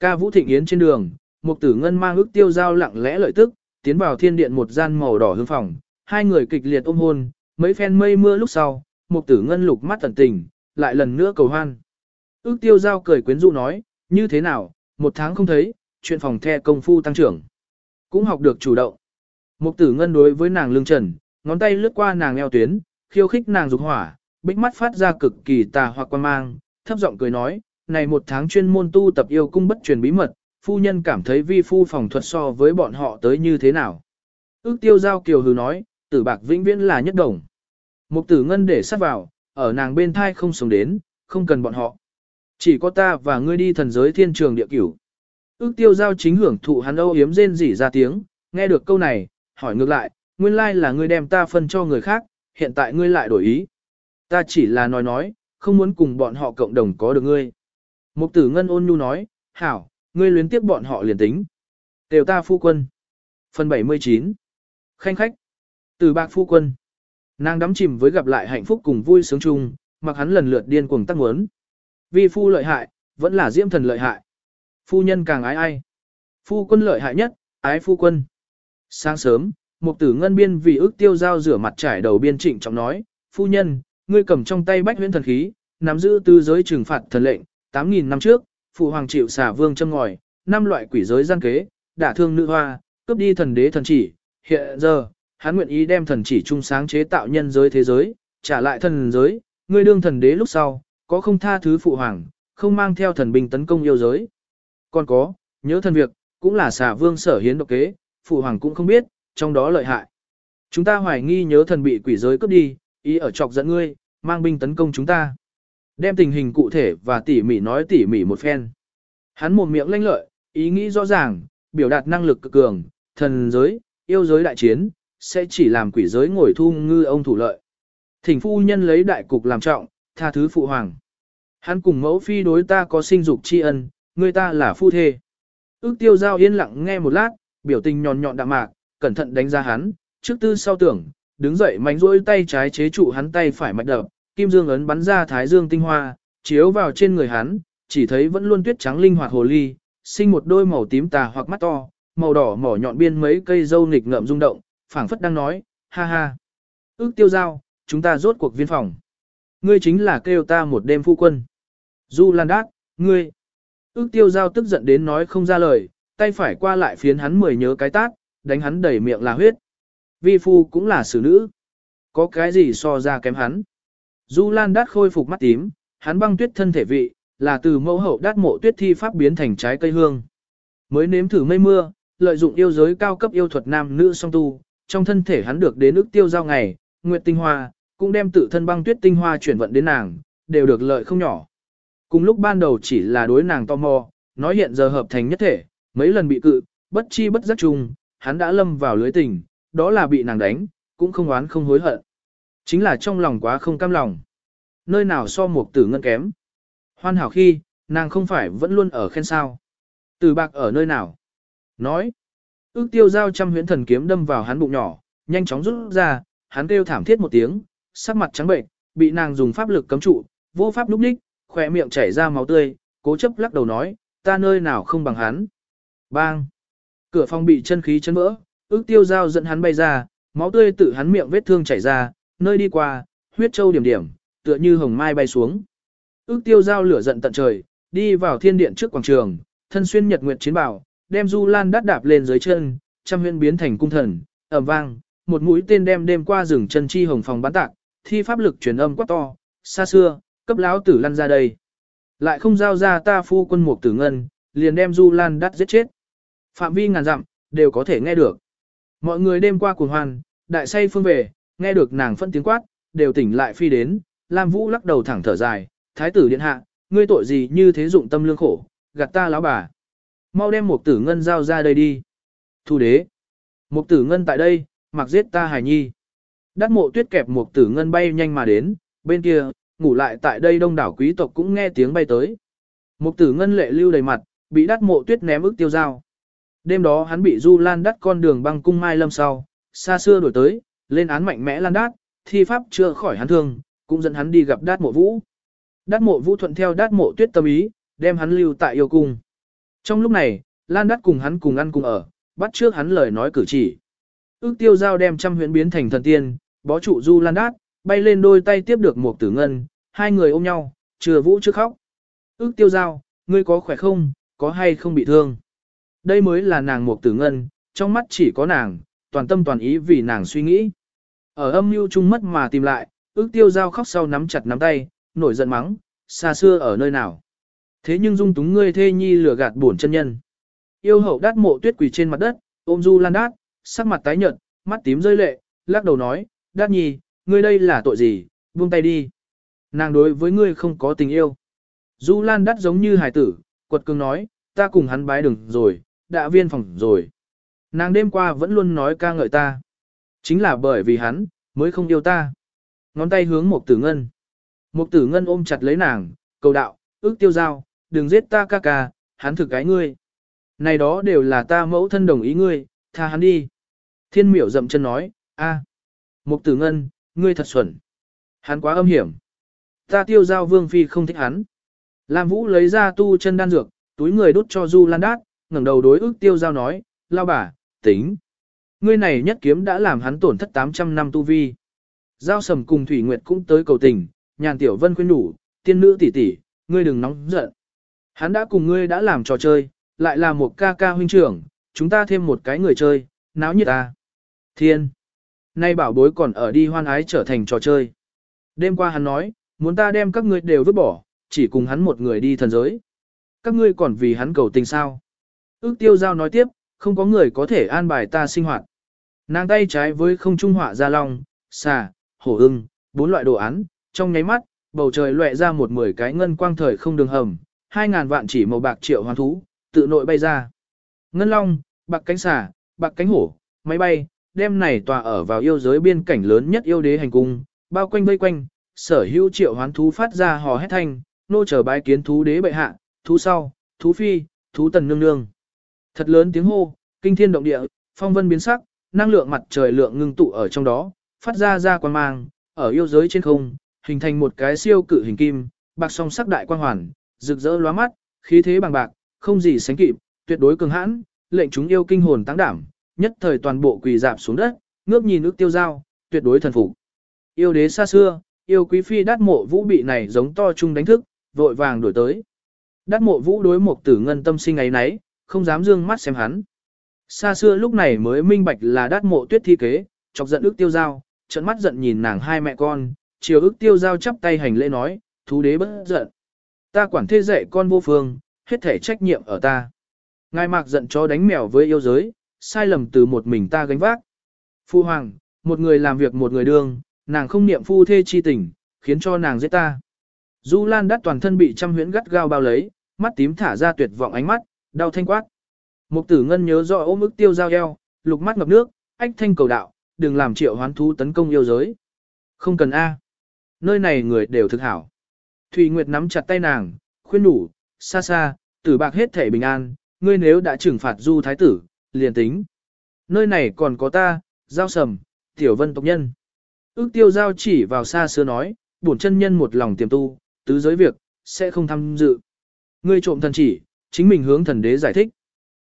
Ca Vũ Thịnh Yến trên đường, Mục Tử Ngân mang ước tiêu giao lặng lẽ lợi tức, tiến vào thiên điện một gian màu đỏ hương phòng, hai người kịch liệt ôm hôn, mấy phen mây mưa lúc sau, Mục Tử Ngân lục mắt tận tình, lại lần nữa cầu hoan. Ước tiêu giao cười quyến rũ nói, như thế nào, một tháng không thấy, chuyện phòng the công phu tăng trưởng. Cũng học được chủ động. Mục tử ngân đối với nàng lương trần, ngón tay lướt qua nàng eo tuyến, khiêu khích nàng dục hỏa, bích mắt phát ra cực kỳ tà hoặc quan mang, thấp giọng cười nói, này một tháng chuyên môn tu tập yêu cung bất truyền bí mật, phu nhân cảm thấy vi phu phòng thuật so với bọn họ tới như thế nào. Ước tiêu giao kiều hừ nói, tử bạc vĩnh viễn là nhất đồng. Mục tử ngân để sát vào, ở nàng bên thai không sống đến, không cần bọn họ. Chỉ có ta và ngươi đi thần giới thiên trường địa cửu. Ước tiêu giao chính hưởng thụ hắn âu yếm rên rỉ ra tiếng, nghe được câu này, hỏi ngược lại, nguyên lai là ngươi đem ta phân cho người khác, hiện tại ngươi lại đổi ý. Ta chỉ là nói nói, không muốn cùng bọn họ cộng đồng có được ngươi. Mục tử ngân ôn nhu nói, hảo, ngươi luyến tiếp bọn họ liền tính. Đều ta phu quân. Phần 79 Khanh khách Từ bạc phu quân Nàng đắm chìm với gặp lại hạnh phúc cùng vui sướng chung, mặc hắn lần lượt điên cuồng tăng muốn. Vì phu lợi hại, vẫn là diễm thần lợi hại. Phu nhân càng ái ai. Phu quân lợi hại nhất, ái phu quân. Sáng sớm, Mục tử ngân biên vì ước tiêu giao rửa mặt trải đầu biên trịnh trọng nói, phu nhân, ngươi cầm trong tay bách huyễn thần khí, nắm giữ tư giới trừng phạt thần lệnh, 8.000 năm trước, phụ hoàng chịu xả vương châm ngòi, năm loại quỷ giới gian kế, đả thương nữ hoa, cướp đi thần đế thần chỉ, hiện giờ, hắn nguyện ý đem thần chỉ trung sáng chế tạo nhân giới thế giới, trả lại thần giới, ngươi đương thần đế lúc sau, có không tha thứ phụ hoàng, không mang theo thần binh tấn công yêu giới. Còn có, nhớ thần việc, cũng là xả vương sở hiến độc kế, phụ hoàng cũng không biết, trong đó lợi hại. Chúng ta hoài nghi nhớ thần bị quỷ giới cướp đi, ý ở chọc dẫn ngươi, mang binh tấn công chúng ta. Đem tình hình cụ thể và tỉ mỉ nói tỉ mỉ một phen. Hắn một miệng lanh lợi, ý nghĩ rõ ràng, biểu đạt năng lực cực cường, thần giới, yêu giới đại chiến, sẽ chỉ làm quỷ giới ngồi thu ngư ông thủ lợi. Thỉnh phu nhân lấy đại cục làm trọng, tha thứ phụ hoàng. Hắn cùng mẫu phi đối ta có sinh dục tri ân, người ta là phu thê. Ước tiêu giao yên lặng nghe một lát, biểu tình nhọn nhọn đạm mạc, cẩn thận đánh giá hắn, trước tư sau tưởng, đứng dậy mánh rỗi tay trái chế trụ hắn tay phải mạch đập, kim dương ấn bắn ra thái dương tinh hoa, chiếu vào trên người hắn, chỉ thấy vẫn luôn tuyết trắng linh hoạt hồ ly, sinh một đôi màu tím tà hoặc mắt to, màu đỏ mỏ nhọn biên mấy cây dâu nghịch ngợm rung động, phảng phất đang nói, ha ha. Ước tiêu giao, chúng ta rốt cuộc viên phòng. Ngươi chính là kêu ta một đêm phu quân. Du Lan Đát, ngươi. Ước tiêu giao tức giận đến nói không ra lời, tay phải qua lại phiến hắn mười nhớ cái tát, đánh hắn đầy miệng là huyết. Vi phu cũng là xử nữ. Có cái gì so ra kém hắn. Du Lan Đát khôi phục mắt tím, hắn băng tuyết thân thể vị, là từ mẫu hậu đát mộ tuyết thi pháp biến thành trái cây hương. Mới nếm thử mây mưa, lợi dụng yêu giới cao cấp yêu thuật nam nữ song tu, trong thân thể hắn được đến ước tiêu giao ngày, nguyệt tinh hoa, cũng đem tự thân băng tuyết tinh hoa chuyển vận đến nàng, đều được lợi không nhỏ. Cùng lúc ban đầu chỉ là đối nàng tò mò, nói hiện giờ hợp thành nhất thể, mấy lần bị cự, bất chi bất giác chung, hắn đã lâm vào lưới tình, đó là bị nàng đánh, cũng không oán không hối hận. Chính là trong lòng quá không cam lòng. Nơi nào so một tử ngân kém. Hoàn hảo khi, nàng không phải vẫn luôn ở khen sao. Tử bạc ở nơi nào? Nói. Ước tiêu giao trăm huyễn thần kiếm đâm vào hắn bụng nhỏ, nhanh chóng rút ra, hắn kêu thảm thiết một tiếng, sắc mặt trắng bệnh, bị nàng dùng pháp lực cấm trụ, vô pháp núp ních, khỏe miệng chảy ra máu tươi, cố chấp lắc đầu nói, ta nơi nào không bằng hắn. Bang! Cửa phòng bị chân khí chấn vỡ, ước tiêu dao dẫn hắn bay ra, máu tươi tự hắn miệng vết thương chảy ra, nơi đi qua, huyết châu điểm điểm, tựa như hồng mai bay xuống. Ước tiêu giao lửa giận tận trời, đi vào thiên điện trước quảng trường, thân xuyên nhật nguyệt chiến bảo, đem du lan đắt đạp lên dưới chân, trăm huyên biến thành cung thần, ầm vang, một mũi tên đem đêm qua rừng chân chi hồng phòng bắn tạc, thi pháp lực truyền âm quá to, xa xưa, cấp lão tử lăn ra đây. Lại không giao ra ta phu quân mục tử ngân, liền đem du lan đắt giết chết. Phạm vi ngàn dặm, đều có thể nghe được. Mọi người đêm qua cuồng hoan, đại say phương về, nghe được nàng phân tiếng quát, đều tỉnh lại phi đến, Lam Vũ lắc đầu thẳng thở dài, thái tử điện hạ, ngươi tội gì như thế dụng tâm lương khổ, gạt ta lão bà. Mau đem một tử ngân giao ra đây đi. Thu đế. Một tử ngân tại đây, mặc giết ta hài nhi. Đắt mộ tuyết kẹp một tử ngân bay nhanh mà đến, bên kia, ngủ lại tại đây đông đảo quý tộc cũng nghe tiếng bay tới. Một tử ngân lệ lưu đầy mặt, bị đắt mộ tuyết ném ức tiêu dao. Đêm đó hắn bị Du Lan đắt con đường băng cung mai lâm sau, xa xưa đổi tới, lên án mạnh mẽ Lan đát, thi pháp chưa khỏi hắn thương, cũng dẫn hắn đi gặp đát mộ vũ. Đát mộ vũ thuận theo đát mộ tuyết tâm ý, đem hắn lưu tại yêu cung. Trong lúc này, Lan Đát cùng hắn cùng ăn cùng ở, bắt trước hắn lời nói cử chỉ. Ước tiêu giao đem trăm huyễn biến thành thần tiên, bó trụ du Lan Đát, bay lên đôi tay tiếp được một tử ngân, hai người ôm nhau, chưa vũ trước khóc. Ước tiêu giao, ngươi có khỏe không, có hay không bị thương. Đây mới là nàng một tử ngân, trong mắt chỉ có nàng, toàn tâm toàn ý vì nàng suy nghĩ. Ở âm mưu chung mất mà tìm lại, ước tiêu giao khóc sau nắm chặt nắm tay, nổi giận mắng, xa xưa ở nơi nào. Thế nhưng dung túng ngươi thê nhi lừa gạt bổn chân nhân. Yêu hậu đát mộ tuyết quỳ trên mặt đất, ôm du lan đát, sắc mặt tái nhợt, mắt tím rơi lệ, lắc đầu nói, đát nhi, ngươi đây là tội gì, buông tay đi. Nàng đối với ngươi không có tình yêu. Du lan đát giống như hải tử, quật cường nói, ta cùng hắn bái đừng rồi, đã viên phòng rồi. Nàng đêm qua vẫn luôn nói ca ngợi ta. Chính là bởi vì hắn, mới không yêu ta. Ngón tay hướng mục tử ngân. mục tử ngân ôm chặt lấy nàng, cầu đạo, ước tiêu giao, đừng giết ta ca ca, hắn thực cái ngươi. Này đó đều là ta mẫu thân đồng ý ngươi, tha hắn đi. Thiên miểu dậm chân nói, a, à. Mục tử ngân, ngươi thật xuẩn. Hắn quá âm hiểm. Ta tiêu giao vương phi không thích hắn. Lam Vũ lấy ra tu chân đan dược, túi người đút cho Du Lan Đát, ngẩng đầu đối ước tiêu giao nói, lao bà, tính. Ngươi này nhất kiếm đã làm hắn tổn thất 800 năm tu vi. Giao sầm cùng Thủy Nguyệt cũng tới cầu tình, nhàn tiểu vân khuyên đủ, tiên nữ tỷ tỷ, ngươi đừng nóng giận. Hắn đã cùng ngươi đã làm trò chơi, lại là một ca ca huynh trưởng, chúng ta thêm một cái người chơi, náo nhiệt ta. Thiên. Nay bảo bối còn ở đi hoan ái trở thành trò chơi. Đêm qua hắn nói, muốn ta đem các ngươi đều vứt bỏ, chỉ cùng hắn một người đi thần giới. Các ngươi còn vì hắn cầu tình sao. Ước tiêu giao nói tiếp, không có người có thể an bài ta sinh hoạt. Nàng tay trái với không trung họa ra long, xà, hổ ưng, bốn loại đồ án, trong nháy mắt, bầu trời loẹ ra một mười cái ngân quang thời không đường hầm, hai ngàn vạn chỉ màu bạc triệu hoàn thú, tự nội bay ra. Ngân long, bạc cánh xà, bạc cánh hổ, máy bay, đem này tòa ở vào yêu giới biên cảnh lớn nhất yêu đế hành cung, bao quanh vây quanh, sở hữu triệu hoán thú phát ra hò hét thanh, nô chờ bái kiến thú đế bệ hạ, thú sau, thú phi, thú tần nương nương. Thật lớn tiếng hô, kinh thiên động địa, phong vân biến sắc, năng lượng mặt trời lượng ngưng tụ ở trong đó, phát ra ra quang mang, ở yêu giới trên không, hình thành một cái siêu cự hình kim, bạc song sắc đại quang hoàn, rực rỡ lóa mắt, khí thế bằng bạc, không gì sánh kịp, tuyệt đối cường hãn, lệnh chúng yêu kinh hồn tăng đảm, nhất thời toàn bộ quỳ dạp xuống đất, ngước nhìn nước tiêu dao tuyệt đối thần phục. Yêu đế xa xưa, yêu quý phi đát mộ vũ bị này giống to chung đánh thức, vội vàng đuổi tới. Đát mộ vũ đối một tử ngân tâm sinh ấy nấy, không dám dương mắt xem hắn. Xa xưa lúc này mới minh bạch là đát mộ tuyết thi kế, chọc giận ước tiêu giao, trận mắt giận nhìn nàng hai mẹ con, chiều ước tiêu giao chắp tay hành lễ nói, thú đế bất giận. Ta quản thế dạy con vô phương, hết thể trách nhiệm ở ta. Ngài mạc giận cho đánh mèo với yêu giới, sai lầm từ một mình ta gánh vác. Phu hoàng, một người làm việc một người đương, nàng không niệm phu thê chi tình, khiến cho nàng giết ta. Du Lan đắt toàn thân bị trăm huyễn gắt gao bao lấy, mắt tím thả ra tuyệt vọng ánh mắt, đau thanh quát. Mục tử ngân nhớ rõ ôm ức tiêu giao eo, lục mắt ngập nước, ách thanh cầu đạo, đừng làm triệu hoán thú tấn công yêu giới. Không cần A. Nơi này người đều thực hảo. Thùy Nguyệt nắm chặt tay nàng, khuyên đủ, xa xa, tử bạc hết thể bình an, ngươi nếu đã trừng phạt du thái tử, liền tính. Nơi này còn có ta, giao sầm, tiểu vân tộc nhân. Ước tiêu giao chỉ vào xa xưa nói, bổn chân nhân một lòng tiềm tu, tứ giới việc, sẽ không tham dự. Ngươi trộm thần chỉ, chính mình hướng thần đế giải thích.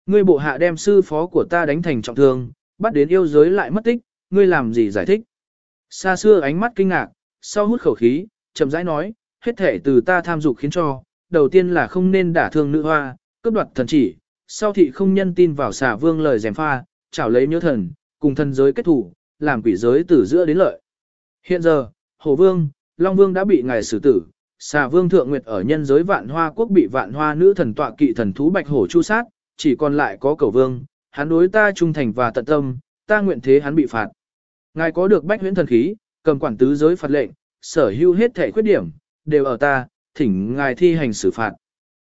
Ngươi bộ hạ đem sư phó của ta đánh thành trọng thương, bắt đến yêu giới lại mất tích, ngươi làm gì giải thích. Xa xưa ánh mắt kinh ngạc, sau hút khẩu khí, chậm rãi nói, hết thể từ ta tham dục khiến cho, đầu tiên là không nên đả thương nữ hoa, cướp đoạt thần chỉ, sau thị không nhân tin vào xà vương lời dèm pha, chảo lấy nhớ thần, cùng thần giới kết thủ, làm quỷ giới từ giữa đến lợi. Hiện giờ, Hồ Vương, Long Vương đã bị ngài xử tử, xà vương thượng nguyệt ở nhân giới vạn hoa quốc bị vạn hoa nữ thần tọa kỵ thần thú bạch hổ chu sát, chỉ còn lại có cầu vương, hắn đối ta trung thành và tận tâm, ta nguyện thế hắn bị phạt. Ngài có được bách huyễn thần khí, cầm quản tứ giới phạt lệnh, sở hữu hết thể khuyết điểm, đều ở ta, thỉnh ngài thi hành xử phạt.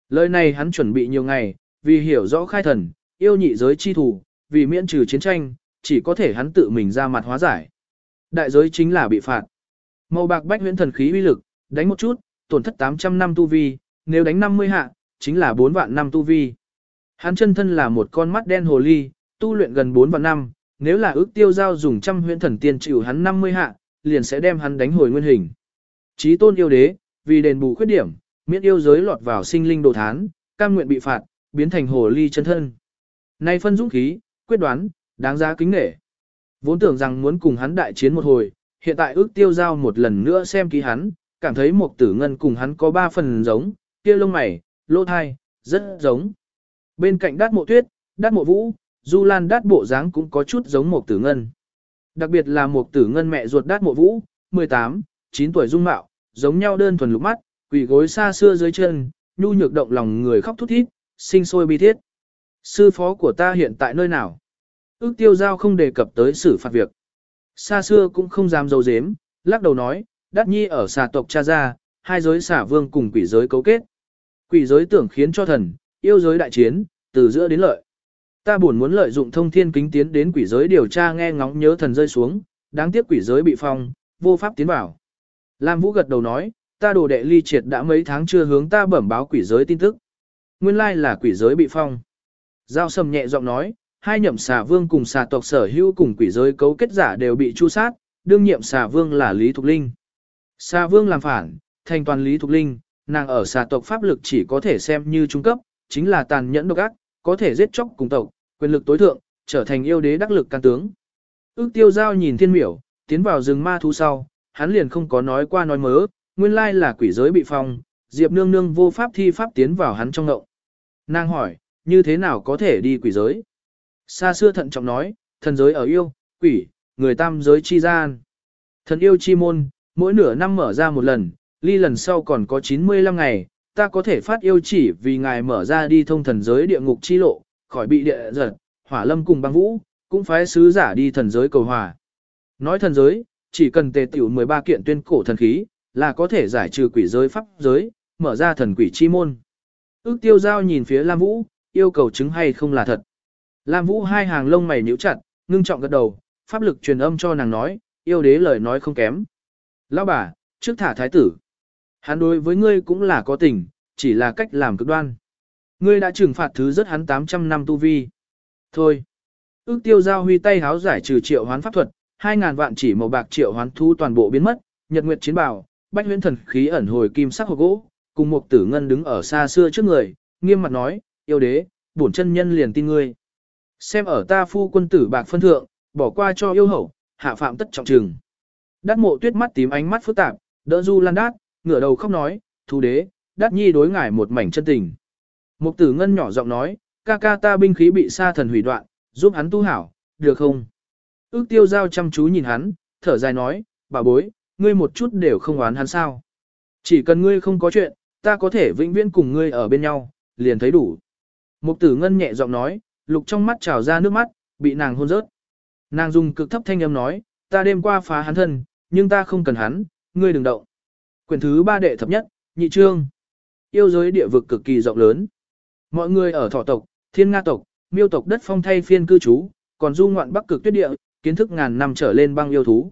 Lời này hắn chuẩn bị nhiều ngày, vì hiểu rõ khai thần, yêu nhị giới chi thủ, vì miễn trừ chiến tranh, chỉ có thể hắn tự mình ra mặt hóa giải. Đại giới chính là bị phạt. Màu bạc bách huyễn thần khí uy lực, đánh một chút, tổn thất 800 năm tu vi, nếu đánh 50 hạ, chính là 4 vạn năm tu vi. Hắn chân thân là một con mắt đen hồ ly, tu luyện gần 4 vạn năm, nếu là ước tiêu giao dùng trăm huyễn thần tiên chịu hắn 50 hạ, liền sẽ đem hắn đánh hồi nguyên hình. Chí tôn yêu đế, vì đền bù khuyết điểm, miễn yêu giới lọt vào sinh linh đồ thán, cam nguyện bị phạt, biến thành hồ ly chân thân. Nay phân dũng khí, quyết đoán, đáng giá kính nể. Vốn tưởng rằng muốn cùng hắn đại chiến một hồi, hiện tại ước tiêu giao một lần nữa xem ký hắn, cảm thấy một tử ngân cùng hắn có ba phần giống, kia lông mày, lỗ thai, rất giống. Bên cạnh đát mộ tuyết, đát mộ vũ, du lan đát bộ dáng cũng có chút giống một tử ngân. Đặc biệt là một tử ngân mẹ ruột đát mộ vũ, 18, 9 tuổi dung mạo, giống nhau đơn thuần lục mắt, quỷ gối xa xưa dưới chân, nhu nhược động lòng người khóc thút thít, sinh sôi bi thiết. Sư phó của ta hiện tại nơi nào? Ước tiêu giao không đề cập tới xử phạt việc. Xa xưa cũng không dám dấu dếm, lắc đầu nói, đát nhi ở xà tộc cha ra, hai giới xà vương cùng quỷ giới cấu kết. Quỷ giới tưởng khiến cho thần, yêu giới đại chiến, từ giữa đến lợi. Ta buồn muốn lợi dụng thông thiên kính tiến đến quỷ giới điều tra nghe ngóng nhớ thần rơi xuống, đáng tiếc quỷ giới bị phong, vô pháp tiến vào. Lam Vũ gật đầu nói, ta đồ đệ ly triệt đã mấy tháng chưa hướng ta bẩm báo quỷ giới tin tức. Nguyên lai là quỷ giới bị phong. Giao sầm nhẹ giọng nói, hai nhậm xà vương cùng xà tộc sở hữu cùng quỷ giới cấu kết giả đều bị chu sát, đương nhiệm xà vương là Lý Thục Linh. Xà vương làm phản, thành toàn Lý Thục Linh, nàng ở xà tộc pháp lực chỉ có thể xem như trung cấp, chính là tàn nhẫn độc ác, có thể giết chóc cùng tộc, quyền lực tối thượng, trở thành yêu đế đắc lực can tướng. Ước tiêu giao nhìn thiên miểu, tiến vào rừng ma thú sau, hắn liền không có nói qua nói mớ, nguyên lai là quỷ giới bị phong, Diệp nương nương vô pháp thi pháp tiến vào hắn trong ngậu. Nàng hỏi, như thế nào có thể đi quỷ giới? Xa xưa thận trọng nói, thần giới ở yêu, quỷ, người tam giới chi gian. Thần yêu chi môn, mỗi nửa năm mở ra một lần, ly lần sau còn có 95 ngày, ta có thể phát yêu chỉ vì ngài mở ra đi thông thần giới địa ngục chi lộ, khỏi bị địa giật, hỏa lâm cùng băng vũ, cũng phái sứ giả đi thần giới cầu hòa. Nói thần giới, chỉ cần tề tiểu 13 kiện tuyên cổ thần khí, là có thể giải trừ quỷ giới pháp giới, mở ra thần quỷ chi môn. Ước tiêu giao nhìn phía Lam Vũ, yêu cầu chứng hay không là thật. Lam Vũ hai hàng lông mày nhíu chặt, ngưng trọng gật đầu, pháp lực truyền âm cho nàng nói, yêu đế lời nói không kém. Lão bà, trước thả thái tử. Hắn đối với ngươi cũng là có tình, chỉ là cách làm cực đoan. Ngươi đã trừng phạt thứ rất hắn 800 năm tu vi. Thôi. Ước tiêu giao huy tay háo giải trừ triệu hoán pháp thuật, 2.000 vạn chỉ màu bạc triệu hoán thu toàn bộ biến mất, nhật nguyệt chiến bảo, bách huyễn thần khí ẩn hồi kim sắc hộp gỗ, cùng một tử ngân đứng ở xa xưa trước người, nghiêm mặt nói, yêu đế, bổn chân nhân liền tin ngươi. Xem ở ta phu quân tử bạc phân thượng, bỏ qua cho yêu hậu, hạ phạm tất trọng trừng. Đát mộ tuyết mắt tím ánh mắt phức tạp, đỡ du lan đát, ngửa đầu khóc nói, thu đế, đát nhi đối ngải một mảnh chân tình. Mục tử ngân nhỏ giọng nói, ca ca ta binh khí bị sa thần hủy đoạn, giúp hắn tu hảo, được không? Ước tiêu giao chăm chú nhìn hắn, thở dài nói, bà bối, ngươi một chút đều không oán hắn sao. Chỉ cần ngươi không có chuyện, ta có thể vĩnh viễn cùng ngươi ở bên nhau, liền thấy đủ. Mục tử ngân nhẹ giọng nói, lục trong mắt trào ra nước mắt, bị nàng hôn rớt. Nàng dùng cực thấp thanh âm nói, ta đêm qua phá hắn thân, nhưng ta không cần hắn, ngươi đừng động. Quyển thứ ba đệ thập nhất, nhị trương. Yêu giới địa vực cực kỳ rộng lớn. Mọi người ở thọ tộc, thiên nga tộc, miêu tộc đất phong thay phiên cư trú, còn du ngoạn bắc cực tuyết địa, kiến thức ngàn năm trở lên băng yêu thú.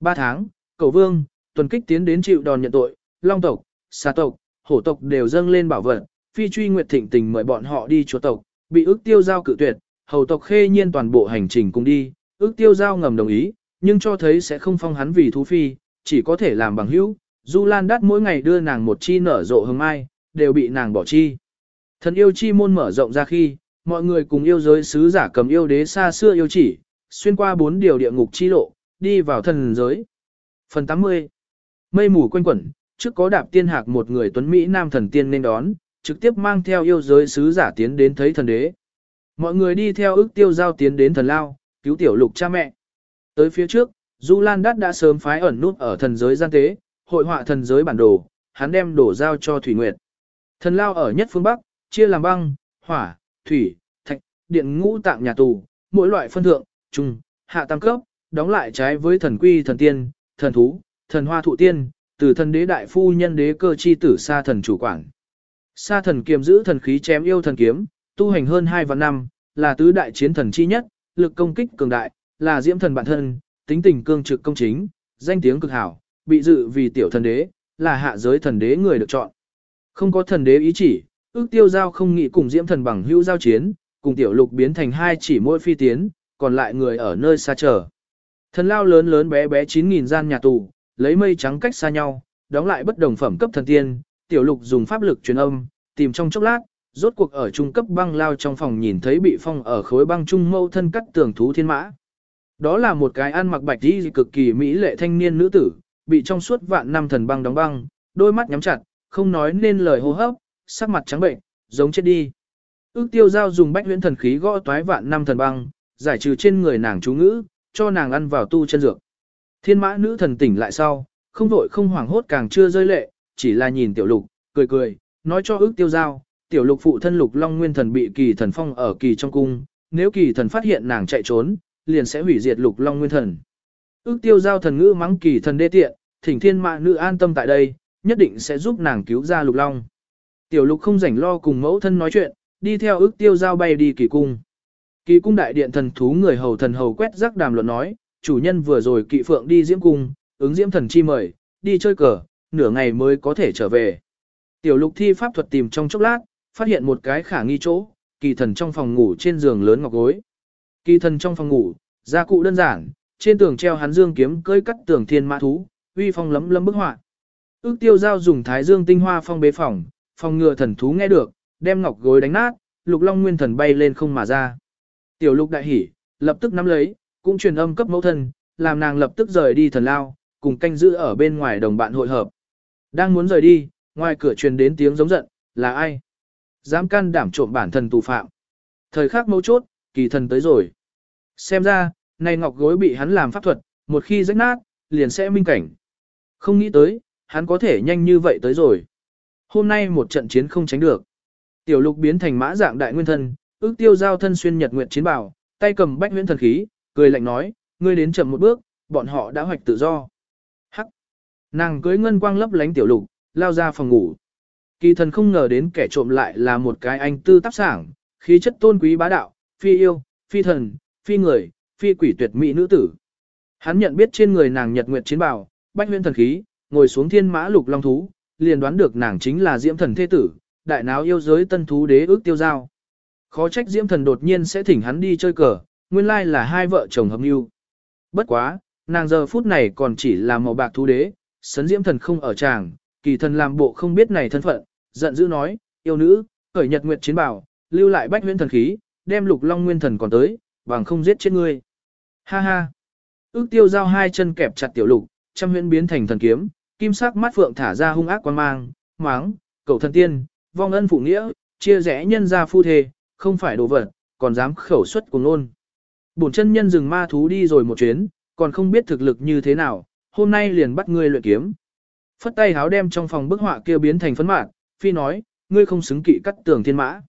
Ba tháng, cầu vương, tuần kích tiến đến chịu đòn nhận tội, long tộc, xà tộc, hổ tộc đều dâng lên bảo vật, phi truy nguyệt thịnh tình mời bọn họ đi chúa tộc, bị ước tiêu giao cự tuyệt, hầu tộc khê nhiên toàn bộ hành trình cùng đi, ước tiêu giao ngầm đồng ý, nhưng cho thấy sẽ không phong hắn vì thú phi, chỉ có thể làm bằng hữu. Du Lan Đắt mỗi ngày đưa nàng một chi nở rộ hương mai, đều bị nàng bỏ chi. Thần yêu chi môn mở rộng ra khi, mọi người cùng yêu giới sứ giả cầm yêu đế xa xưa yêu chỉ, xuyên qua bốn điều địa ngục chi lộ, đi vào thần giới. Phần 80 Mây mù quanh quẩn, trước có đạp tiên hạc một người tuấn Mỹ nam thần tiên nên đón, trực tiếp mang theo yêu giới sứ giả tiến đến thấy thần đế. Mọi người đi theo ước tiêu giao tiến đến thần lao, cứu tiểu lục cha mẹ. Tới phía trước, Du Lan Đát đã sớm phái ẩn nút ở thần giới gian tế, hội họa thần giới bản đồ, hắn đem đổ giao cho Thủy Nguyệt. Thần lao ở nhất phương Bắc, chia làm băng, hỏa, thủy, thạch, điện ngũ tạng nhà tù, mỗi loại phân thượng, trung, hạ tam cấp, đóng lại trái với thần quy thần tiên, thần thú, thần hoa thụ tiên, từ thần đế đại phu nhân đế cơ chi tử sa thần chủ quản. Sa thần kiềm giữ thần khí chém yêu thần kiếm, tu hành hơn 2 vạn năm, là tứ đại chiến thần chi nhất, lực công kích cường đại, là diễm thần bản thân, tính tình cương trực công chính, danh tiếng cực hảo, bị dự vì tiểu thần đế, là hạ giới thần đế người được chọn. Không có thần đế ý chỉ, ước tiêu giao không nghĩ cùng diễm thần bằng hữu giao chiến, cùng tiểu lục biến thành hai chỉ mỗi phi tiến, còn lại người ở nơi xa chờ. Thần lao lớn lớn bé bé 9.000 gian nhà tù, lấy mây trắng cách xa nhau, đóng lại bất đồng phẩm cấp thần tiên, tiểu lục dùng pháp lực truyền âm, tìm trong chốc lát, rốt cuộc ở trung cấp băng lao trong phòng nhìn thấy bị phong ở khối băng trung mâu thân cắt tường thú thiên mã. Đó là một cái ăn mặc bạch y cực kỳ mỹ lệ thanh niên nữ tử, bị trong suốt vạn năm thần băng đóng băng, đôi mắt nhắm chặt, không nói nên lời hô hấp, sắc mặt trắng bệnh, giống chết đi. Ước tiêu giao dùng bách huyễn thần khí gõ toái vạn năm thần băng, giải trừ trên người nàng chú ngữ, cho nàng ăn vào tu chân dược. Thiên mã nữ thần tỉnh lại sau, không vội không hoảng hốt càng chưa rơi lệ, chỉ là nhìn tiểu lục, cười cười, nói cho ước tiêu giao, tiểu lục phụ thân lục long nguyên thần bị kỳ thần phong ở kỳ trong cung, nếu kỳ thần phát hiện nàng chạy trốn, liền sẽ hủy diệt lục long nguyên thần. Ước tiêu giao thần ngữ mắng kỳ thần đê tiện, thỉnh thiên mạ nữ an tâm tại đây, nhất định sẽ giúp nàng cứu ra lục long. Tiểu lục không rảnh lo cùng mẫu thân nói chuyện, đi theo ước tiêu giao bay đi kỳ cung. Kỳ cung đại điện thần thú người hầu thần hầu quét rắc đàm luận nói, chủ nhân vừa rồi kỵ phượng đi diễm cung, ứng diễm thần chi mời, đi chơi cờ, nửa ngày mới có thể trở về. Tiểu lục thi pháp thuật tìm trong chốc lát, phát hiện một cái khả nghi chỗ, kỳ thần trong phòng ngủ trên giường lớn ngọc gối. Kỳ thần trong phòng ngủ, gia cụ đơn giản, trên tường treo hắn dương kiếm cơi cắt tường thiên mã thú, uy phong lấm lấm bức họa. Ước tiêu giao dùng thái dương tinh hoa phong bế phòng, phòng ngừa thần thú nghe được, đem ngọc gối đánh nát, lục long nguyên thần bay lên không mà ra. Tiểu lục đại hỉ, lập tức nắm lấy, cũng truyền âm cấp mẫu thân, làm nàng lập tức rời đi thần lao, cùng canh giữ ở bên ngoài đồng bạn hội hợp. Đang muốn rời đi, ngoài cửa truyền đến tiếng giống giận, là ai? Dám can đảm trộm bản thân tù phạm. Thời khắc mấu chốt, kỳ thần tới rồi. Xem ra, này ngọc gối bị hắn làm pháp thuật, một khi rách nát, liền sẽ minh cảnh. Không nghĩ tới, hắn có thể nhanh như vậy tới rồi. Hôm nay một trận chiến không tránh được. Tiểu lục biến thành mã dạng đại nguyên thân, ước tiêu giao thân xuyên nhật nguyệt chiến bảo, tay cầm bách huyễn thần khí, cười lạnh nói, ngươi đến chậm một bước, bọn họ đã hoạch tự do. Hắc! Nàng cưới ngân quang lấp lánh tiểu lục, lao ra phòng ngủ. Kỳ thần không ngờ đến kẻ trộm lại là một cái anh tư tác sảng, khí chất tôn quý bá đạo, phi yêu, phi thần, phi người, phi quỷ tuyệt mỹ nữ tử. Hắn nhận biết trên người nàng nhật nguyệt chiến bảo, bách huyên thần khí, ngồi xuống thiên mã lục long thú, liền đoán được nàng chính là diễm thần thế tử, đại náo yêu giới tân thú đế ước tiêu giao. Khó trách diễm thần đột nhiên sẽ thỉnh hắn đi chơi cờ, nguyên lai là hai vợ chồng hợp mưu. Bất quá, nàng giờ phút này còn chỉ là màu bạc thú đế, sấn diễm thần không ở tràng, kỳ thần làm bộ không biết này thân phận, giận dữ nói, yêu nữ, khởi nhật nguyệt chiến bảo, lưu lại bách huyễn thần khí, đem lục long nguyên thần còn tới, bằng không giết chết ngươi. Ha ha. Ước tiêu giao hai chân kẹp chặt tiểu lục, trăm huyễn biến thành thần kiếm, kim sắc mắt phượng thả ra hung ác quan mang, máng, cầu thần tiên, vong ân phụ nghĩa, chia rẽ nhân ra phu thề, không phải đồ vật, còn dám khẩu xuất cùng luôn. Bổn chân nhân rừng ma thú đi rồi một chuyến, còn không biết thực lực như thế nào, hôm nay liền bắt ngươi luyện kiếm. Phất tay háo đem trong phòng bức họa kia biến thành phấn mạn, phi nói, ngươi không xứng kỵ cắt tường thiên mã.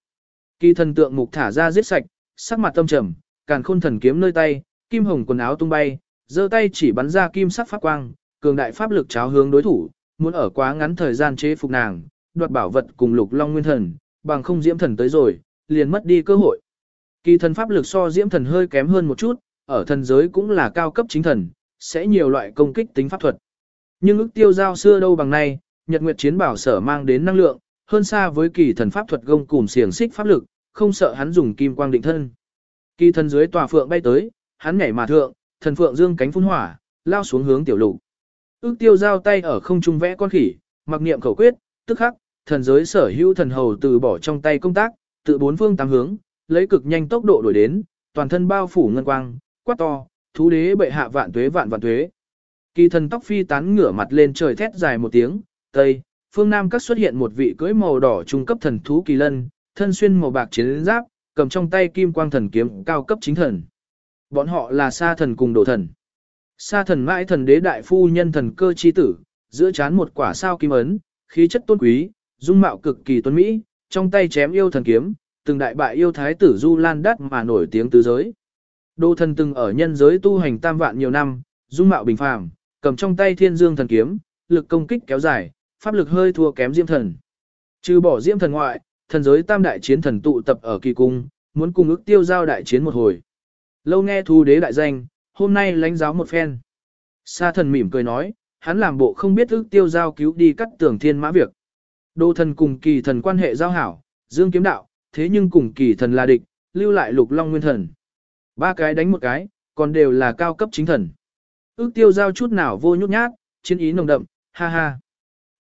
Kỳ thần tượng mục thả ra giết sạch, sắc mặt tâm trầm, càn khôn thần kiếm nơi tay, kim hồng quần áo tung bay, giơ tay chỉ bắn ra kim sắc pháp quang, cường đại pháp lực cháo hướng đối thủ, muốn ở quá ngắn thời gian chế phục nàng, đoạt bảo vật cùng lục long nguyên thần, bằng không diễm thần tới rồi, liền mất đi cơ hội. Kỳ thần pháp lực so diễm thần hơi kém hơn một chút, ở thần giới cũng là cao cấp chính thần, sẽ nhiều loại công kích tính pháp thuật. Nhưng ức tiêu giao xưa đâu bằng nay, nhật nguyệt chiến bảo sở mang đến năng lượng, hơn xa với kỳ thần pháp thuật gông cùm xiềng xích pháp lực, không sợ hắn dùng kim quang định thân. Kỳ thần dưới tòa phượng bay tới, hắn nhảy mà thượng, thần phượng dương cánh phun hỏa, lao xuống hướng tiểu lục. Ước tiêu giao tay ở không trung vẽ con khỉ, mặc niệm khẩu quyết, tức khắc, thần giới sở hữu thần hầu từ bỏ trong tay công tác, tự bốn phương tám hướng, lấy cực nhanh tốc độ đuổi đến, toàn thân bao phủ ngân quang, quát to, thú đế bệ hạ vạn tuế vạn vạn tuế. Kỳ thần tóc phi tán ngửa mặt lên trời thét dài một tiếng, tây, phương nam các xuất hiện một vị cưỡi màu đỏ trung cấp thần thú kỳ lân, thân xuyên màu bạc chiến giáp, cầm trong tay kim quang thần kiếm cao cấp chính thần. Bọn họ là sa thần cùng đồ thần. Sa thần mãi thần đế đại phu nhân thần cơ chi tử, giữa chán một quả sao kim ấn, khí chất tôn quý, dung mạo cực kỳ tuấn mỹ, trong tay chém yêu thần kiếm, từng đại bại yêu thái tử Du Lan Đắc mà nổi tiếng tứ giới. Đô thần từng ở nhân giới tu hành tam vạn nhiều năm, dung mạo bình phàm, cầm trong tay thiên dương thần kiếm, lực công kích kéo dài, pháp lực hơi thua kém diêm thần. Trừ bỏ diêm thần ngoại, thần giới tam đại chiến thần tụ tập ở kỳ cung, muốn cùng ước tiêu giao đại chiến một hồi. Lâu nghe thu đế đại danh, hôm nay lãnh giáo một phen. Sa thần mỉm cười nói, hắn làm bộ không biết ước tiêu giao cứu đi cắt tưởng thiên mã việc. Đô thần cùng kỳ thần quan hệ giao hảo, dương kiếm đạo, thế nhưng cùng kỳ thần là địch, lưu lại lục long nguyên thần. Ba cái đánh một cái, còn đều là cao cấp chính thần. Ước tiêu giao chút nào vô nhút nhát, chiến ý nồng đậm, ha ha.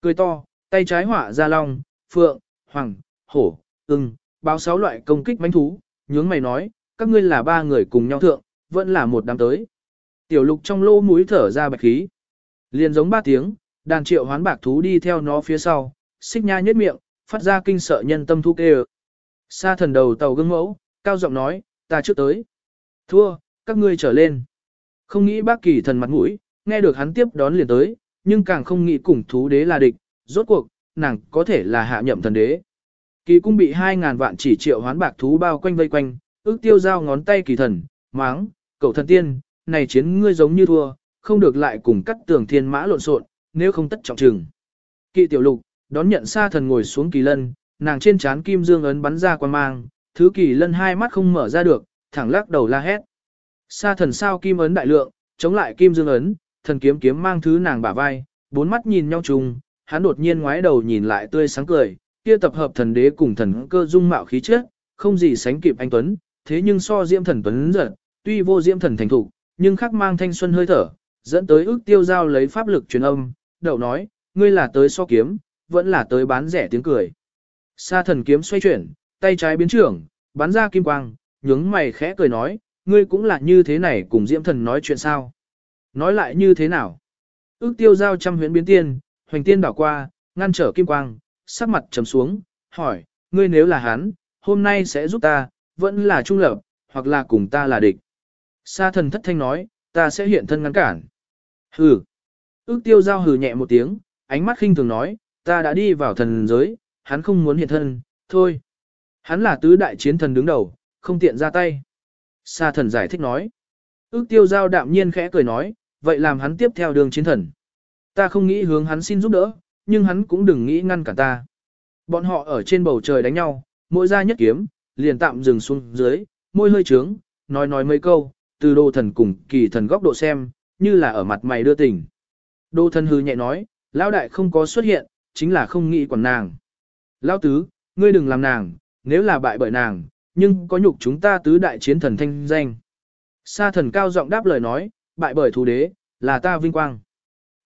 Cười to, tay trái hỏa ra long, phượng, hoàng, hổ, ưng, báo sáu loại công kích manh thú, nhướng mày nói, các ngươi là ba người cùng nhau thượng, vẫn là một đám tới. Tiểu lục trong lô mũi thở ra bạch khí. Liền giống ba tiếng, đàn triệu hoán bạc thú đi theo nó phía sau, xích nha nhất miệng, phát ra kinh sợ nhân tâm thu kê Sa thần đầu tàu gương mẫu, cao giọng nói, ta trước tới. Thua, các ngươi trở lên. Không nghĩ bác kỳ thần mặt mũi, nghe được hắn tiếp đón liền tới, nhưng càng không nghĩ cùng thú đế là địch, rốt cuộc, nàng có thể là hạ nhậm thần đế. Kỳ cung bị 2.000 vạn chỉ triệu hoán bạc thú bao quanh vây quanh, ước tiêu giao ngón tay kỳ thần, máng, cậu thần tiên, này chiến ngươi giống như thua, không được lại cùng cắt tường thiên mã lộn xộn, nếu không tất trọng trừng. Kỵ tiểu lục, đón nhận xa thần ngồi xuống kỳ lân, nàng trên trán kim dương ấn bắn ra quan mang, thứ kỳ lân hai mắt không mở ra được, thẳng lắc đầu la hét. Sa thần sao kim ấn đại lượng, chống lại kim dương ấn, thần kiếm kiếm mang thứ nàng bả vai, bốn mắt nhìn nhau chung, hắn đột nhiên ngoái đầu nhìn lại tươi sáng cười, kia tập hợp thần đế cùng thần cơ dung mạo khí chất, không gì sánh kịp anh Tuấn, thế nhưng so diễm thần Tuấn giật, tuy vô diễm thần thành thủ, nhưng khắc mang thanh xuân hơi thở, dẫn tới ước tiêu giao lấy pháp lực truyền âm, đậu nói, ngươi là tới so kiếm, vẫn là tới bán rẻ tiếng cười. Sa thần kiếm xoay chuyển, tay trái biến trưởng, bắn ra kim quang, nhướng mày khẽ cười nói, ngươi cũng là như thế này cùng diễm thần nói chuyện sao. Nói lại như thế nào? Ước tiêu giao trăm huyễn biến tiên, hoành tiên đảo qua, ngăn trở kim quang, sắc mặt trầm xuống, hỏi, ngươi nếu là hắn, hôm nay sẽ giúp ta, vẫn là trung lập, hoặc là cùng ta là địch. Sa thần thất thanh nói, ta sẽ hiện thân ngăn cản. Hừ. Ước tiêu giao hừ nhẹ một tiếng, ánh mắt khinh thường nói, ta đã đi vào thần giới, hắn không muốn hiện thân, thôi. Hắn là tứ đại chiến thần đứng đầu, không tiện ra tay. Sa thần giải thích nói. Ước tiêu giao đạm nhiên khẽ cười nói, vậy làm hắn tiếp theo đường chiến thần. Ta không nghĩ hướng hắn xin giúp đỡ, nhưng hắn cũng đừng nghĩ ngăn cả ta. Bọn họ ở trên bầu trời đánh nhau, mỗi ra nhất kiếm, liền tạm dừng xuống dưới, môi hơi trướng, nói nói mấy câu, từ đồ thần cùng kỳ thần góc độ xem, như là ở mặt mày đưa tình. Đô thần hư nhẹ nói, lão đại không có xuất hiện, chính là không nghĩ quản nàng. Lão tứ, ngươi đừng làm nàng, nếu là bại bởi nàng, nhưng có nhục chúng ta tứ đại chiến thần thanh danh. Sa thần cao giọng đáp lời nói, bại bởi thú đế, là ta vinh quang.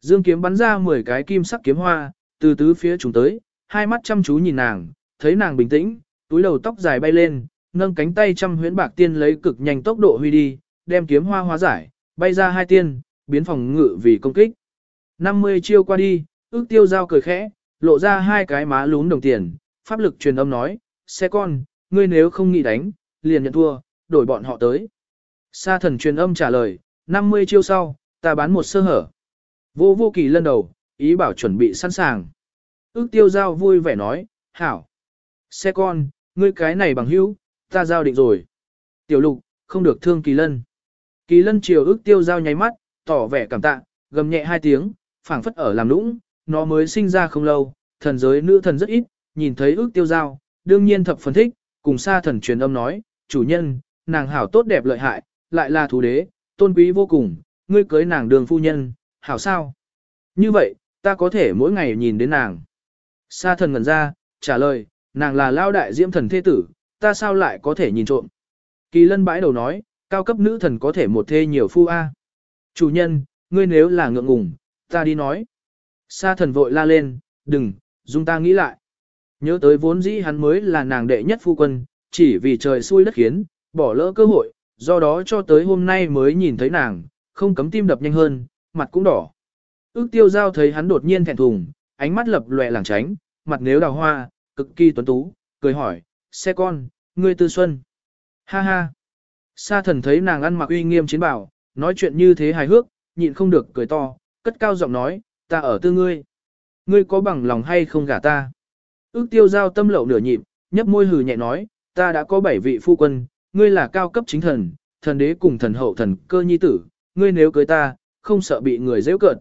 Dương kiếm bắn ra 10 cái kim sắc kiếm hoa, từ tứ phía chúng tới, hai mắt chăm chú nhìn nàng, thấy nàng bình tĩnh, túi đầu tóc dài bay lên, nâng cánh tay trăm huyễn bạc tiên lấy cực nhanh tốc độ huy đi, đem kiếm hoa hóa giải, bay ra hai tiên, biến phòng ngự vì công kích. 50 chiêu qua đi, ước tiêu giao cười khẽ, lộ ra hai cái má lún đồng tiền, pháp lực truyền âm nói, xe con, ngươi nếu không nghĩ đánh, liền nhận thua, đổi bọn họ tới. Sa thần truyền âm trả lời, 50 chiêu sau, ta bán một sơ hở. Vô vô kỳ lân đầu, ý bảo chuẩn bị sẵn sàng. Ước tiêu giao vui vẻ nói, hảo. Xe con, ngươi cái này bằng hữu, ta giao định rồi. Tiểu lục, không được thương kỳ lân. Kỳ lân chiều ước tiêu giao nháy mắt, tỏ vẻ cảm tạ, gầm nhẹ hai tiếng, phảng phất ở làm lũng, nó mới sinh ra không lâu, thần giới nữ thần rất ít, nhìn thấy ước tiêu giao, đương nhiên thập phân thích, cùng xa thần truyền âm nói, chủ nhân, nàng hảo tốt đẹp lợi hại, lại là thú đế, tôn quý vô cùng, ngươi cưới nàng đường phu nhân, hảo sao? Như vậy, ta có thể mỗi ngày nhìn đến nàng. Sa thần ngẩn ra, trả lời, nàng là lao đại diễm thần thế tử, ta sao lại có thể nhìn trộm? Kỳ lân bãi đầu nói, cao cấp nữ thần có thể một thê nhiều phu A. Chủ nhân, ngươi nếu là ngượng ngùng, ta đi nói. Sa thần vội la lên, đừng, dùng ta nghĩ lại. Nhớ tới vốn dĩ hắn mới là nàng đệ nhất phu quân, chỉ vì trời xui đất khiến, bỏ lỡ cơ hội, do đó cho tới hôm nay mới nhìn thấy nàng, không cấm tim đập nhanh hơn, mặt cũng đỏ. Ước tiêu giao thấy hắn đột nhiên thẹn thùng, ánh mắt lập lòe lảng tránh, mặt nếu đào hoa, cực kỳ tuấn tú, cười hỏi, xe con, ngươi tư xuân. Ha ha. Sa thần thấy nàng ăn mặc uy nghiêm chiến bảo, nói chuyện như thế hài hước, nhịn không được cười to, cất cao giọng nói, ta ở tư ngươi. Ngươi có bằng lòng hay không gả ta? Ước tiêu giao tâm lậu nửa nhịp, nhấp môi hừ nhẹ nói, ta đã có bảy vị phu quân, ngươi là cao cấp chính thần, thần đế cùng thần hậu thần cơ nhi tử, ngươi nếu cưới ta, không sợ bị người dễ cợt.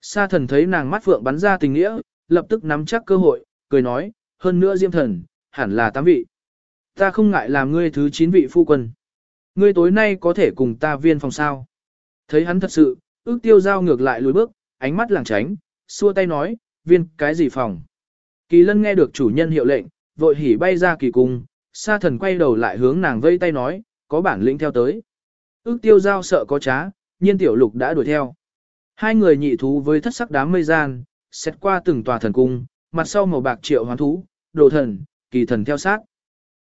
Sa thần thấy nàng mắt phượng bắn ra tình nghĩa, lập tức nắm chắc cơ hội, cười nói, hơn nữa diêm thần, hẳn là tám vị. Ta không ngại làm ngươi thứ chín vị phu quân. Ngươi tối nay có thể cùng ta viên phòng sao. Thấy hắn thật sự, ước tiêu giao ngược lại lùi bước, ánh mắt lảng tránh, xua tay nói, viên cái gì phòng. Kỳ lân nghe được chủ nhân hiệu lệnh, vội hỉ bay ra kỳ cung, sa thần quay đầu lại hướng nàng vây tay nói, có bản lĩnh theo tới. Ước tiêu giao sợ có trá, nhiên tiểu lục đã đuổi theo. Hai người nhị thú với thất sắc đám mây gian, xét qua từng tòa thần cung, mặt sau màu bạc triệu hoán thú, đồ thần, kỳ thần theo sát.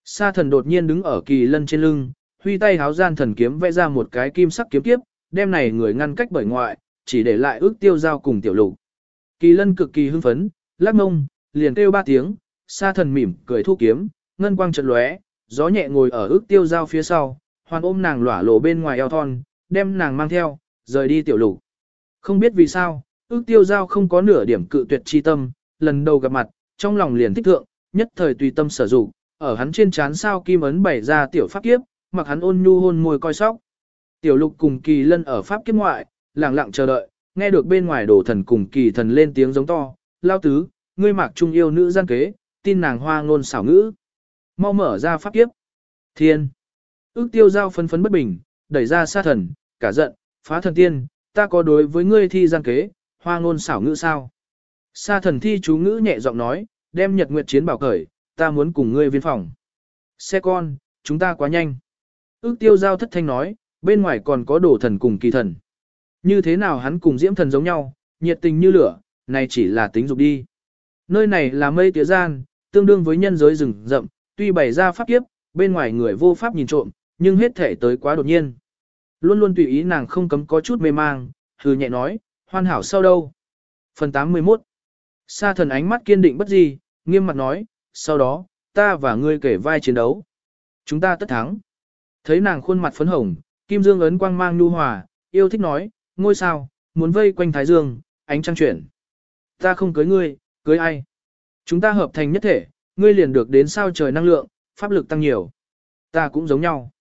Sa thần đột nhiên đứng ở kỳ lân trên lưng, huy tay háo gian thần kiếm vẽ ra một cái kim sắc kiếm kiếp, đem này người ngăn cách bởi ngoại, chỉ để lại ước tiêu giao cùng tiểu lục. Kỳ lân cực kỳ hưng phấn, lắc mông, liền kêu ba tiếng, sa thần mỉm, cười thu kiếm, ngân quang chợt lóe, gió nhẹ ngồi ở ước tiêu giao phía sau, hoàn ôm nàng lỏa lộ bên ngoài eo thon, đem nàng mang theo, rời đi tiểu lục. Không biết vì sao, ước tiêu giao không có nửa điểm cự tuyệt chi tâm, lần đầu gặp mặt, trong lòng liền thích thượng, nhất thời tùy tâm sở dụng, ở hắn trên trán sao kim ấn bày ra tiểu pháp kiếp, mặc hắn ôn nhu hôn môi coi sóc. Tiểu lục cùng kỳ lân ở pháp kiếp ngoại, lặng lặng chờ đợi, nghe được bên ngoài đổ thần cùng kỳ thần lên tiếng giống to, lao tứ, ngươi mạc trung yêu nữ gian kế, tin nàng hoa ngôn xảo ngữ. Mau mở ra pháp kiếp. Thiên. Ước tiêu giao phân phấn bất bình, đẩy ra sa thần, cả giận, phá thần tiên, ta có đối với ngươi thi gian kế, hoa ngôn xảo ngữ sao. Sa thần thi chú ngữ nhẹ giọng nói, đem nhật nguyệt chiến bảo khởi, ta muốn cùng ngươi viên phòng. Xe con, chúng ta quá nhanh. Ước tiêu giao thất thanh nói, bên ngoài còn có đổ thần cùng kỳ thần. Như thế nào hắn cùng diễm thần giống nhau, nhiệt tình như lửa, này chỉ là tính dục đi. Nơi này là mây tía gian, tương đương với nhân giới rừng rậm, tuy bày ra pháp kiếp, bên ngoài người vô pháp nhìn trộm, nhưng hết thể tới quá đột nhiên. Luôn luôn tùy ý nàng không cấm có chút mê mang, hừ nhẹ nói, hoàn hảo sau đâu. Phần 81 Sa thần ánh mắt kiên định bất gì, nghiêm mặt nói, sau đó, ta và ngươi kể vai chiến đấu. Chúng ta tất thắng. Thấy nàng khuôn mặt phấn hồng, Kim Dương ấn quang mang nhu hòa, yêu thích nói, ngôi sao, muốn vây quanh Thái Dương, ánh trăng chuyển. Ta không cưới ngươi, cưới ai? Chúng ta hợp thành nhất thể, ngươi liền được đến sao trời năng lượng, pháp lực tăng nhiều. Ta cũng giống nhau.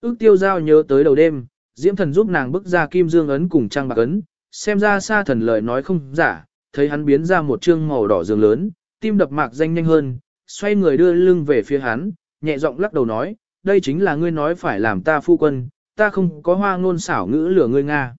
Ước tiêu giao nhớ tới đầu đêm, Diễm thần giúp nàng bức ra Kim Dương ấn cùng trang bạc ấn, xem ra xa thần lời nói không giả, thấy hắn biến ra một trương màu đỏ giường lớn, tim đập mạc danh nhanh hơn, xoay người đưa lưng về phía hắn, nhẹ giọng lắc đầu nói, đây chính là ngươi nói phải làm ta phu quân, ta không có hoa ngôn xảo ngữ lửa ngươi Nga.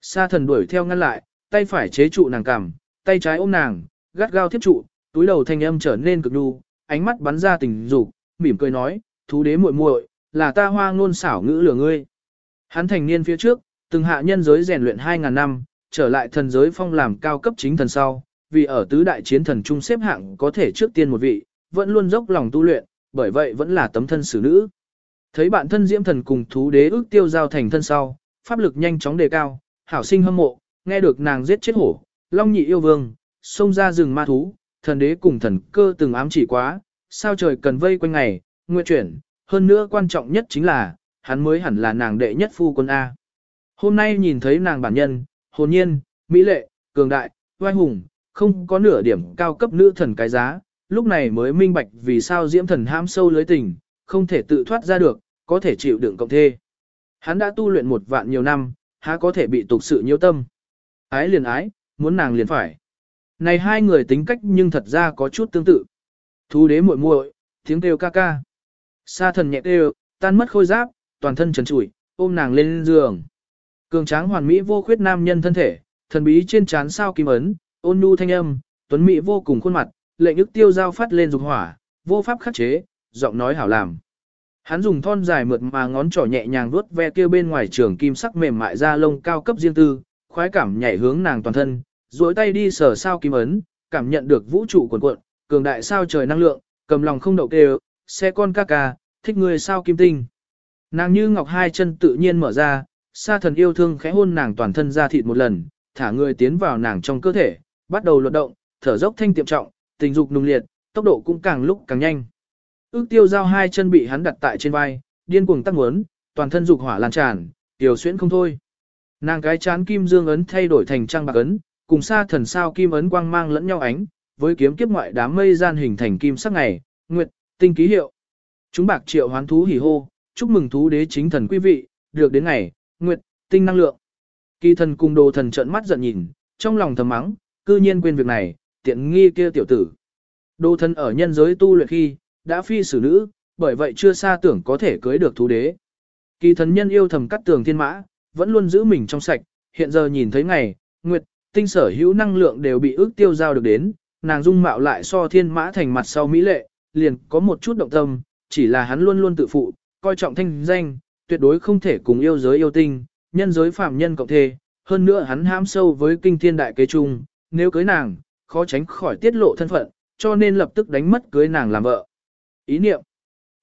Sa thần đuổi theo ngăn lại, tay phải chế trụ nàng cằm, tay trái ôm nàng, gắt gao tiếp trụ, túi đầu thanh âm trở nên cực đu, ánh mắt bắn ra tình dục, mỉm cười nói, thú đế muội muội, là ta hoa ngôn xảo ngữ lửa ngươi. Hắn thành niên phía trước, từng hạ nhân giới rèn luyện 2.000 năm, trở lại thần giới phong làm cao cấp chính thần sau, vì ở tứ đại chiến thần trung xếp hạng có thể trước tiên một vị, vẫn luôn dốc lòng tu luyện, bởi vậy vẫn là tấm thân xử nữ. Thấy bạn thân diễm thần cùng thú đế ước tiêu giao thành thân sau, pháp lực nhanh chóng đề cao, hảo sinh hâm mộ, nghe được nàng giết chết hổ, long nhị yêu vương, xông ra rừng ma thú, thần đế cùng thần cơ từng ám chỉ quá, sao trời cần vây quanh ngày, nguyện chuyển, hơn nữa quan trọng nhất chính là, hắn mới hẳn là nàng đệ nhất phu quân A. Hôm nay nhìn thấy nàng bản nhân, hồn nhiên, mỹ lệ, cường đại, oai hùng, không có nửa điểm cao cấp nữ thần cái giá, lúc này mới minh bạch vì sao diễm thần ham sâu lưới tình, không thể tự thoát ra được, có thể chịu đựng cộng thê. Hắn đã tu luyện một vạn nhiều năm, há có thể bị tục sự nhiễu tâm. Ái liền ái, muốn nàng liền phải. Này hai người tính cách nhưng thật ra có chút tương tự. Thú đế muội muội, tiếng kêu ca ca. Sa thần nhẹ kêu, tan mất khôi giáp, toàn thân trần trụi, ôm nàng lên giường. Cường tráng hoàn mỹ vô khuyết nam nhân thân thể, thần bí trên trán sao kim ấn, ôn nhu thanh âm, tuấn mỹ vô cùng khuôn mặt, lệnh ức tiêu giao phát lên dục hỏa, vô pháp khắc chế, giọng nói hảo làm. Hắn dùng thon dài mượt mà ngón trỏ nhẹ nhàng vuốt ve kia bên ngoài trường kim sắc mềm mại da lông cao cấp riêng tư, khoái cảm nhảy hướng nàng toàn thân, duỗi tay đi sờ sao kim ấn, cảm nhận được vũ trụ cuồn cuộn, cường đại sao trời năng lượng, cầm lòng không đậu kêu, xe con ca ca, thích người sao kim tinh. Nàng như ngọc hai chân tự nhiên mở ra, sa thần yêu thương khẽ hôn nàng toàn thân ra thịt một lần, thả người tiến vào nàng trong cơ thể, bắt đầu luật động, thở dốc thanh tiệm trọng, tình dục nung liệt, tốc độ cũng càng lúc càng nhanh. Ước tiêu giao hai chân bị hắn đặt tại trên vai, điên cuồng tăng muốn, toàn thân dục hỏa lan tràn, tiểu xuyễn không thôi. Nàng cái chán kim dương ấn thay đổi thành trang bạc ấn, cùng sa thần sao kim ấn quang mang lẫn nhau ánh, với kiếm kiếp ngoại đám mây gian hình thành kim sắc ngày, nguyệt, tinh ký hiệu. Chúng bạc triệu hoán thú hỉ hô, chúc mừng thú đế chính thần quý vị, được đến ngày, nguyệt, tinh năng lượng. Kỳ thần cùng đồ thần trợn mắt giận nhìn, trong lòng thầm mắng, cư nhiên quên việc này, tiện nghi kia tiểu tử. Đồ thần ở nhân giới tu luyện khi, đã phi xử nữ, bởi vậy chưa xa tưởng có thể cưới được thú đế. Kỳ thần nhân yêu thầm cắt tường thiên mã, vẫn luôn giữ mình trong sạch, hiện giờ nhìn thấy ngày, nguyệt, tinh sở hữu năng lượng đều bị ước tiêu giao được đến, nàng dung mạo lại so thiên mã thành mặt sau mỹ lệ, liền có một chút động tâm, chỉ là hắn luôn luôn tự phụ, coi trọng thanh danh, tuyệt đối không thể cùng yêu giới yêu tinh, nhân giới phạm nhân cộng thê, hơn nữa hắn hãm sâu với kinh thiên đại kế chung, nếu cưới nàng, khó tránh khỏi tiết lộ thân phận, cho nên lập tức đánh mất cưới nàng làm vợ. Ý niệm.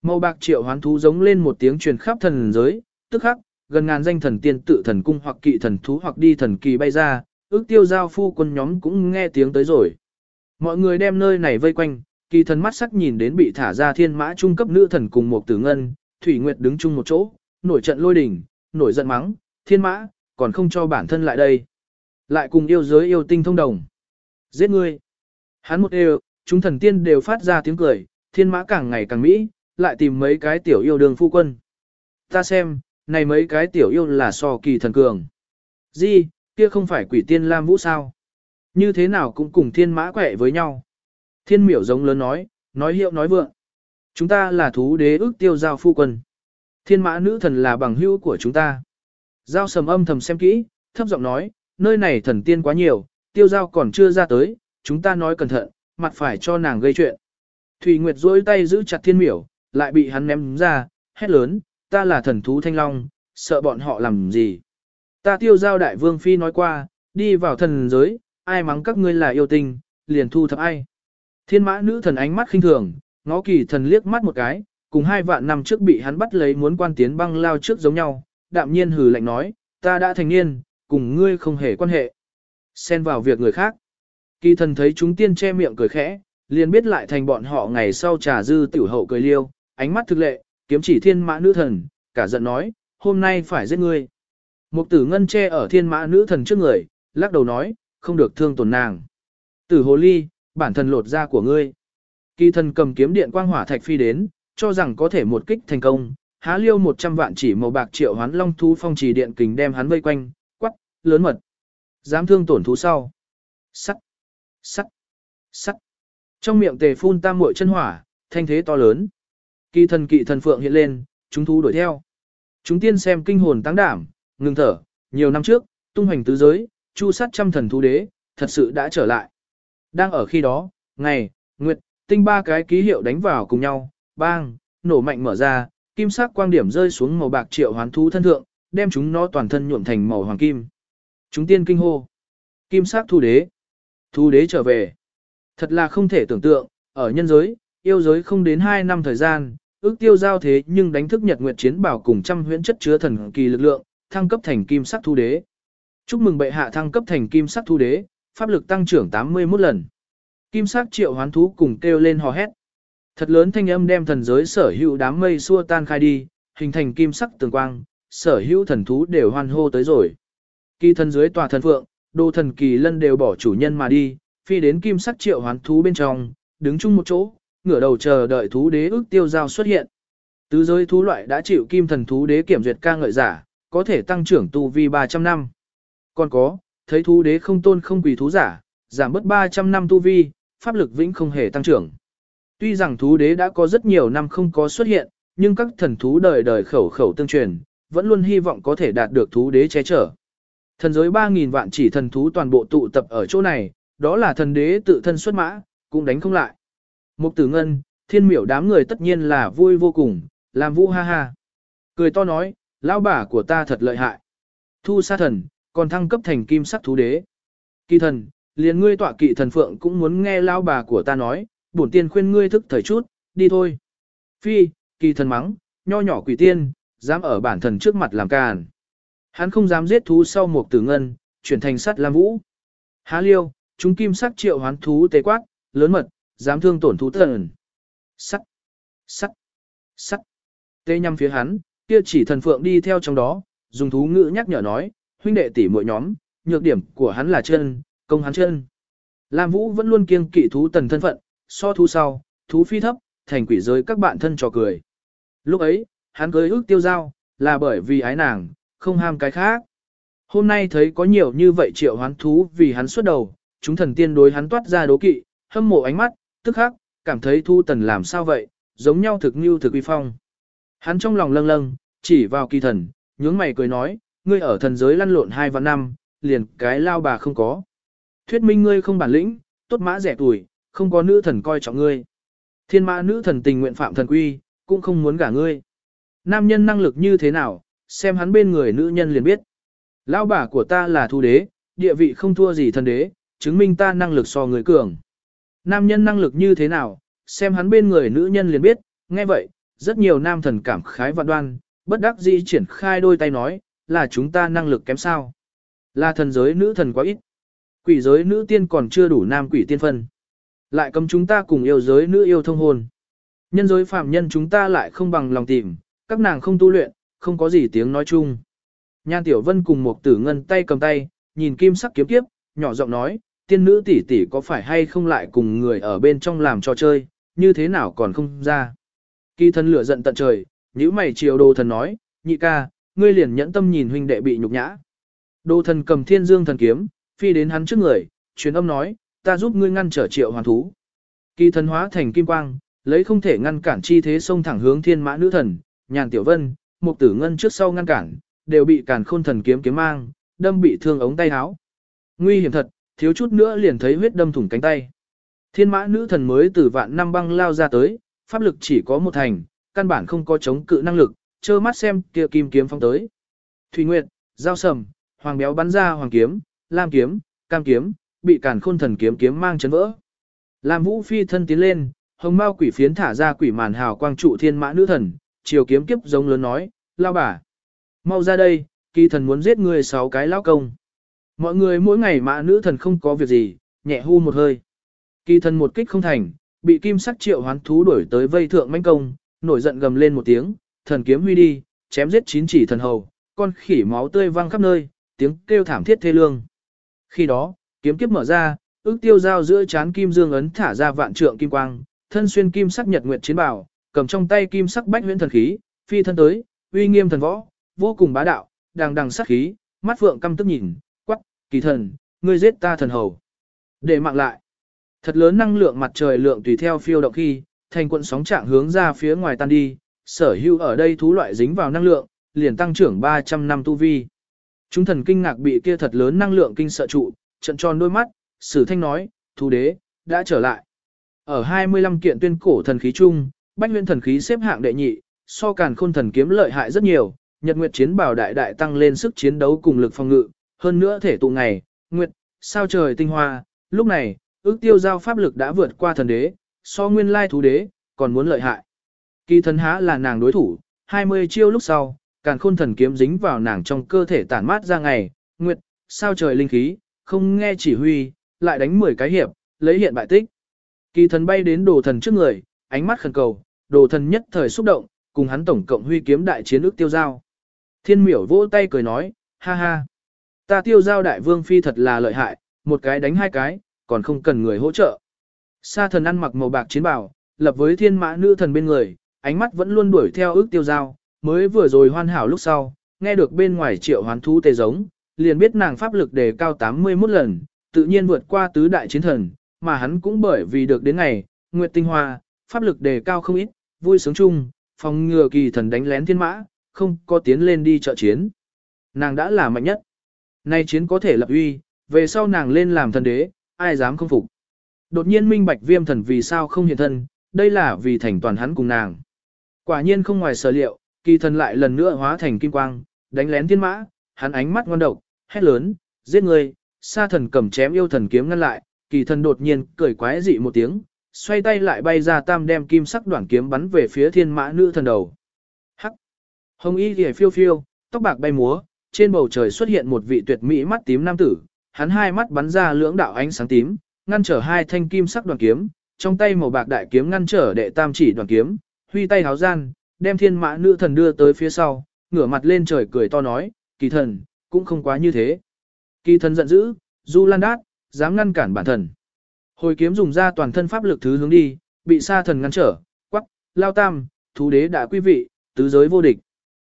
Màu bạc triệu hoán thú giống lên một tiếng truyền khắp thần giới, tức khắc, gần ngàn danh thần tiên tự thần cung hoặc kỵ thần thú hoặc đi thần kỳ bay ra, ước tiêu giao phu quân nhóm cũng nghe tiếng tới rồi. Mọi người đem nơi này vây quanh, kỳ thần mắt sắc nhìn đến bị thả ra thiên mã trung cấp nữ thần cùng một tử ngân, Thủy Nguyệt đứng chung một chỗ, nổi trận lôi đỉnh, nổi giận mắng, thiên mã, còn không cho bản thân lại đây. Lại cùng yêu giới yêu tinh thông đồng. Giết ngươi. Hắn một đều, chúng thần tiên đều phát ra tiếng cười, thiên mã càng ngày càng mỹ, lại tìm mấy cái tiểu yêu đường phu quân. Ta xem, này mấy cái tiểu yêu là so kỳ thần cường. Gì, kia không phải quỷ tiên Lam Vũ sao? Như thế nào cũng cùng thiên mã quẻ với nhau. Thiên miểu giống lớn nói, nói hiệu nói vượng. Chúng ta là thú đế ước tiêu giao phu quân. Thiên mã nữ thần là bằng hữu của chúng ta. Giao sầm âm thầm xem kỹ, thấp giọng nói, nơi này thần tiên quá nhiều, tiêu giao còn chưa ra tới, chúng ta nói cẩn thận, mặt phải cho nàng gây chuyện. Thủy Nguyệt duỗi tay giữ chặt thiên miểu, lại bị hắn ném ra, hét lớn, ta là thần thú thanh long, sợ bọn họ làm gì. Ta tiêu giao đại vương phi nói qua, đi vào thần giới, ai mắng các ngươi là yêu tình, liền thu thập ai. Thiên mã nữ thần ánh mắt khinh thường, ngó kỳ thần liếc mắt một cái, cùng hai vạn năm trước bị hắn bắt lấy muốn quan tiến băng lao trước giống nhau, đạm nhiên hừ lạnh nói, ta đã thành niên, cùng ngươi không hề quan hệ. Xen vào việc người khác. Kỳ thần thấy chúng tiên che miệng cười khẽ, liền biết lại thành bọn họ ngày sau trà dư tiểu hậu cười liêu, ánh mắt thực lệ, kiếm chỉ thiên mã nữ thần, cả giận nói, hôm nay phải giết ngươi. Một tử ngân che ở thiên mã nữ thần trước người, lắc đầu nói, không được thương tổn nàng. Tử hồ ly, bản thân lột da của ngươi. Kỳ thần cầm kiếm điện quang hỏa thạch phi đến, cho rằng có thể một kích thành công, há liêu 100 vạn chỉ màu bạc triệu hoán long thú phong trì điện kình đem hắn vây quanh, quắc, lớn mật. Dám thương tổn thú sau. Sắt, sắt, sắt. Trong miệng tề phun tam muội chân hỏa, thanh thế to lớn. Kỳ thần kỵ thần phượng hiện lên, chúng thú đuổi theo. Chúng tiên xem kinh hồn tăng đảm, ngừng thở, nhiều năm trước, tung hoành tứ giới, chu sát trăm thần thú đế, thật sự đã trở lại. Đang ở khi đó, ngày, nguyệt, tinh ba cái ký hiệu đánh vào cùng nhau, bang, nổ mạnh mở ra, kim sắc quang điểm rơi xuống màu bạc triệu hoán thú thân thượng, đem chúng nó toàn thân nhuộm thành màu hoàng kim. Chúng tiên kinh hô. Kim sắc thu đế. Thu đế trở về. Thật là không thể tưởng tượng, ở nhân giới, yêu giới không đến 2 năm thời gian, ước tiêu giao thế nhưng đánh thức nhật nguyệt chiến bảo cùng trăm huyễn chất chứa thần kỳ lực lượng, thăng cấp thành kim sắc thu đế. Chúc mừng bệ hạ thăng cấp thành kim sắc thu đế, pháp lực tăng trưởng 81 lần. Kim sắc triệu hoán thú cùng kêu lên hò hét. Thật lớn thanh âm đem thần giới sở hữu đám mây xua tan khai đi, hình thành kim sắc tường quang, sở hữu thần thú đều hoan hô tới rồi. Kỳ thần dưới tòa thần phượng, đô thần kỳ lân đều bỏ chủ nhân mà đi, phi đến kim sắc triệu hoán thú bên trong, đứng chung một chỗ, ngửa đầu chờ đợi thú đế ước tiêu giao xuất hiện. Tứ giới thú loại đã chịu kim thần thú đế kiểm duyệt ca ngợi giả, có thể tăng trưởng tu vi 300 năm. Còn có, thấy thú đế không tôn không quỳ thú giả, giảm bớt 300 năm tu vi, pháp lực vĩnh không hề tăng trưởng. Tuy rằng thú đế đã có rất nhiều năm không có xuất hiện, nhưng các thần thú đời đời khẩu khẩu tương truyền, vẫn luôn hy vọng có thể đạt được thú đế che chở. Thần giới 3.000 vạn chỉ thần thú toàn bộ tụ tập ở chỗ này, đó là thần đế tự thân xuất mã, cũng đánh không lại. Mục tử ngân, thiên miểu đám người tất nhiên là vui vô cùng, làm vũ ha ha. Cười to nói, lão bà của ta thật lợi hại. Thu sa thần, còn thăng cấp thành kim sắc thú đế. Kỳ thần, liền ngươi tọa kỵ thần phượng cũng muốn nghe lão bà của ta nói, bổn tiên khuyên ngươi thức thời chút, đi thôi. Phi, kỳ thần mắng, nho nhỏ quỷ tiên, dám ở bản thần trước mặt làm càn. Hắn không dám giết thú sau một tử ngân, chuyển thành sắt lam vũ. Há liêu, chúng kim sắc triệu hoán thú tế quát, lớn mật, dám thương tổn thú thần. Sắt, sắt, sắt. Tê nhằm phía hắn, kia chỉ thần phượng đi theo trong đó, dùng thú ngữ nhắc nhở nói, huynh đệ tỷ muội nhóm, nhược điểm của hắn là chân, công hắn chân. Lam Vũ vẫn luôn kiêng kỵ thú tần thân phận, so thú sau, thú phi thấp, thành quỷ giới các bạn thân trò cười. Lúc ấy, hắn cưới ước tiêu giao, là bởi vì ái nàng, không ham cái khác. Hôm nay thấy có nhiều như vậy triệu hoán thú vì hắn xuất đầu, chúng thần tiên đối hắn toát ra đố kỵ, hâm mộ ánh mắt, tức khắc, cảm thấy thu tần làm sao vậy, giống nhau thực như thực uy phong. Hắn trong lòng lâng lâng, chỉ vào kỳ thần, nhướng mày cười nói, ngươi ở thần giới lăn lộn hai vạn năm, liền cái lao bà không có. Thuyết minh ngươi không bản lĩnh, tốt mã rẻ tuổi, không có nữ thần coi trọng ngươi. Thiên mã nữ thần tình nguyện phạm thần quy, cũng không muốn gả ngươi. Nam nhân năng lực như thế nào, xem hắn bên người nữ nhân liền biết. Lão bà của ta là thu đế, địa vị không thua gì thần đế, chứng minh ta năng lực so người cường. Nam nhân năng lực như thế nào, xem hắn bên người nữ nhân liền biết, Nghe vậy, rất nhiều nam thần cảm khái vạn đoan, bất đắc dĩ triển khai đôi tay nói, là chúng ta năng lực kém sao. Là thần giới nữ thần quá ít. Quỷ giới nữ tiên còn chưa đủ nam quỷ tiên phân. Lại cấm chúng ta cùng yêu giới nữ yêu thông hồn. Nhân giới phạm nhân chúng ta lại không bằng lòng tìm, các nàng không tu luyện, không có gì tiếng nói chung. Nhan Tiểu Vân cùng một tử ngân tay cầm tay, nhìn kim sắc kiếm kiếp, nhỏ giọng nói, tiên nữ tỷ tỷ có phải hay không lại cùng người ở bên trong làm trò chơi, như thế nào còn không ra. Kỳ thần lửa giận tận trời, nhữ mày chiều đồ thần nói, nhị ca, ngươi liền nhẫn tâm nhìn huynh đệ bị nhục nhã. Đồ thần cầm thiên dương thần kiếm, phi đến hắn trước người, truyền âm nói, ta giúp ngươi ngăn trở triệu hoàn thú. Kỳ thần hóa thành kim quang, lấy không thể ngăn cản chi thế xông thẳng hướng thiên mã nữ thần, nhàn tiểu vân, một tử ngân trước sau ngăn cản, đều bị càn khôn thần kiếm kiếm mang, đâm bị thương ống tay áo. Nguy hiểm thật, thiếu chút nữa liền thấy huyết đâm thủng cánh tay. Thiên mã nữ thần mới từ vạn năm băng lao ra tới, pháp lực chỉ có một thành, căn bản không có chống cự năng lực, trơ mắt xem kia kim kiếm phong tới. Thủy Nguyệt, Giao Sầm, Hoàng Béo bắn ra Hoàng Kiếm, Lam Kiếm, Cam Kiếm, bị cản khôn thần kiếm kiếm mang chấn vỡ. Lam Vũ Phi thân tiến lên, hồng mao quỷ phiến thả ra quỷ màn hào quang trụ thiên mã nữ thần, chiều kiếm kiếp giống lớn nói, lao bà. Mau ra đây, kỳ thần muốn giết người sáu cái lao công. Mọi người mỗi ngày mã nữ thần không có việc gì, nhẹ hu một hơi. Kỳ thần một kích không thành, bị kim sắc triệu hoán thú đuổi tới vây thượng manh công, nổi giận gầm lên một tiếng, thần kiếm huy đi, chém giết chín chỉ thần hầu, con khỉ máu tươi văng khắp nơi, tiếng kêu thảm thiết thê lương. Khi đó, kiếm kiếp mở ra, ước tiêu giao giữa chán kim dương ấn thả ra vạn trượng kim quang, thân xuyên kim sắc nhật nguyệt chiến bảo, cầm trong tay kim sắc bách huyễn thần khí, phi thân tới, uy nghiêm thần võ, vô cùng bá đạo, đằng đằng sát khí, mắt phượng căm tức nhìn, quắc, kỳ thần, ngươi giết ta thần hầu. Để mạng lại. Thật lớn năng lượng mặt trời lượng tùy theo phiêu động khi, thành quận sóng trạng hướng ra phía ngoài tan đi, sở hữu ở đây thú loại dính vào năng lượng, liền tăng trưởng 300 năm tu vi. Chúng thần kinh ngạc bị kia thật lớn năng lượng kinh sợ trụ, trận tròn đôi mắt, sử thanh nói, thú đế, đã trở lại. Ở 25 kiện tuyên cổ thần khí chung, bách nguyên thần khí xếp hạng đệ nhị, so càn khôn thần kiếm lợi hại rất nhiều, nhật nguyệt chiến bảo đại đại tăng lên sức chiến đấu cùng lực phòng ngự, hơn nữa thể tụ ngày, nguyệt, sao trời tinh hoa, lúc này, ước tiêu giao pháp lực đã vượt qua thần đế, so nguyên lai thú đế, còn muốn lợi hại. Kỳ thần há là nàng đối thủ, 20 chiêu lúc sau, càn khôn thần kiếm dính vào nàng trong cơ thể tản mát ra ngày, nguyệt, sao trời linh khí, không nghe chỉ huy, lại đánh 10 cái hiệp, lấy hiện bại tích. Kỳ thần bay đến đồ thần trước người, ánh mắt khẩn cầu, đồ thần nhất thời xúc động, cùng hắn tổng cộng huy kiếm đại chiến ước tiêu giao. Thiên miểu vỗ tay cười nói, ha ha. Ta tiêu giao đại vương phi thật là lợi hại, một cái đánh hai cái, còn không cần người hỗ trợ. Sa thần ăn mặc màu bạc chiến bào, lập với thiên mã nữ thần bên người, ánh mắt vẫn luôn đuổi theo ước tiêu giao, mới vừa rồi hoàn hảo lúc sau, nghe được bên ngoài triệu hoán thú tê giống, liền biết nàng pháp lực đề cao 81 lần, tự nhiên vượt qua tứ đại chiến thần, mà hắn cũng bởi vì được đến ngày, Nguyệt Tinh Hoa, pháp lực đề cao không ít, vui sướng chung, phòng ngừa kỳ thần đánh lén thiên mã, không có tiến lên đi trợ chiến. Nàng đã là mạnh nhất. Nay chiến có thể lập uy, về sau nàng lên làm thần đế, ai dám không phục. Đột nhiên minh bạch viêm thần vì sao không hiện thân, đây là vì thành toàn hắn cùng nàng. Quả nhiên không ngoài sở liệu, kỳ thần lại lần nữa hóa thành kim quang, đánh lén thiên mã, hắn ánh mắt ngon độc, hét lớn, giết người, sa thần cầm chém yêu thần kiếm ngăn lại, kỳ thần đột nhiên cười quái dị một tiếng, xoay tay lại bay ra tam đem kim sắc đoạn kiếm bắn về phía thiên mã nữ thần đầu. Hắc! Hồng y ghề phiêu phiêu, tóc bạc bay múa, trên bầu trời xuất hiện một vị tuyệt mỹ mắt tím nam tử, hắn hai mắt bắn ra lưỡng đạo ánh sáng tím, ngăn trở hai thanh kim sắc đoàn kiếm, trong tay màu bạc đại kiếm ngăn trở đệ tam chỉ đoàn kiếm, huy tay háo gian, đem thiên mã nữ thần đưa tới phía sau, ngửa mặt lên trời cười to nói, kỳ thần, cũng không quá như thế. Kỳ thần giận dữ, du lan đát, dám ngăn cản bản thần. Hồi kiếm dùng ra toàn thân pháp lực thứ hướng đi, bị sa thần ngăn trở, quắc, lao tam, thú đế đã quý vị, tứ giới vô địch.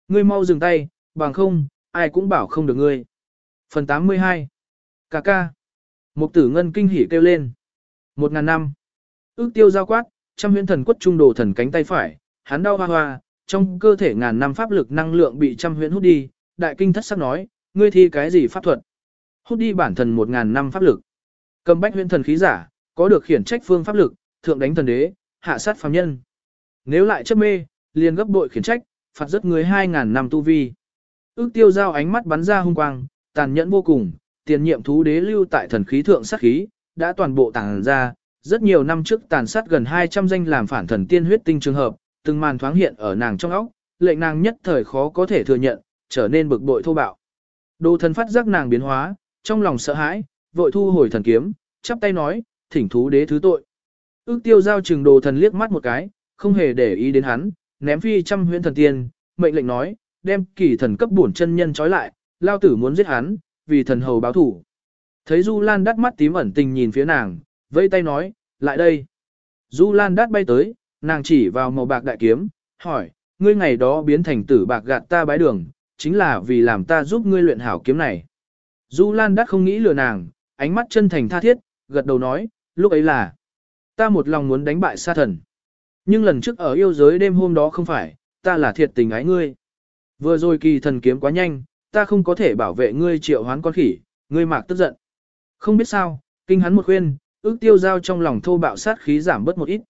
Ngươi mau dừng tay, bằng không, ai cũng bảo không được ngươi. Phần 82 Cà ca. Mục tử ngân kinh hỉ kêu lên. Một ngàn năm. Ước tiêu giao quát, trăm huyễn thần quất trung đồ thần cánh tay phải, hắn đau hoa hoa, trong cơ thể ngàn năm pháp lực năng lượng bị trăm huyễn hút đi, đại kinh thất sắc nói, ngươi thi cái gì pháp thuật? Hút đi bản thần một ngàn năm pháp lực. Cầm bách huyễn thần khí giả, có được khiển trách phương pháp lực, thượng đánh thần đế, hạ sát phàm nhân. Nếu lại chấp mê, liền gấp bội khiển trách, phạt rất người hai ngàn năm tu vi. Ước tiêu giao ánh mắt bắn ra hung quang, tàn nhẫn vô cùng, tiền nhiệm thú đế lưu tại thần khí thượng sát khí, đã toàn bộ tàng ra, rất nhiều năm trước tàn sát gần 200 danh làm phản thần tiên huyết tinh trường hợp, từng màn thoáng hiện ở nàng trong óc, lệnh nàng nhất thời khó có thể thừa nhận, trở nên bực bội thô bạo. Đồ thần phát giác nàng biến hóa, trong lòng sợ hãi, vội thu hồi thần kiếm, chắp tay nói, thỉnh thú đế thứ tội. Ước tiêu giao trừng đồ thần liếc mắt một cái, không hề để ý đến hắn, ném phi trăm huyễn thần tiên, mệnh lệnh nói, đem kỳ thần cấp bổn chân nhân trói lại, lao tử muốn giết hắn, vì thần hầu báo thủ. Thấy Du Lan đắt mắt tím ẩn tình nhìn phía nàng, vẫy tay nói, lại đây. Du Lan đắt bay tới, nàng chỉ vào màu bạc đại kiếm, hỏi, ngươi ngày đó biến thành tử bạc gạt ta bái đường, chính là vì làm ta giúp ngươi luyện hảo kiếm này. Du Lan đắt không nghĩ lừa nàng, ánh mắt chân thành tha thiết, gật đầu nói, lúc ấy là, ta một lòng muốn đánh bại sa thần. Nhưng lần trước ở yêu giới đêm hôm đó không phải, ta là thiệt tình ái ngươi. Vừa rồi kỳ thần kiếm quá nhanh, ta không có thể bảo vệ ngươi triệu hoán con khỉ, ngươi mạc tức giận. Không biết sao, kinh hắn một khuyên, ước tiêu giao trong lòng thô bạo sát khí giảm bớt một ít.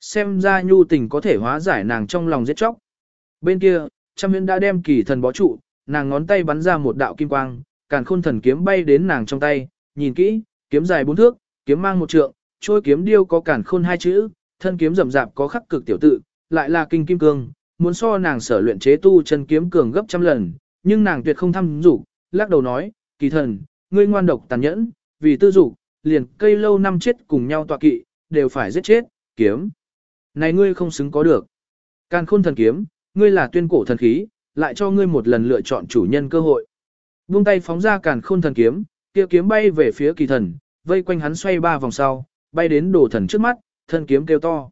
Xem ra nhu tình có thể hóa giải nàng trong lòng giết chóc. Bên kia, trăm huyễn đã đem kỳ thần bó trụ, nàng ngón tay bắn ra một đạo kim quang, càn khôn thần kiếm bay đến nàng trong tay, nhìn kỹ, kiếm dài bốn thước, kiếm mang một trượng, trôi kiếm điêu có càn khôn hai chữ, thân kiếm rậm rạp có khắc cực tiểu tự, lại là kinh kim cương, muốn so nàng sở luyện chế tu chân kiếm cường gấp trăm lần, nhưng nàng tuyệt không thăm dục, lắc đầu nói, kỳ thần, ngươi ngoan độc tàn nhẫn, vì tư dục, liền cây lâu năm chết cùng nhau tọa kỵ, đều phải giết chết, kiếm. Này ngươi không xứng có được. Càn khôn thần kiếm, ngươi là tuyên cổ thần khí, lại cho ngươi một lần lựa chọn chủ nhân cơ hội. Buông tay phóng ra càn khôn thần kiếm, kia kiếm bay về phía kỳ thần, vây quanh hắn xoay ba vòng sau, bay đến đồ thần trước mắt, thân kiếm kêu to.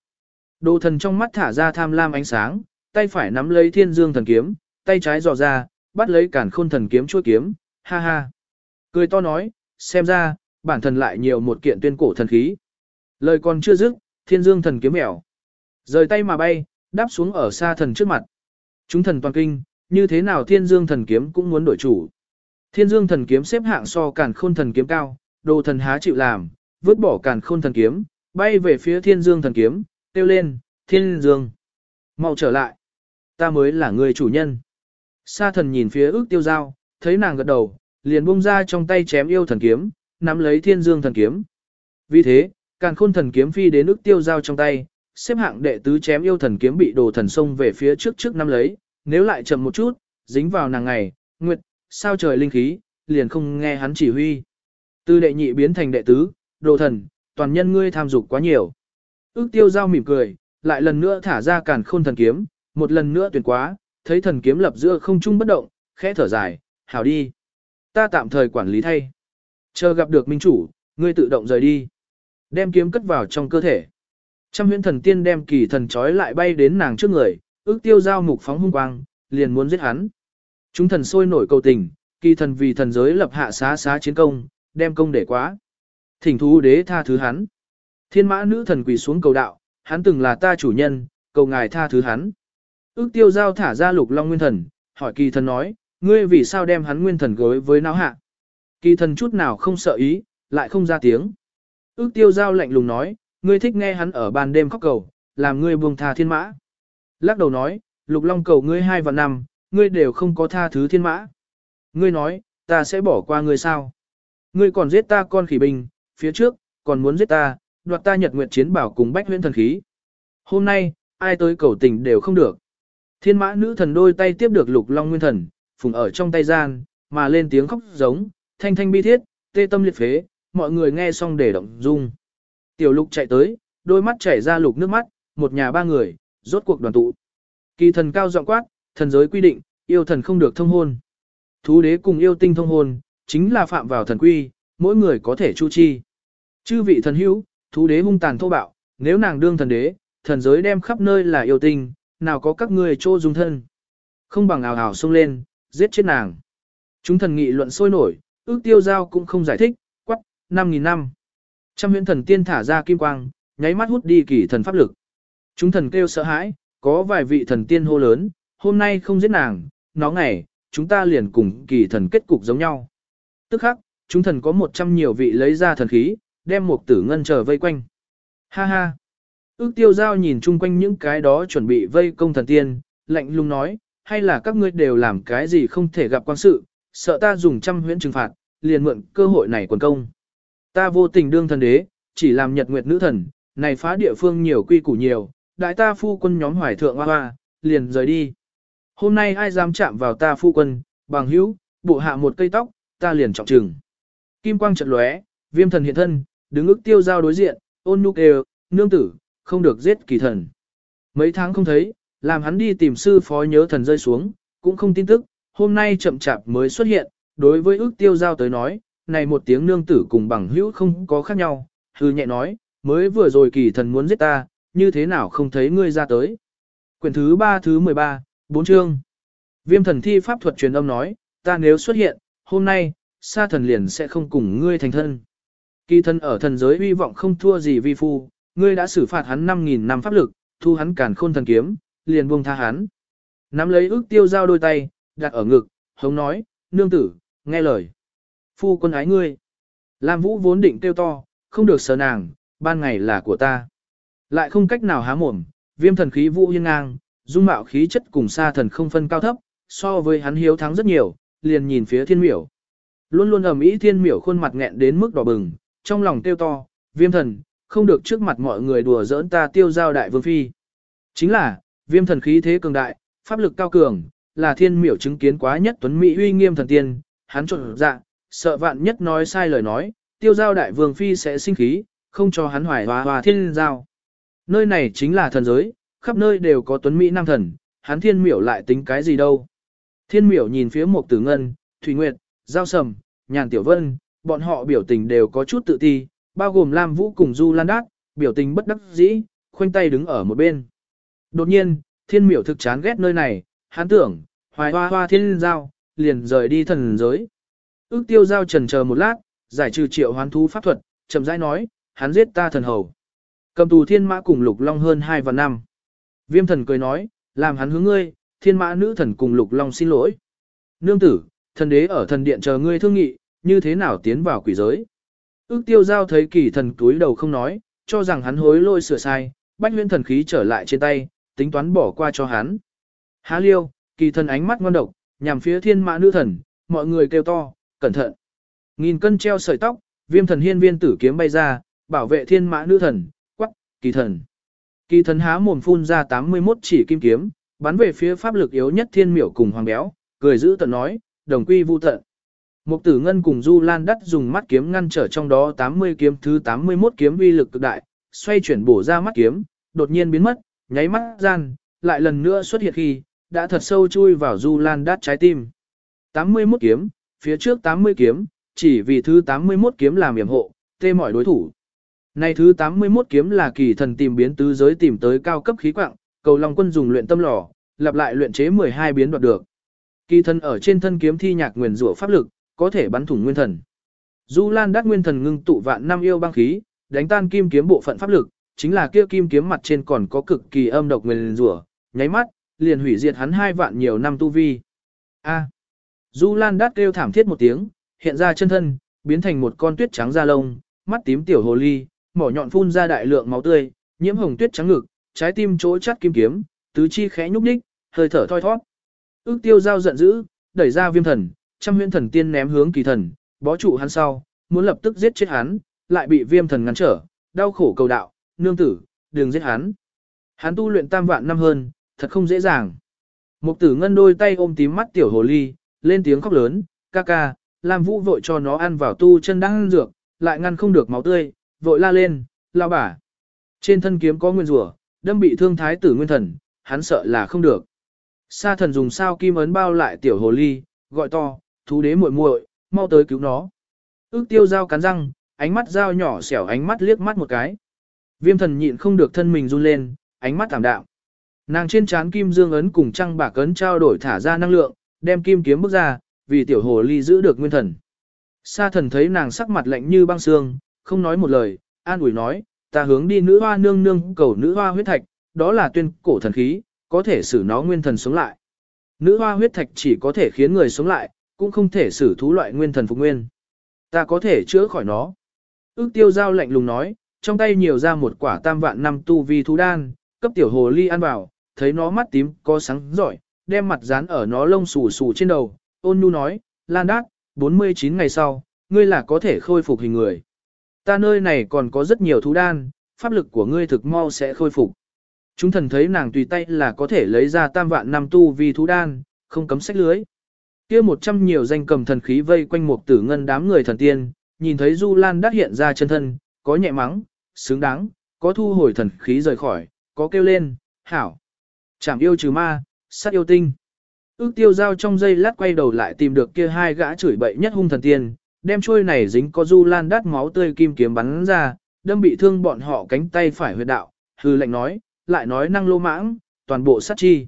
Đồ thần trong mắt thả ra tham lam ánh sáng, tay phải nắm lấy thiên dương thần kiếm, tay trái dò ra, bắt lấy cản khôn thần kiếm chuôi kiếm, ha ha. Cười to nói, xem ra, bản thần lại nhiều một kiện tuyên cổ thần khí. Lời còn chưa dứt, thiên dương thần kiếm mèo. Rời tay mà bay, đáp xuống ở xa thần trước mặt. Chúng thần toàn kinh, như thế nào thiên dương thần kiếm cũng muốn đổi chủ. Thiên dương thần kiếm xếp hạng so cản khôn thần kiếm cao, đồ thần há chịu làm, vứt bỏ cản khôn thần kiếm, bay về phía thiên dương thần kiếm, tiêu lên, thiên dương. mau trở lại. Ta mới là người chủ nhân. Sa thần nhìn phía ước tiêu giao, thấy nàng gật đầu, liền buông ra trong tay chém yêu thần kiếm, nắm lấy thiên dương thần kiếm. Vì thế, càn khôn thần kiếm phi đến ước tiêu giao trong tay, xếp hạng đệ tứ chém yêu thần kiếm bị đồ thần sông về phía trước trước năm lấy, nếu lại chậm một chút, dính vào nàng ngày, nguyệt, sao trời linh khí, liền không nghe hắn chỉ huy. Từ đệ nhị biến thành đệ tứ, đồ thần, toàn nhân ngươi tham dục quá nhiều. Ước tiêu giao mỉm cười, lại lần nữa thả ra càn khôn thần kiếm, một lần nữa tuyển quá, thấy thần kiếm lập giữa không trung bất động, khẽ thở dài, hảo đi. Ta tạm thời quản lý thay. Chờ gặp được minh chủ, ngươi tự động rời đi. Đem kiếm cất vào trong cơ thể. Trăm huyễn thần tiên đem kỳ thần trói lại bay đến nàng trước người, ước tiêu giao mục phóng hung quang, liền muốn giết hắn. Chúng thần sôi nổi cầu tình, kỳ thần vì thần giới lập hạ xá xá chiến công, đem công để quá. Thỉnh thú đế tha thứ hắn. Thiên mã nữ thần quỳ xuống cầu đạo, hắn từng là ta chủ nhân, cầu ngài tha thứ hắn. Ước tiêu giao thả ra lục long nguyên thần, hỏi kỳ thần nói, ngươi vì sao đem hắn nguyên thần gối với não hạ. Kỳ thần chút nào không sợ ý, lại không ra tiếng. Ước tiêu giao lạnh lùng nói, ngươi thích nghe hắn ở ban đêm khóc cầu, làm ngươi buông tha thiên mã. Lắc đầu nói, lục long cầu ngươi hai và năm, ngươi đều không có tha thứ thiên mã. Ngươi nói, ta sẽ bỏ qua ngươi sao? Ngươi còn giết ta con khỉ bình, phía trước, còn muốn giết ta, đoạt ta nhật nguyệt chiến bảo cùng bách huyễn thần khí. Hôm nay, ai tới cầu tình đều không được. Thiên mã nữ thần đôi tay tiếp được lục long nguyên thần, phùng ở trong tay gian, mà lên tiếng khóc giống, thanh thanh bi thiết, tê tâm liệt phế, mọi người nghe xong để động dung. Tiểu lục chạy tới, đôi mắt chảy ra lục nước mắt, một nhà ba người, rốt cuộc đoàn tụ. Kỳ thần cao giọng quát, thần giới quy định, yêu thần không được thông hôn. Thú đế cùng yêu tinh thông hôn, chính là phạm vào thần quy, mỗi người có thể chu chi. Chư vị thần hữu, thú đế hung tàn thô bạo, nếu nàng đương thần đế, thần giới đem khắp nơi là yêu tinh, nào có các ngươi trô dung thân. Không bằng ảo ảo xông lên, giết chết nàng. Chúng thần nghị luận sôi nổi, ước tiêu giao cũng không giải thích, quắc, 5.000 năm. Trăm huyễn thần tiên thả ra kim quang, nháy mắt hút đi kỳ thần pháp lực. Chúng thần kêu sợ hãi, có vài vị thần tiên hô lớn, hôm nay không giết nàng, nó ngày, chúng ta liền cùng kỳ thần kết cục giống nhau. Tức khắc, chúng thần có một trăm nhiều vị lấy ra thần khí, đem một tử ngân trở vây quanh. Ha ha! Ước tiêu giao nhìn chung quanh những cái đó chuẩn bị vây công thần tiên, lạnh lùng nói, hay là các ngươi đều làm cái gì không thể gặp quan sự, sợ ta dùng trăm huyễn trừng phạt, liền mượn cơ hội này quần công. Ta vô tình đương thần đế, chỉ làm nhật nguyệt nữ thần, này phá địa phương nhiều quy củ nhiều, đại ta phu quân nhóm hoài thượng hoa hoa, liền rời đi. Hôm nay ai dám chạm vào ta phu quân, bằng hữu, bộ hạ một cây tóc, ta liền trọng trừng. Kim quang trận lóe, viêm thần hiện thân, đứng ức tiêu giao đối diện, ôn nhu kêu, nương tử, không được giết kỳ thần. Mấy tháng không thấy, làm hắn đi tìm sư phó nhớ thần rơi xuống, cũng không tin tức, hôm nay chậm chạp mới xuất hiện, đối với ước tiêu giao tới nói, này một tiếng nương tử cùng bằng hữu không có khác nhau, hư nhẹ nói, mới vừa rồi kỳ thần muốn giết ta, như thế nào không thấy ngươi ra tới. Quyển thứ 3 thứ 13, 4 chương. Viêm thần thi pháp thuật truyền âm nói, ta nếu xuất hiện, hôm nay, sa thần liền sẽ không cùng ngươi thành thân. Kỳ thần ở thần giới hy vọng không thua gì vi phu, ngươi đã xử phạt hắn 5.000 năm pháp lực, thu hắn càn khôn thần kiếm, liền buông tha hắn. Nắm lấy ước tiêu giao đôi tay, đặt ở ngực, hống nói, nương tử, nghe lời. Phu quân ái ngươi. Lam Vũ vốn định tiêu to, không được sờ nàng, ban ngày là của ta. Lại không cách nào há mồm, viêm thần khí vũ hiên ngang, dung mạo khí chất cùng sa thần không phân cao thấp, so với hắn hiếu thắng rất nhiều, liền nhìn phía thiên miểu. Luôn luôn ầm ĩ thiên miểu khuôn mặt nghẹn đến mức đỏ bừng, trong lòng tiêu to, viêm thần, không được trước mặt mọi người đùa giỡn ta tiêu giao đại vương phi. Chính là, viêm thần khí thế cường đại, pháp lực cao cường, là thiên miểu chứng kiến quá nhất tuấn mỹ uy nghiêm thần tiên, hắn trộn dạ, sợ vạn nhất nói sai lời nói, tiêu giao đại vương phi sẽ sinh khí, không cho hắn hoài hòa hòa thiên giao. Nơi này chính là thần giới, khắp nơi đều có tuấn mỹ nam thần, hắn thiên miểu lại tính cái gì đâu. Thiên miểu nhìn phía một tử ngân, thủy nguyệt, giao sầm, nhàn tiểu vân, bọn họ biểu tình đều có chút tự ti, bao gồm Lam Vũ cùng Du Lan Đát, biểu tình bất đắc dĩ, khoanh tay đứng ở một bên. Đột nhiên, thiên miểu thực chán ghét nơi này, hắn tưởng, hoài hoa hoa thiên giao, liền rời đi thần giới. Ước tiêu giao trần chờ một lát, giải trừ triệu hoán thú pháp thuật, chậm rãi nói, hắn giết ta thần hầu. Cầm tù thiên mã cùng lục long hơn 2 và năm. Viêm thần cười nói, làm hắn hướng ngươi, thiên mã nữ thần cùng lục long xin lỗi. Nương tử, thần đế ở thần điện chờ ngươi thương nghị, như thế nào tiến vào quỷ giới. Ước tiêu giao thấy kỳ thần túi đầu không nói, cho rằng hắn hối lôi sửa sai, bách huyễn thần khí trở lại trên tay, tính toán bỏ qua cho hắn. Há liêu, kỳ thần ánh mắt ngon độc, nhằm phía thiên mã nữ thần, mọi người kêu to, cẩn thận. Nghìn cân treo sợi tóc, viêm thần hiên viên tử kiếm bay ra, bảo vệ thiên mã nữ thần, quắc, kỳ thần. Kỳ thần há mồm phun ra 81 chỉ kim kiếm, bắn về phía pháp lực yếu nhất thiên miểu cùng hoàng béo, cười giữ tận nói, đồng quy vu tận. Mục tử ngân cùng Du Lan đắt dùng mắt kiếm ngăn trở trong đó 80 kiếm thứ 81 kiếm uy lực cực đại, xoay chuyển bổ ra mắt kiếm, đột nhiên biến mất, nháy mắt gian, lại lần nữa xuất hiện khi, đã thật sâu chui vào Du Lan đắt trái tim. 81 kiếm, phía trước 80 kiếm, chỉ vì thứ 81 kiếm làm yểm hộ, tê mọi đối thủ. nay thứ 81 kiếm là kỳ thần tìm biến tứ giới tìm tới cao cấp khí quạng, cầu long quân dùng luyện tâm lò, lặp lại luyện chế 12 biến đoạt được. Kỳ thần ở trên thân kiếm thi nhạc nguyền rủa pháp lực, có thể bắn thủng nguyên thần. Du Lan đắc nguyên thần ngưng tụ vạn năm yêu băng khí, đánh tan kim kiếm bộ phận pháp lực, chính là kia kim kiếm mặt trên còn có cực kỳ âm độc nguyên rủa, nháy mắt, liền hủy diệt hắn hai vạn nhiều năm tu vi. A. Du Lan đắc kêu thảm thiết một tiếng, hiện ra chân thân, biến thành một con tuyết trắng da lông, mắt tím tiểu hồ ly, mỏ nhọn phun ra đại lượng máu tươi, nhiễm hồng tuyết trắng ngực, trái tim chỗ chắt kim kiếm, tứ chi khẽ nhúc nhích, hơi thở thoi thoát. Ước tiêu giao giận dữ, đẩy ra viêm thần, trăm huyễn thần tiên ném hướng kỳ thần, bó trụ hắn sau, muốn lập tức giết chết hắn, lại bị viêm thần ngăn trở, đau khổ cầu đạo, nương tử, đừng giết hắn. Hắn tu luyện tam vạn năm hơn, thật không dễ dàng. Mục tử ngân đôi tay ôm tím mắt tiểu hồ ly, lên tiếng khóc lớn, ca ca, làm vũ vội cho nó ăn vào tu chân đang ăn dược, lại ngăn không được máu tươi, vội la lên, lao bả. Trên thân kiếm có nguyên rủa, đâm bị thương thái tử nguyên thần, hắn sợ là không được. Sa thần dùng sao kim ấn bao lại tiểu hồ ly, gọi to, thú đế muội muội, mau tới cứu nó. Ước tiêu dao cắn răng, ánh mắt dao nhỏ xẻo ánh mắt liếc mắt một cái. Viêm thần nhịn không được thân mình run lên, ánh mắt thảm đạm. Nàng trên trán kim dương ấn cùng trăng bạc ấn trao đổi thả ra năng lượng, đem kim kiếm bước ra, vì tiểu hồ ly giữ được nguyên thần. Sa thần thấy nàng sắc mặt lạnh như băng xương, không nói một lời, an ủi nói, ta hướng đi nữ hoa nương nương cầu nữ hoa huyết thạch, đó là tuyên cổ thần khí, có thể xử nó nguyên thần sống lại. Nữ hoa huyết thạch chỉ có thể khiến người sống lại, cũng không thể xử thú loại nguyên thần phục nguyên. Ta có thể chữa khỏi nó. Ước tiêu giao lạnh lùng nói, trong tay nhiều ra một quả tam vạn năm tu vi thú đan, cấp tiểu hồ ly ăn vào, thấy nó mắt tím có sáng giỏi, đem mặt dán ở nó lông xù xù trên đầu, ôn nhu nói, lan đát, 49 ngày sau, ngươi là có thể khôi phục hình người. Ta nơi này còn có rất nhiều thú đan, pháp lực của ngươi thực mau sẽ khôi phục. Chúng thần thấy nàng tùy tay là có thể lấy ra tam vạn năm tu vì thú đan, không cấm sách lưới kia một trăm nhiều danh cầm thần khí vây quanh một tử ngân đám người thần tiên, nhìn thấy Du Lan đắt hiện ra chân thân, có nhẹ mắng, xứng đáng, có thu hồi thần khí rời khỏi, có kêu lên, hảo. Chảm yêu trừ ma, sát yêu tinh. Ước tiêu giao trong dây lát quay đầu lại tìm được kia hai gã chửi bậy nhất hung thần tiên, đem trôi này dính có du lan đắt máu tươi kim kiếm bắn ra, đâm bị thương bọn họ cánh tay phải huyệt đạo, hư lệnh nói, lại nói năng lô mãng, toàn bộ sát chi.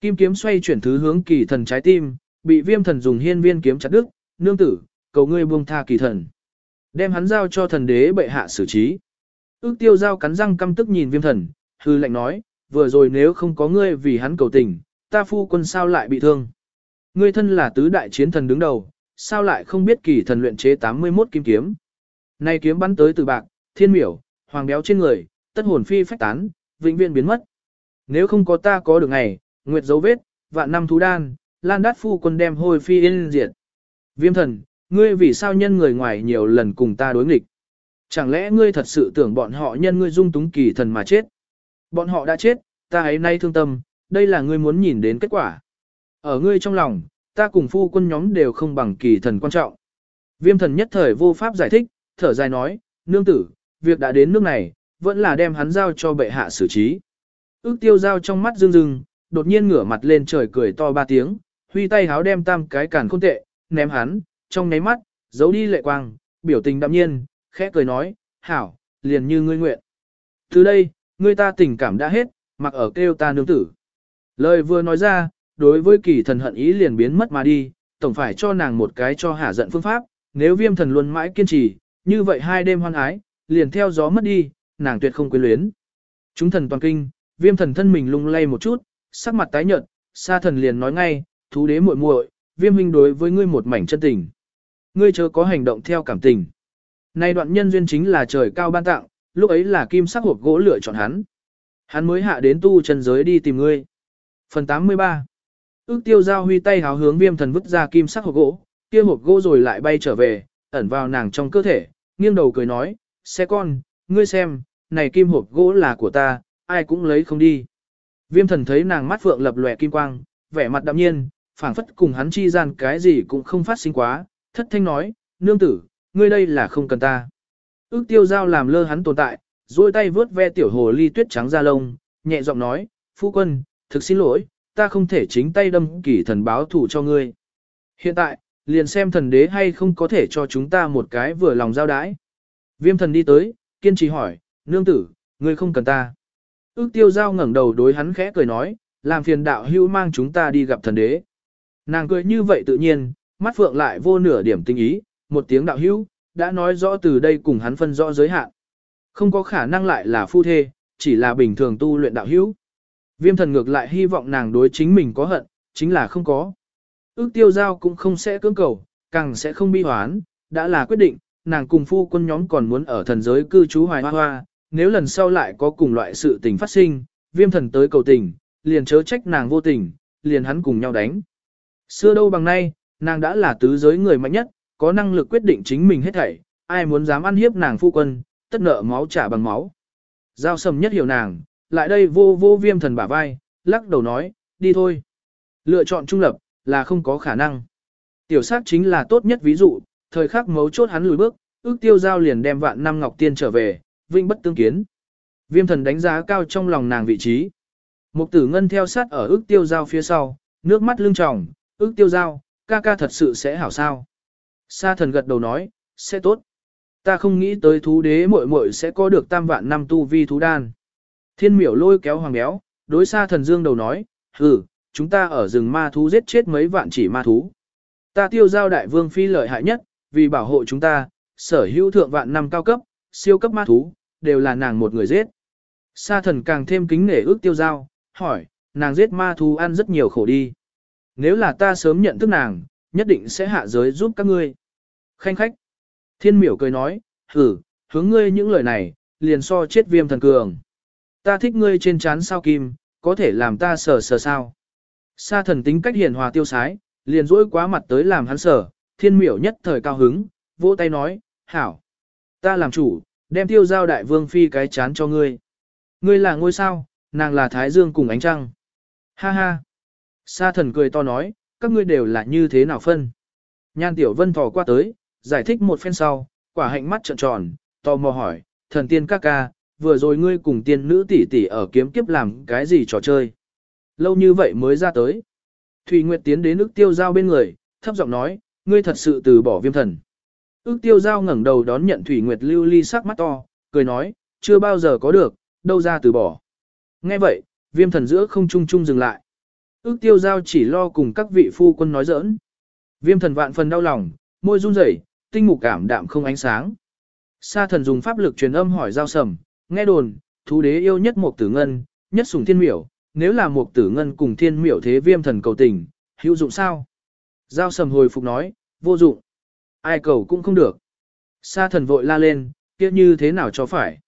Kim kiếm xoay chuyển thứ hướng kỳ thần trái tim, bị viêm thần dùng hiên viên kiếm chặt đứt, nương tử, cầu ngươi buông tha kỳ thần. Đem hắn giao cho thần đế bệ hạ xử trí. Ước tiêu giao cắn răng căm tức nhìn viêm thần, hư lệnh nói, vừa rồi nếu không có ngươi vì hắn cầu tình, ta phu quân sao lại bị thương. Ngươi thân là tứ đại chiến thần đứng đầu, sao lại không biết kỳ thần luyện chế 81 kim kiếm. Nay kiếm bắn tới từ bạc, thiên miểu, hoàng béo trên người, tất hồn phi phách tán, vĩnh viên biến mất. Nếu không có ta có được ngày, nguyệt dấu vết, vạn năm thú đan, lan đát phu quân đem hôi phi yên diệt. Viêm thần, ngươi vì sao nhân người ngoài nhiều lần cùng ta đối nghịch? Chẳng lẽ ngươi thật sự tưởng bọn họ nhân ngươi dung túng kỳ thần mà chết? Bọn họ đã chết, ta ấy nay thương tâm, đây là ngươi muốn nhìn đến kết quả. Ở ngươi trong lòng, ta cùng phu quân nhóm đều không bằng kỳ thần quan trọng. Viêm thần nhất thời vô pháp giải thích, thở dài nói, nương tử, việc đã đến nước này, vẫn là đem hắn giao cho bệ hạ xử trí. Ước tiêu giao trong mắt rưng rưng, đột nhiên ngửa mặt lên trời cười to ba tiếng, huy tay háo đem tam cái cản khôn tệ, ném hắn, trong nháy mắt, giấu đi lệ quang, biểu tình đạm nhiên, khẽ cười nói, hảo, liền như ngươi nguyện. Từ đây, ngươi ta tình cảm đã hết, mặc ở kêu ta nương tử. Lời vừa nói ra, đối với kỳ thần hận ý liền biến mất mà đi, tổng phải cho nàng một cái cho hả giận phương pháp, nếu viêm thần luôn mãi kiên trì, như vậy hai đêm hoan ái, liền theo gió mất đi, nàng tuyệt không quyến luyến. Chúng thần toàn kinh, viêm thần thân mình lung lay một chút, sắc mặt tái nhợt, sa thần liền nói ngay, thú đế muội muội, viêm huynh đối với ngươi một mảnh chân tình. Ngươi chớ có hành động theo cảm tình. Nay đoạn nhân duyên chính là trời cao ban tặng, lúc ấy là kim sắc hộp gỗ lựa chọn hắn. Hắn mới hạ đến tu chân giới đi tìm ngươi. Phần 83 Ước tiêu giao huy tay háo hướng viêm thần vứt ra kim sắc hộp gỗ, kia hộp gỗ rồi lại bay trở về, ẩn vào nàng trong cơ thể, nghiêng đầu cười nói, xe con, ngươi xem, này kim hộp gỗ là của ta, ai cũng lấy không đi. Viêm thần thấy nàng mắt phượng lập lòe kim quang, vẻ mặt đạm nhiên, phảng phất cùng hắn chi gian cái gì cũng không phát sinh quá, thất thanh nói, nương tử, ngươi đây là không cần ta. Ước tiêu giao làm lơ hắn tồn tại, duỗi tay vướt ve tiểu hồ ly tuyết trắng ra lông, nhẹ giọng nói, phu quân, thực xin lỗi, ta không thể chính tay đâm kỷ thần báo thủ cho ngươi. Hiện tại, liền xem thần đế hay không có thể cho chúng ta một cái vừa lòng giao đãi. Viêm thần đi tới, kiên trì hỏi, nương tử, ngươi không cần ta. Ước tiêu giao ngẩng đầu đối hắn khẽ cười nói, làm phiền đạo hưu mang chúng ta đi gặp thần đế. Nàng cười như vậy tự nhiên, mắt phượng lại vô nửa điểm tinh ý, một tiếng đạo hữu, đã nói rõ từ đây cùng hắn phân rõ giới hạn. Không có khả năng lại là phu thê, chỉ là bình thường tu luyện đạo hữu. Viêm thần ngược lại hy vọng nàng đối chính mình có hận, chính là không có. Ước tiêu giao cũng không sẽ cưỡng cầu, càng sẽ không bi hoán, đã là quyết định, nàng cùng phu quân nhóm còn muốn ở thần giới cư trú hoài hoa hoa, nếu lần sau lại có cùng loại sự tình phát sinh, viêm thần tới cầu tình, liền chớ trách nàng vô tình, liền hắn cùng nhau đánh. Xưa đâu bằng nay, nàng đã là tứ giới người mạnh nhất, có năng lực quyết định chính mình hết thảy, ai muốn dám ăn hiếp nàng phu quân, tất nợ máu trả bằng máu. Giao sầm nhất hiểu nàng, lại đây vô vô viêm thần bả vai, lắc đầu nói, đi thôi. Lựa chọn trung lập, là không có khả năng. Tiểu sát chính là tốt nhất ví dụ, thời khắc mấu chốt hắn lùi bước, ước tiêu giao liền đem vạn năm ngọc tiên trở về, vinh bất tương kiến. Viêm thần đánh giá cao trong lòng nàng vị trí. Mục tử ngân theo sát ở ước tiêu giao phía sau, nước mắt lưng tròng, ước tiêu giao, ca ca thật sự sẽ hảo sao. Sa thần gật đầu nói, sẽ tốt. Ta không nghĩ tới thú đế muội muội sẽ có được tam vạn năm tu vi thú đan. Thiên miểu lôi kéo hoàng béo, đối sa thần dương đầu nói, hừ, chúng ta ở rừng ma thú giết chết mấy vạn chỉ ma thú. Ta tiêu giao đại vương phi lợi hại nhất, vì bảo hộ chúng ta, sở hữu thượng vạn năm cao cấp, siêu cấp ma thú, đều là nàng một người giết. Sa thần càng thêm kính nể ước tiêu giao, hỏi, nàng giết ma thú ăn rất nhiều khổ đi. Nếu là ta sớm nhận thức nàng, nhất định sẽ hạ giới giúp các ngươi. Khanh khách. Thiên miểu cười nói, hử, hướng ngươi những lời này, liền so chết viêm thần cường. Ta thích ngươi trên chán sao kim, có thể làm ta sờ sờ sao. Sa thần tính cách hiền hòa tiêu sái, liền dỗi quá mặt tới làm hắn sờ, thiên miểu nhất thời cao hứng, vỗ tay nói, hảo. Ta làm chủ, đem tiêu giao đại vương phi cái chán cho ngươi. Ngươi là ngôi sao, nàng là Thái Dương cùng ánh trăng. Ha ha. Sa thần cười to nói, các ngươi đều là như thế nào phân. Nhan Tiểu Vân thò qua tới, giải thích một phen sau, quả hạnh mắt trợn tròn, tò mò hỏi, thần tiên ca ca, vừa rồi ngươi cùng tiên nữ tỷ tỷ ở kiếm kiếp làm cái gì trò chơi. Lâu như vậy mới ra tới. Thủy Nguyệt tiến đến ức tiêu giao bên người, thấp giọng nói, ngươi thật sự từ bỏ viêm thần. Ước tiêu giao ngẩng đầu đón nhận Thủy Nguyệt lưu ly sắc mắt to, cười nói, chưa bao giờ có được, đâu ra từ bỏ. Nghe vậy, viêm thần giữa không trung trung dừng lại. Ước tiêu giao chỉ lo cùng các vị phu quân nói giỡn. Viêm thần vạn phần đau lòng, môi run rẩy, tinh mục cảm đạm không ánh sáng. Sa thần dùng pháp lực truyền âm hỏi giao sầm, nghe đồn, thú đế yêu nhất mục tử ngân, nhất sủng thiên miểu, nếu là mục tử ngân cùng thiên miểu thế viêm thần cầu tình, hữu dụng sao? Giao sầm hồi phục nói, vô dụng. Ai cầu cũng không được. Sa thần vội la lên, kia như thế nào cho phải.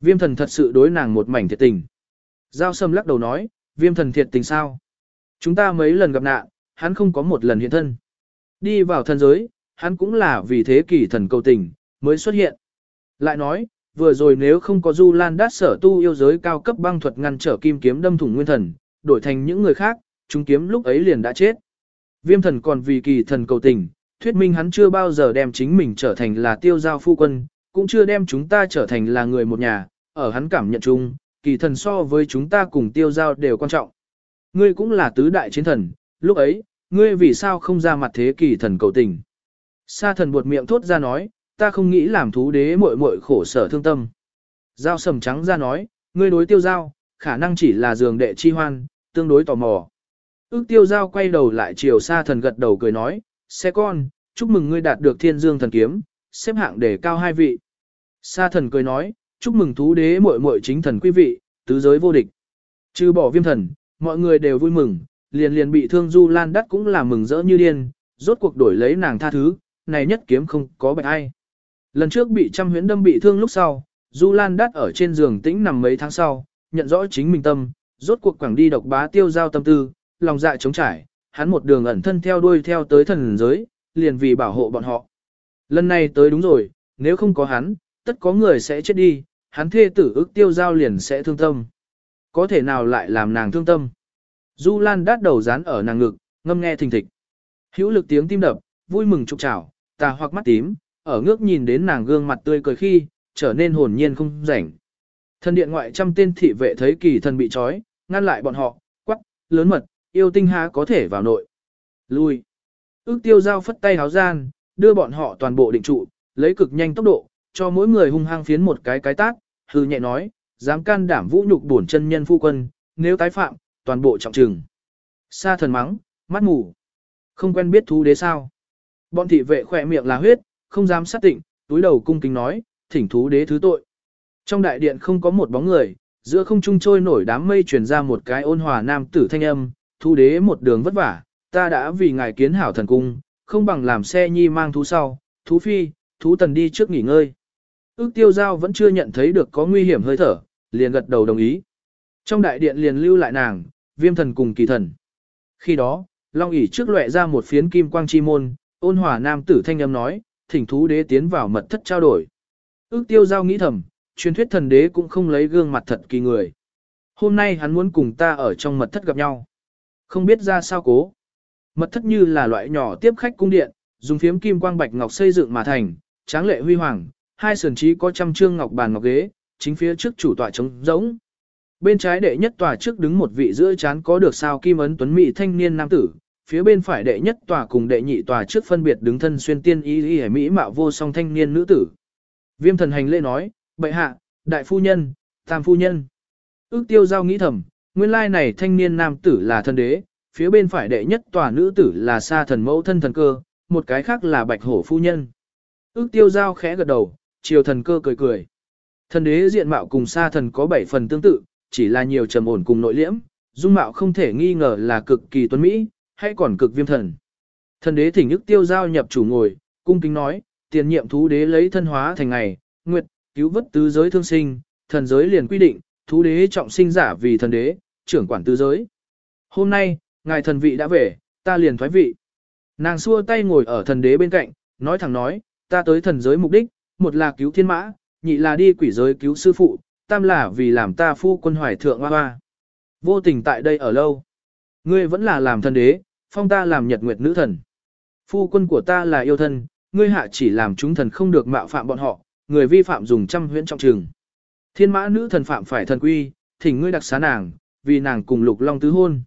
Viêm thần thật sự đối nàng một mảnh thiệt tình. Giao sầm lắc đầu nói, viêm thần thiệt tình sao? Chúng ta mấy lần gặp nạn, hắn không có một lần hiện thân. Đi vào thần giới, hắn cũng là vì thế kỷ thần cầu tình, mới xuất hiện. Lại nói, vừa rồi nếu không có Du Lan đát sở tu yêu giới cao cấp băng thuật ngăn trở kim kiếm đâm thủng nguyên thần, đổi thành những người khác, chúng kiếm lúc ấy liền đã chết. Viêm thần còn vì kỳ thần cầu tình, thuyết minh hắn chưa bao giờ đem chính mình trở thành là tiêu giao phu quân, cũng chưa đem chúng ta trở thành là người một nhà, ở hắn cảm nhận chung, kỳ thần so với chúng ta cùng tiêu giao đều quan trọng. Ngươi cũng là tứ đại chiến thần, lúc ấy, ngươi vì sao không ra mặt thế kỳ thần cầu tình. Sa thần buột miệng thốt ra nói, ta không nghĩ làm thú đế muội muội khổ sở thương tâm. Giao sầm trắng ra nói, ngươi đối tiêu giao, khả năng chỉ là giường đệ chi hoan, tương đối tò mò. Ước tiêu giao quay đầu lại chiều sa thần gật đầu cười nói, xe con, chúc mừng ngươi đạt được thiên dương thần kiếm, xếp hạng để cao hai vị. Sa thần cười nói, chúc mừng thú đế muội muội chính thần quý vị, tứ giới vô địch. Trừ bỏ viêm thần, mọi người đều vui mừng, liền liền bị thương du lan đắt cũng là mừng rỡ như điên, rốt cuộc đổi lấy nàng tha thứ, này nhất kiếm không có bệnh ai. Lần trước bị trăm huyễn đâm bị thương lúc sau, du lan đắt ở trên giường tĩnh nằm mấy tháng sau, nhận rõ chính mình tâm, rốt cuộc quảng đi độc bá tiêu giao tâm tư, lòng dạ chống trải, hắn một đường ẩn thân theo đuôi theo tới thần giới, liền vì bảo hộ bọn họ. Lần này tới đúng rồi, nếu không có hắn, tất có người sẽ chết đi, hắn thê tử ức tiêu giao liền sẽ thương tâm. Có thể nào lại làm nàng thương tâm? Du Lan đát đầu dán ở nàng ngực, ngâm nghe thình thịch. Hữu lực tiếng tim đập, vui mừng trục trào, tà hoặc mắt tím, ở ngước nhìn đến nàng gương mặt tươi cười khi, trở nên hồn nhiên không rảnh. Thần điện ngoại trăm tên thị vệ thấy kỳ thần bị trói, ngăn lại bọn họ, quắc, lớn mật, yêu tinh há có thể vào nội. Lui. Ước tiêu giao phất tay háo gian, đưa bọn họ toàn bộ định trụ, lấy cực nhanh tốc độ, cho mỗi người hung hăng phiến một cái cái tác, hư nhẹ nói, dám can đảm vũ nhục bổn chân nhân phu quân, nếu tái phạm, toàn bộ trọng trừng. Sa thần mắng, mắt mù. Không quen biết thú đế sao. Bọn thị vệ khỏe miệng là huyết, không dám xác định, túi đầu cung kính nói, thỉnh thú đế thứ tội. Trong đại điện không có một bóng người, giữa không trung trôi nổi đám mây truyền ra một cái ôn hòa nam tử thanh âm, thú đế một đường vất vả, ta đã vì ngài kiến hảo thần cung, không bằng làm xe nhi mang thú sau, thú phi, thú tần đi trước nghỉ ngơi. Ước tiêu giao vẫn chưa nhận thấy được có nguy hiểm hơi thở, liền gật đầu đồng ý. Trong đại điện liền lưu lại nàng, viêm thần cùng kỳ thần. Khi đó, Long ỉ trước lệ ra một phiến kim quang chi môn, ôn hòa nam tử thanh âm nói, thỉnh thú đế tiến vào mật thất trao đổi. Ước tiêu giao nghĩ thầm, truyền thuyết thần đế cũng không lấy gương mặt thật kỳ người. Hôm nay hắn muốn cùng ta ở trong mật thất gặp nhau. Không biết ra sao cố. Mật thất như là loại nhỏ tiếp khách cung điện, dùng phiếm kim quang bạch ngọc xây dựng mà thành, tráng lệ huy hoàng, hai sườn trí có trăm trương ngọc bàn ngọc ghế, chính phía trước chủ tọa trống rỗng. Bên trái đệ nhất tòa trước đứng một vị giữa chán có được sao kim ấn tuấn mỹ thanh niên nam tử, phía bên phải đệ nhất tòa cùng đệ nhị tòa trước phân biệt đứng thân xuyên tiên y y mỹ mạo vô song thanh niên nữ tử. Viêm thần hành lễ nói, bệ hạ, đại phu nhân, tam phu nhân. Ước tiêu giao nghĩ thầm, nguyên lai này thanh niên nam tử là thân đế, phía bên phải đệ nhất tòa nữ tử là sa thần mẫu thân thần cơ, một cái khác là bạch hổ phu nhân. Ước tiêu giao khẽ gật đầu, chiều thần cơ cười cười. Thần đế diện mạo cùng sa thần có bảy phần tương tự, chỉ là nhiều trầm ổn cùng nội liễm, dung mạo không thể nghi ngờ là cực kỳ tuấn mỹ, hay còn cực viêm thần. Thần đế thỉnh ức tiêu giao nhập chủ ngồi, cung kính nói, tiền nhiệm thú đế lấy thân hóa thành ngày, nguyệt, cứu vớt tứ giới thương sinh, thần giới liền quy định, thú đế trọng sinh giả vì thần đế, trưởng quản tứ giới. Hôm nay, ngài thần vị đã về, ta liền thoái vị. Nàng xua tay ngồi ở thần đế bên cạnh, nói thẳng nói, ta tới thần giới mục đích, một là cứu thiên mã, nhị là đi quỷ giới cứu sư phụ, tam là vì làm ta phu quân hoài thượng hoa hoa. Vô tình tại đây ở lâu. Ngươi vẫn là làm thần đế, phong ta làm nhật nguyệt nữ thần. Phu quân của ta là yêu thân, ngươi hạ chỉ làm chúng thần không được mạo phạm bọn họ, người vi phạm dùng trăm huyễn trọng trường. Thiên mã nữ thần phạm phải thần quy, thỉnh ngươi đặc xá nàng, vì nàng cùng lục long tứ hôn.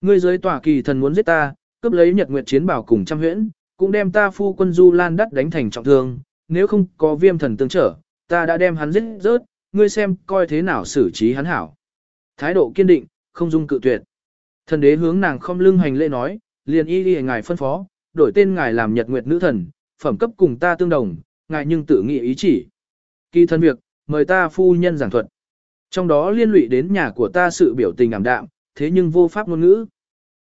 Ngươi giới tòa kỳ thần muốn giết ta, cướp lấy nhật nguyệt chiến bảo cùng trăm huyễn, cũng đem ta phu quân du lan đắt đánh thành trọng thương, nếu không có viêm thần tương trở, ta đã đem hắn giết rớt, ngươi xem coi thế nào xử trí hắn hảo. Thái độ kiên định, không dung cự tuyệt. Thần đế hướng nàng không lưng hành lễ nói, liền y đi ngài phân phó, đổi tên ngài làm nhật nguyệt nữ thần, phẩm cấp cùng ta tương đồng, ngài nhưng tự nghĩ ý chỉ. Kỳ thân việc, mời ta phu nhân giảng thuật. Trong đó liên lụy đến nhà của ta sự biểu tình ảm đạm, thế nhưng vô pháp ngôn ngữ.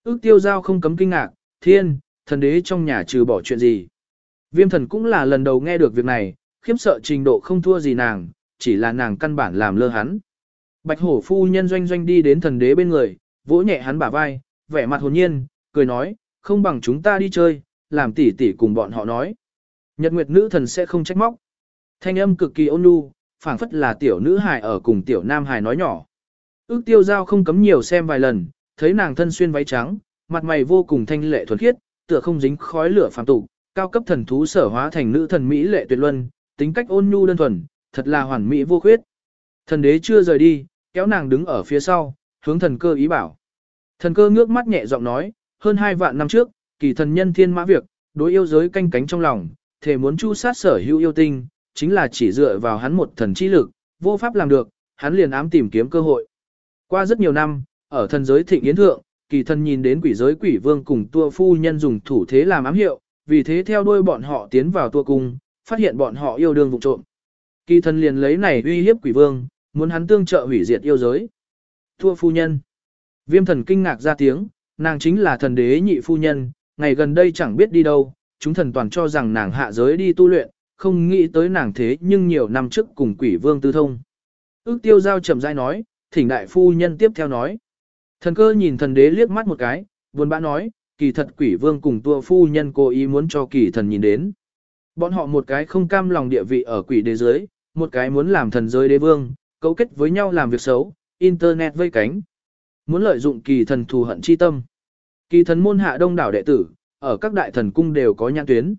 Ước tiêu giao không cấm kinh ngạc, thiên, thần đế trong nhà trừ bỏ chuyện gì. Viêm thần cũng là lần đầu nghe được việc này, khiếp sợ trình độ không thua gì nàng, chỉ là nàng căn bản làm lơ hắn. Bạch hổ phu nhân doanh doanh đi đến thần đế bên người, vỗ nhẹ hắn bả vai, vẻ mặt hồn nhiên, cười nói, không bằng chúng ta đi chơi, làm tỉ tỉ cùng bọn họ nói. Nhật Nguyệt nữ thần sẽ không trách móc. Thanh âm cực kỳ ôn nhu, phảng phất là tiểu nữ hài ở cùng tiểu nam hài nói nhỏ. Ước tiêu giao không cấm nhiều xem vài lần, thấy nàng thân xuyên váy trắng, mặt mày vô cùng thanh lệ thuần khiết, tựa không dính khói lửa phàm tục, cao cấp thần thú sở hóa thành nữ thần mỹ lệ tuyệt luân, tính cách ôn nhu đơn thuần, thật là hoàn mỹ vô khuyết. Thần đế chưa rời đi, kéo nàng đứng ở phía sau, hướng thần cơ ý bảo. Thần cơ ngước mắt nhẹ giọng nói, hơn hai vạn năm trước, kỳ thần nhân thiên mã việc, đối yêu giới canh cánh trong lòng, thể muốn chu sát sở hữu yêu tinh, chính là chỉ dựa vào hắn một thần chi lực, vô pháp làm được, hắn liền ám tìm kiếm cơ hội. Qua rất nhiều năm, ở thần giới thịnh yến thượng, kỳ thần nhìn đến quỷ giới quỷ vương cùng tua phu nhân dùng thủ thế làm ám hiệu, vì thế theo đuôi bọn họ tiến vào tua cung, phát hiện bọn họ yêu đương vụ trộm. Kỳ thần liền lấy này uy hiếp quỷ vương, muốn hắn tương trợ hủy diệt yêu giới. Thua phu nhân. Viêm thần kinh ngạc ra tiếng, nàng chính là thần đế nhị phu nhân, ngày gần đây chẳng biết đi đâu, chúng thần toàn cho rằng nàng hạ giới đi tu luyện, không nghĩ tới nàng thế nhưng nhiều năm trước cùng quỷ vương tư thông. Ước tiêu giao chậm rãi nói, thỉnh đại phu nhân tiếp theo nói. Thần cơ nhìn thần đế liếc mắt một cái, buồn bã nói, kỳ thật quỷ vương cùng tua phu nhân cố ý muốn cho kỳ thần nhìn đến. Bọn họ một cái không cam lòng địa vị ở quỷ đế giới, một cái muốn làm thần giới đế vương, cấu kết với nhau làm việc xấu, internet vây cánh. Muốn lợi dụng kỳ thần thù hận chi tâm. Kỳ thần môn hạ đông đảo đệ tử, ở các đại thần cung đều có nhãn tuyến.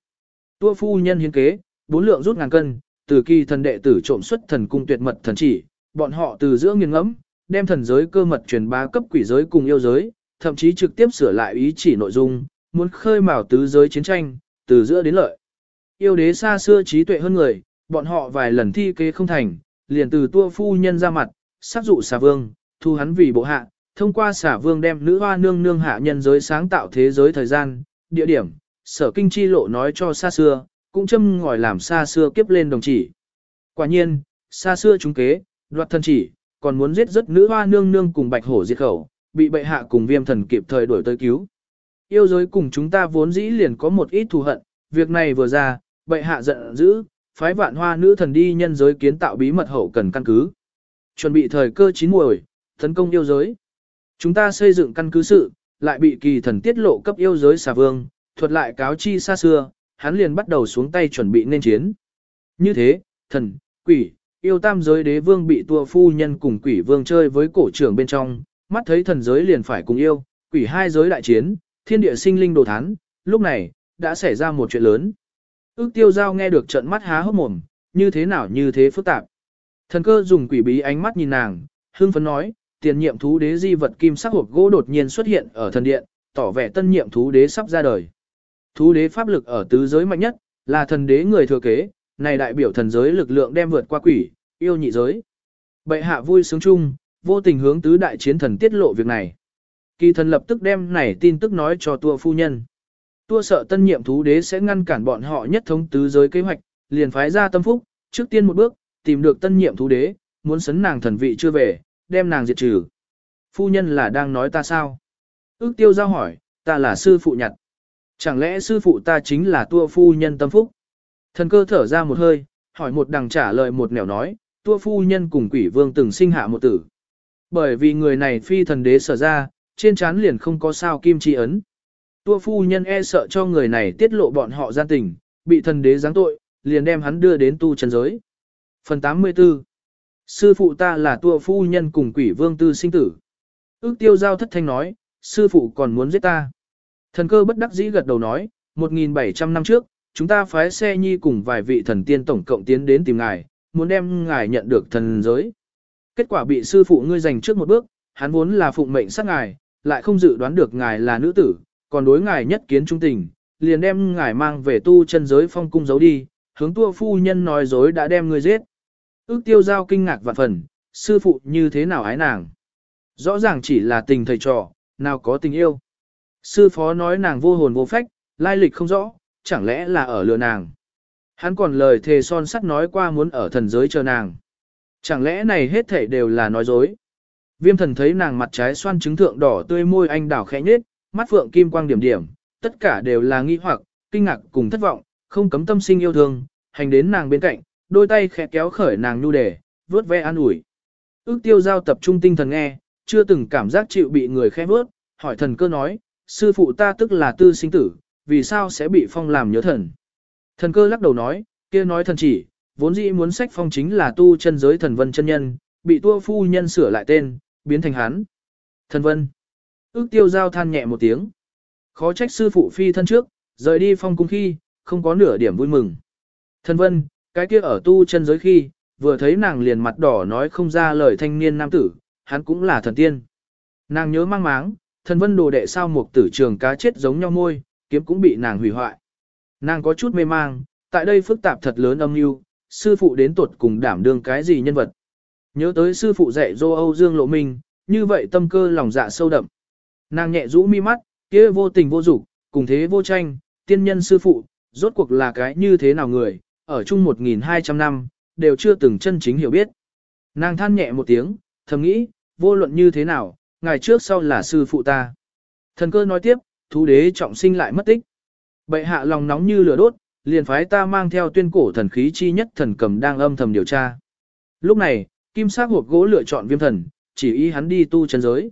Tua phu nhân hiến kế, bốn lượng rút ngàn cân, từ kỳ thần đệ tử trộm xuất thần cung tuyệt mật thần chỉ, bọn họ từ giữa nghiêng ngẫm, đem thần giới cơ mật truyền bá cấp quỷ giới cùng yêu giới, thậm chí trực tiếp sửa lại ý chỉ nội dung, muốn khơi mào tứ giới chiến tranh, từ giữa đến lợi. Yêu đế xa xưa trí tuệ hơn người, bọn họ vài lần thi kế không thành, liền từ tua phu nhân ra mặt, sát dụ xà vương, thu hắn vì bộ hạ, thông qua xà vương đem nữ hoa nương nương hạ nhân giới sáng tạo thế giới thời gian, địa điểm, sở kinh chi lộ nói cho xa xưa, cũng châm ngòi làm xa xưa kiếp lên đồng chỉ. Quả nhiên, xa xưa chúng kế, đoạt thân chỉ, còn muốn giết rất nữ hoa nương nương cùng bạch hổ diệt khẩu, bị bệ hạ cùng viêm thần kịp thời đuổi tới cứu. Yêu giới cùng chúng ta vốn dĩ liền có một ít thù hận, việc này vừa ra, bệ hạ giận dữ, phái vạn hoa nữ thần đi nhân giới kiến tạo bí mật hậu cần căn cứ. Chuẩn bị thời cơ chín muồi, tấn công yêu giới. Chúng ta xây dựng căn cứ sự, lại bị kỳ thần tiết lộ cấp yêu giới xà vương, thuật lại cáo chi xa xưa, hắn liền bắt đầu xuống tay chuẩn bị nên chiến. Như thế, thần, quỷ, yêu tam giới đế vương bị tua phu nhân cùng quỷ vương chơi với cổ trưởng bên trong, mắt thấy thần giới liền phải cùng yêu, quỷ hai giới đại chiến, thiên địa sinh linh đồ thán, lúc này, đã xảy ra một chuyện lớn. Ước tiêu giao nghe được trận mắt há hốc mồm, như thế nào như thế phức tạp. Thần cơ dùng quỷ bí ánh mắt nhìn nàng, hương phấn nói, tiền nhiệm thú đế di vật kim sắc hộp gỗ đột nhiên xuất hiện ở thần điện, tỏ vẻ tân nhiệm thú đế sắp ra đời. Thú đế pháp lực ở tứ giới mạnh nhất, là thần đế người thừa kế, này đại biểu thần giới lực lượng đem vượt qua quỷ, yêu nhị giới. Bệ hạ vui sướng chung, vô tình hướng tứ đại chiến thần tiết lộ việc này. Kỳ thần lập tức đem này tin tức nói cho tua phu nhân. Tua sợ tân nhiệm thú đế sẽ ngăn cản bọn họ nhất thống tứ giới kế hoạch, liền phái ra tâm phúc, trước tiên một bước, tìm được tân nhiệm thú đế, muốn sấn nàng thần vị chưa về, đem nàng diệt trừ. Phu nhân là đang nói ta sao? Ước tiêu giao hỏi, ta là sư phụ nhặt. Chẳng lẽ sư phụ ta chính là tua phu nhân tâm phúc? Thần cơ thở ra một hơi, hỏi một đằng trả lời một nẻo nói, tua phu nhân cùng quỷ vương từng sinh hạ một tử. Bởi vì người này phi thần đế sở ra, trên trán liền không có sao kim chi ấn. Tua phu nhân e sợ cho người này tiết lộ bọn họ gian tình, bị thần đế giáng tội, liền đem hắn đưa đến tu chân giới. Phần 84 Sư phụ ta là tua phu nhân cùng quỷ vương tư sinh tử. Ước tiêu giao thất thanh nói, sư phụ còn muốn giết ta. Thần cơ bất đắc dĩ gật đầu nói, 1.700 năm trước, chúng ta phái xe nhi cùng vài vị thần tiên tổng cộng tiến đến tìm ngài, muốn đem ngài nhận được thần giới. Kết quả bị sư phụ ngươi giành trước một bước, hắn vốn là phụng mệnh sát ngài, lại không dự đoán được ngài là nữ tử, còn đối ngài nhất kiến trung tình, liền đem ngài mang về tu chân giới phong cung giấu đi, hướng tua phu nhân nói dối đã đem ngươi giết. Ước tiêu giao kinh ngạc vạn phần, sư phụ như thế nào ái nàng. Rõ ràng chỉ là tình thầy trò, nào có tình yêu. Sư phó nói nàng vô hồn vô phách, lai lịch không rõ, chẳng lẽ là ở lừa nàng. Hắn còn lời thề son sắt nói qua muốn ở thần giới chờ nàng. Chẳng lẽ này hết thảy đều là nói dối. Viêm thần thấy nàng mặt trái xoan trứng thượng đỏ tươi môi anh đảo khẽ nhết, mắt phượng kim quang điểm điểm, tất cả đều là nghi hoặc, kinh ngạc cùng thất vọng, không cấm tâm sinh yêu thương, hành đến nàng bên cạnh, đôi tay khẽ kéo khởi nàng nhu đề, vuốt ve an ủi. Ước tiêu giao tập trung tinh thần nghe, chưa từng cảm giác chịu bị người khẽ vuốt, hỏi thần cơ nói, sư phụ ta tức là tư sinh tử, vì sao sẽ bị phong làm nhớ thần. Thần cơ lắc đầu nói, kia nói thần chỉ, vốn dĩ muốn sách phong chính là tu chân giới thần vân chân nhân, bị tua phu nhân sửa lại tên, biến thành hắn. Thần vân. Ước tiêu giao than nhẹ một tiếng. Khó trách sư phụ phi thân trước, rời đi phong cung khi, không có nửa điểm vui mừng. Thần vân, cái kia ở tu chân giới khi, vừa thấy nàng liền mặt đỏ nói không ra lời thanh niên nam tử, hắn cũng là thần tiên. Nàng nhớ mang máng, thần vân đồ đệ sao một tử trường cá chết giống nhau môi, kiếm cũng bị nàng hủy hoại. Nàng có chút mê mang, tại đây phức tạp thật lớn âm mưu, sư phụ đến tuột cùng đảm đương cái gì nhân vật. Nhớ tới sư phụ dạy dô Âu Dương Lộ Minh, như vậy tâm cơ lòng dạ sâu đậm. Nàng nhẹ rũ mi mắt, kia vô tình vô dục, cùng thế vô tranh, tiên nhân sư phụ, rốt cuộc là cái như thế nào người, ở chung 1.200 năm, đều chưa từng chân chính hiểu biết. Nàng than nhẹ một tiếng, thầm nghĩ, vô luận như thế nào, ngày trước sau là sư phụ ta. Thần cơ nói tiếp, thú đế trọng sinh lại mất tích. Bệ hạ lòng nóng như lửa đốt, liền phái ta mang theo tuyên cổ thần khí chi nhất thần cầm đang âm thầm điều tra. Lúc này, kim sắc hộp gỗ lựa chọn viêm thần, chỉ ý hắn đi tu chân giới.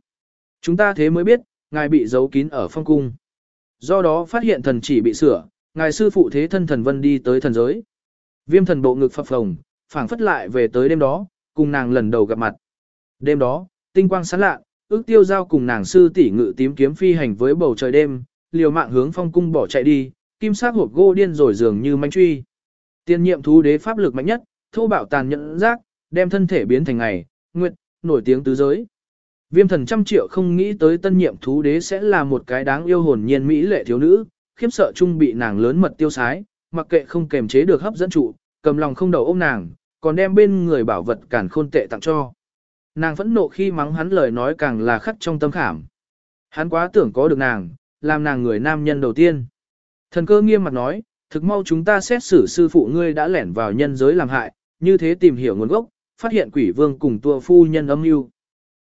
Chúng ta thế mới biết, ngài bị giấu kín ở phong cung. Do đó phát hiện thần chỉ bị sửa, ngài sư phụ thế thân thần vân đi tới thần giới. Viêm thần bộ ngực phập phồng, phảng phất lại về tới đêm đó, cùng nàng lần đầu gặp mặt. Đêm đó, tinh quang sáng lạ, ước tiêu giao cùng nàng sư tỷ ngự tím kiếm phi hành với bầu trời đêm, liều mạng hướng phong cung bỏ chạy đi, kim sắc hộp gỗ điên rồi dường như manh truy. Tiên nhiệm thú đế pháp lực mạnh nhất, thô bạo tàn nhẫn giác, đem thân thể biến thành ngày, nguyệt, nổi tiếng tứ giới. Viêm thần trăm triệu không nghĩ tới tân nhiệm thú đế sẽ là một cái đáng yêu hồn nhiên mỹ lệ thiếu nữ, khiếp sợ chung bị nàng lớn mật tiêu sái, mặc kệ không kềm chế được hấp dẫn trụ, cầm lòng không đầu ôm nàng, còn đem bên người bảo vật cản khôn tệ tặng cho. Nàng phẫn nộ khi mắng hắn lời nói càng là khắc trong tâm khảm. Hắn quá tưởng có được nàng, làm nàng người nam nhân đầu tiên. Thần cơ nghiêm mặt nói, thực mau chúng ta xét xử sư phụ ngươi đã lẻn vào nhân giới làm hại, như thế tìm hiểu nguồn gốc, phát hiện quỷ vương cùng tua phu nhân âm mưu.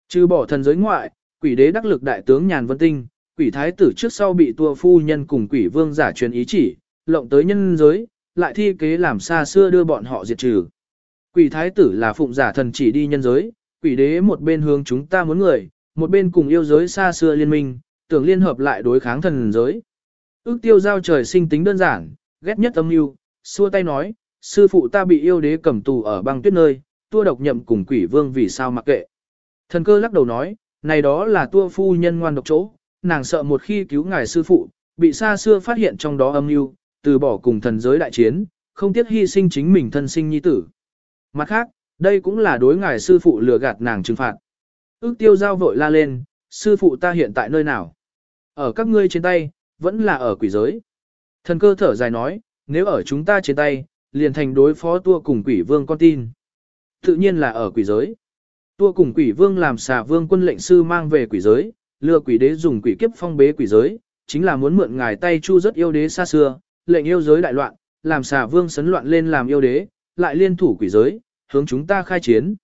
Trừ bỏ thần giới ngoại, quỷ đế đắc lực đại tướng Nhàn Vân Tinh, quỷ thái tử trước sau bị tua phu nhân cùng quỷ vương giả truyền ý chỉ, lộng tới nhân giới, lại thi kế làm xa xưa đưa bọn họ diệt trừ. Quỷ thái tử là phụng giả thần chỉ đi nhân giới, quỷ đế một bên hướng chúng ta muốn người, một bên cùng yêu giới xa xưa liên minh, tưởng liên hợp lại đối kháng thần giới. Ước tiêu giao trời sinh tính đơn giản, ghét nhất âm mưu, xua tay nói, sư phụ ta bị yêu đế cầm tù ở băng tuyết nơi, tua độc nhậm cùng quỷ vương vì sao mặc kệ. Thần cơ lắc đầu nói, này đó là tua phu nhân ngoan độc chỗ, nàng sợ một khi cứu ngài sư phụ, bị xa xưa phát hiện trong đó âm mưu, từ bỏ cùng thần giới đại chiến, không tiếc hy sinh chính mình thân sinh nhi tử. Mặt khác, đây cũng là đối ngài sư phụ lừa gạt nàng trừng phạt. Ước tiêu giao vội la lên, sư phụ ta hiện tại nơi nào? Ở các ngươi trên tay, vẫn là ở quỷ giới. Thần cơ thở dài nói, nếu ở chúng ta trên tay, liền thành đối phó tua cùng quỷ vương con tin. Tự nhiên là ở quỷ giới. Tua cùng quỷ vương làm xà vương quân lệnh sư mang về quỷ giới, lừa quỷ đế dùng quỷ kiếp phong bế quỷ giới, chính là muốn mượn ngài tay chu rất yêu đế xa xưa, lệnh yêu giới đại loạn, làm xà vương sấn loạn lên làm yêu đế, lại liên thủ quỷ giới, hướng chúng ta khai chiến.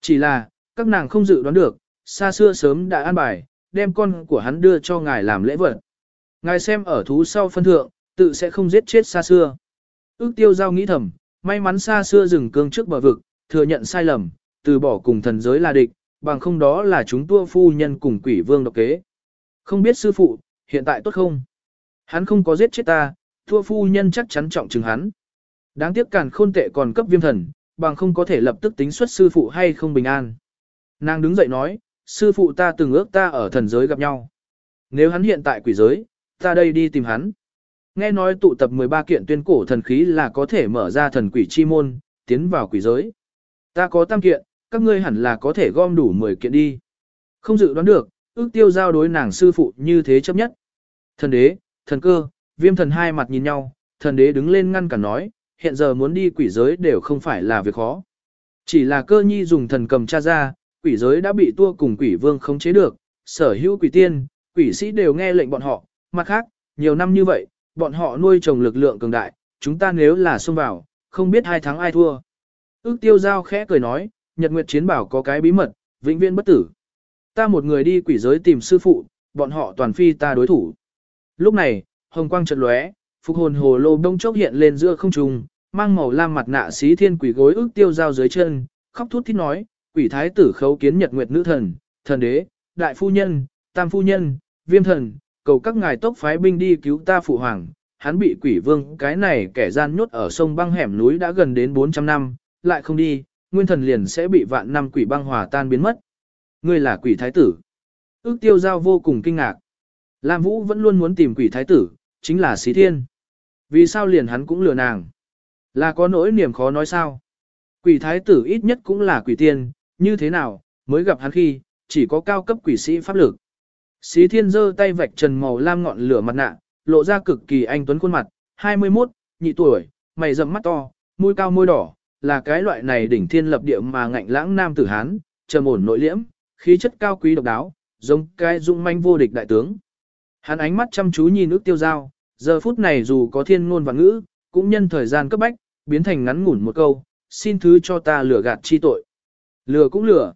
Chỉ là, các nàng không dự đoán được, xa xưa sớm đã an bài, đem con của hắn đưa cho ngài làm lễ vật. Ngài xem ở thú sau phân thượng, tự sẽ không giết chết xa xưa. Ước tiêu giao nghĩ thầm, may mắn xa xưa dừng cương trước bờ vực, thừa nhận sai lầm, từ bỏ cùng thần giới là địch, bằng không đó là chúng tua phu nhân cùng quỷ vương độc kế. Không biết sư phụ, hiện tại tốt không? Hắn không có giết chết ta, thua phu nhân chắc chắn trọng chừng hắn. Đáng tiếc càn khôn tệ còn cấp viêm thần, bằng không có thể lập tức tính xuất sư phụ hay không bình an. Nàng đứng dậy nói, sư phụ ta từng ước ta ở thần giới gặp nhau. Nếu hắn hiện tại quỷ giới, ta đây đi tìm hắn. Nghe nói tụ tập 13 kiện tuyên cổ thần khí là có thể mở ra thần quỷ chi môn, tiến vào quỷ giới. Ta có tam kiện, các ngươi hẳn là có thể gom đủ 10 kiện đi. Không dự đoán được, ước tiêu giao đối nàng sư phụ như thế chấp nhất. Thần đế, thần cơ, viêm thần hai mặt nhìn nhau, thần đế đứng lên ngăn cản nói, hiện giờ muốn đi quỷ giới đều không phải là việc khó. Chỉ là cơ nhi dùng thần cầm tra ra, quỷ giới đã bị tua cùng quỷ vương khống chế được, sở hữu quỷ tiên, quỷ sĩ đều nghe lệnh bọn họ, mặt khác, nhiều năm như vậy, bọn họ nuôi trồng lực lượng cường đại, chúng ta nếu là xông vào, không biết hai thắng ai thua. Ước tiêu giao khẽ cười nói, Nhật Nguyệt Chiến Bảo có cái bí mật, vĩnh viễn bất tử. Ta một người đi quỷ giới tìm sư phụ, bọn họ toàn phi ta đối thủ. Lúc này, hồng quang chợt lóe, phục hồn hồ lô đông chốc hiện lên giữa không trung, mang màu lam mặt nạ xí thiên quỷ gối ước tiêu giao dưới chân, khóc thút thít nói, quỷ thái tử khấu kiến Nhật Nguyệt nữ thần, thần đế, đại phu nhân, tam phu nhân, viêm thần, cầu các ngài tốc phái binh đi cứu ta phụ hoàng. Hắn bị quỷ vương cái này kẻ gian nhốt ở sông băng hẻm núi đã gần đến 400 năm, lại không đi, nguyên thần liền sẽ bị vạn năm quỷ băng hòa tan biến mất. Ngươi là quỷ thái tử. Ước tiêu giao vô cùng kinh ngạc. Lam Vũ vẫn luôn muốn tìm quỷ thái tử, chính là xí thiên. Vì sao liền hắn cũng lừa nàng? Là có nỗi niềm khó nói sao? Quỷ thái tử ít nhất cũng là quỷ tiên, như thế nào, mới gặp hắn khi, chỉ có cao cấp quỷ sĩ pháp lực. Xí thiên giơ tay vạch trần màu lam ngọn lửa mặt nạ, lộ ra cực kỳ anh tuấn khuôn mặt, 21, nhị tuổi, mày rậm mắt to, môi cao môi đỏ, là cái loại này đỉnh thiên lập địa mà ngạnh lãng nam tử hán, trầm ổn nội liễm, khí chất cao quý độc đáo, giống cái dung manh vô địch đại tướng. Hắn ánh mắt chăm chú nhìn ước tiêu giao, giờ phút này dù có thiên ngôn và ngữ, cũng nhân thời gian cấp bách, biến thành ngắn ngủn một câu, xin thứ cho ta lửa gạt chi tội. Lửa cũng lửa.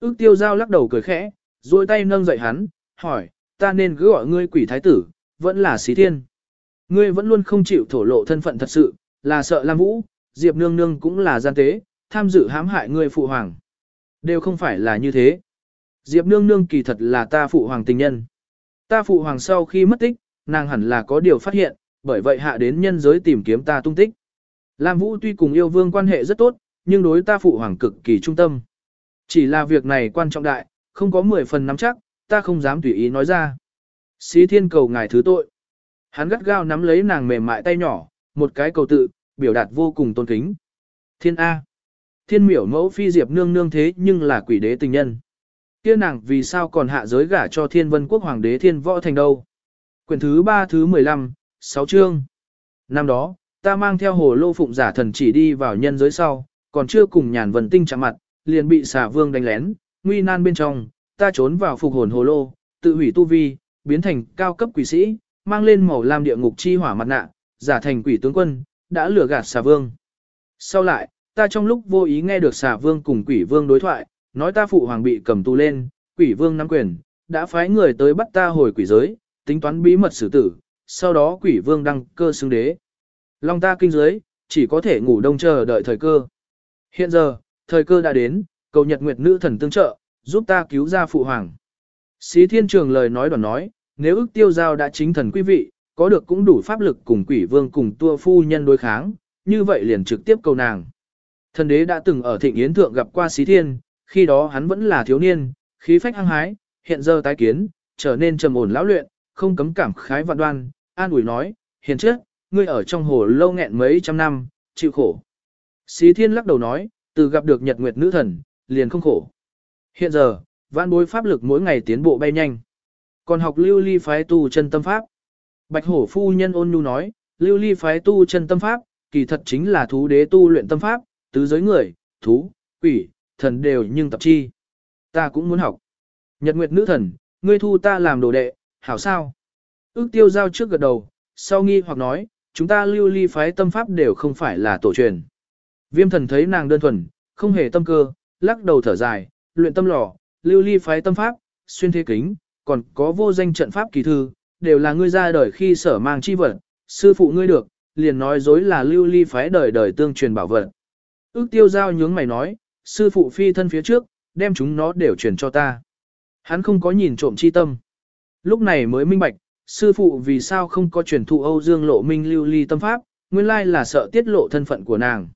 Ước tiêu giao lắc đầu cười khẽ, duỗi tay nâng dậy hắn, hỏi, ta nên cứ gọi ngươi quỷ thái tử, vẫn là xí thiên. Ngươi vẫn luôn không chịu thổ lộ thân phận thật sự, là sợ Lam Vũ, Diệp Nương Nương cũng là gian tế, tham dự hãm hại ngươi phụ hoàng. Đều không phải là như thế. Diệp Nương Nương kỳ thật là ta phụ hoàng tình nhân. Ta phụ hoàng sau khi mất tích, nàng hẳn là có điều phát hiện, bởi vậy hạ đến nhân giới tìm kiếm ta tung tích. Lam Vũ tuy cùng yêu vương quan hệ rất tốt, nhưng đối ta phụ hoàng cực kỳ trung tâm. Chỉ là việc này quan trọng đại, không có 10 phần nắm chắc, ta không dám tùy ý nói ra. Xí thiên cầu ngài thứ tội. Hắn gắt gao nắm lấy nàng mềm mại tay nhỏ, một cái cầu tự, biểu đạt vô cùng tôn kính. Thiên A. Thiên miểu mẫu phi diệp nương nương thế nhưng là quỷ đế tình nhân. Kia nàng vì sao còn hạ giới gả cho thiên vân quốc hoàng đế thiên võ thành đâu. Quyển thứ 3 thứ 15, 6 chương. Năm đó, ta mang theo hồ lô phụng giả thần chỉ đi vào nhân giới sau, còn chưa cùng nhàn vần tinh chạm mặt, liền bị xà vương đánh lén, nguy nan bên trong, ta trốn vào phục hồn hồ lô, tự hủy tu vi, biến thành cao cấp quỷ sĩ, mang lên màu lam địa ngục chi hỏa mặt nạ, giả thành quỷ tướng quân, đã lừa gạt xà vương. Sau lại, ta trong lúc vô ý nghe được xà vương cùng quỷ vương đối thoại, nói ta phụ hoàng bị cầm tù lên, quỷ vương nắm quyền, đã phái người tới bắt ta hồi quỷ giới, tính toán bí mật xử tử, sau đó quỷ vương đăng cơ xứng đế. Long ta kinh giới, chỉ có thể ngủ đông chờ đợi thời cơ. Hiện giờ, thời cơ đã đến, cầu nhật nguyệt nữ thần tương trợ, giúp ta cứu ra phụ hoàng. Xí thiên trường lời nói đoàn nói, nếu ức tiêu giao đã chính thần quý vị, có được cũng đủ pháp lực cùng quỷ vương cùng tua phu nhân đối kháng, như vậy liền trực tiếp cầu nàng. Thần đế đã từng ở thịnh yến thượng gặp qua xí thiên, khi đó hắn vẫn là thiếu niên, khí phách hăng hái, hiện giờ tái kiến, trở nên trầm ổn lão luyện, không cấm cảm khái vạn đoan, an ủi nói, hiền trước, ngươi ở trong hồ lâu nghẹn mấy trăm năm, chịu khổ. Xí thiên lắc đầu nói, từ gặp được nhật nguyệt nữ thần, liền không khổ. Hiện giờ, vạn bối pháp lực mỗi ngày tiến bộ bay nhanh. Còn học lưu ly phái tu chân tâm pháp. Bạch hổ phu nhân ôn nhu nói, lưu ly phái tu chân tâm pháp, kỳ thật chính là thú đế tu luyện tâm pháp, tứ giới người, thú, quỷ, thần đều nhưng tập chi. Ta cũng muốn học. Nhật Nguyệt nữ thần, ngươi thu ta làm đồ đệ, hảo sao? Ước tiêu giao trước gật đầu, sau nghi hoặc nói, chúng ta lưu ly phái tâm pháp đều không phải là tổ truyền. Viêm thần thấy nàng đơn thuần, không hề tâm cơ, lắc đầu thở dài, luyện tâm lò, lưu ly phái tâm pháp, xuyên thế kính, còn có vô danh trận pháp kỳ thư, đều là ngươi ra đời khi sở mang chi vật, sư phụ ngươi được, liền nói dối là lưu ly phái đời đời tương truyền bảo vật. Ước tiêu giao nhướng mày nói, sư phụ phi thân phía trước, đem chúng nó đều truyền cho ta. Hắn không có nhìn trộm chi tâm. Lúc này mới minh bạch, sư phụ vì sao không có truyền thụ Âu Dương Lộ Minh lưu ly tâm pháp, nguyên lai là sợ tiết lộ thân phận của nàng.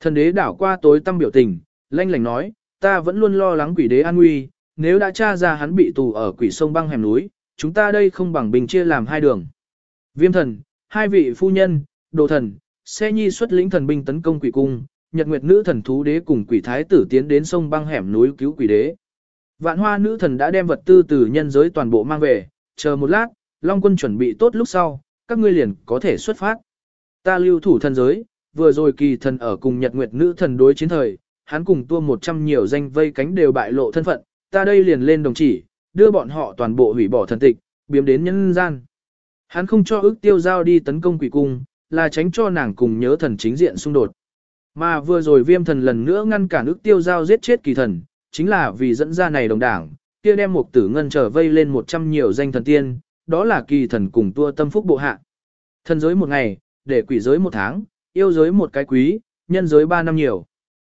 Thần đế đảo qua tối tâm biểu tình, lanh lảnh nói, ta vẫn luôn lo lắng quỷ đế an nguy, nếu đã tra ra hắn bị tù ở quỷ sông băng hẻm núi, chúng ta đây không bằng bình chia làm hai đường. Viêm thần, hai vị phu nhân, đồ thần, xe nhi xuất lĩnh thần binh tấn công quỷ cung, nhật nguyệt nữ thần thú đế cùng quỷ thái tử tiến đến sông băng hẻm núi cứu quỷ đế. Vạn hoa nữ thần đã đem vật tư từ nhân giới toàn bộ mang về, chờ một lát, Long quân chuẩn bị tốt lúc sau, các ngươi liền có thể xuất phát. Ta lưu thủ thần giới, vừa rồi kỳ thần ở cùng nhật nguyệt nữ thần đối chiến thời, hắn cùng tua một trăm nhiều danh vây cánh đều bại lộ thân phận, ta đây liền lên đồng chỉ, đưa bọn họ toàn bộ hủy bỏ thần tịch, biếm đến nhân gian. Hắn không cho ước tiêu giao đi tấn công quỷ cung, là tránh cho nàng cùng nhớ thần chính diện xung đột. Mà vừa rồi viêm thần lần nữa ngăn cản ước tiêu giao giết chết kỳ thần, chính là vì dẫn ra này đồng đảng, kia đem một tử ngân trở vây lên một trăm nhiều danh thần tiên, đó là kỳ thần cùng tua tâm phúc bộ hạ. Thần giới một ngày, để quỷ giới một tháng, yêu giới một cái quý, nhân giới ba năm nhiều.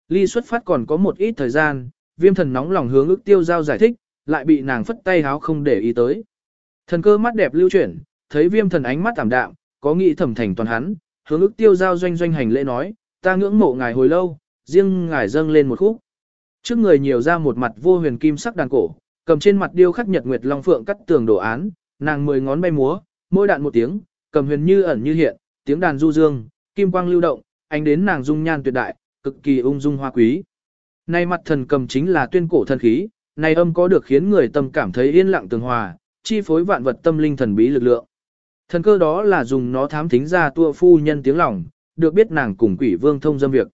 Ly xuất phát còn có một ít thời gian, viêm thần nóng lòng hướng ước tiêu giao giải thích, lại bị nàng phất tay háo không để ý tới. Thần cơ mắt đẹp lưu chuyển, thấy viêm thần ánh mắt tạm đạm, có nghĩ thẩm thành toàn hắn, hướng ước tiêu giao doanh doanh hành lễ nói, ta ngưỡng mộ ngài hồi lâu, riêng ngài dâng lên một khúc. Trước người nhiều ra một mặt vô huyền kim sắc đàn cổ, cầm trên mặt điêu khắc nhật nguyệt long phượng cắt tường đồ án, nàng mười ngón bay múa, mỗi đạn một tiếng, cầm huyền như ẩn như hiện, tiếng đàn du dương, kim quang lưu động, ánh đến nàng dung nhan tuyệt đại, cực kỳ ung dung hoa quý. Nay mặt thần cầm chính là tuyên cổ thần khí, này âm có được khiến người tâm cảm thấy yên lặng tường hòa, chi phối vạn vật tâm linh thần bí lực lượng. Thần cơ đó là dùng nó thám thính ra tua phu nhân tiếng lòng, được biết nàng cùng quỷ vương thông dâm việc.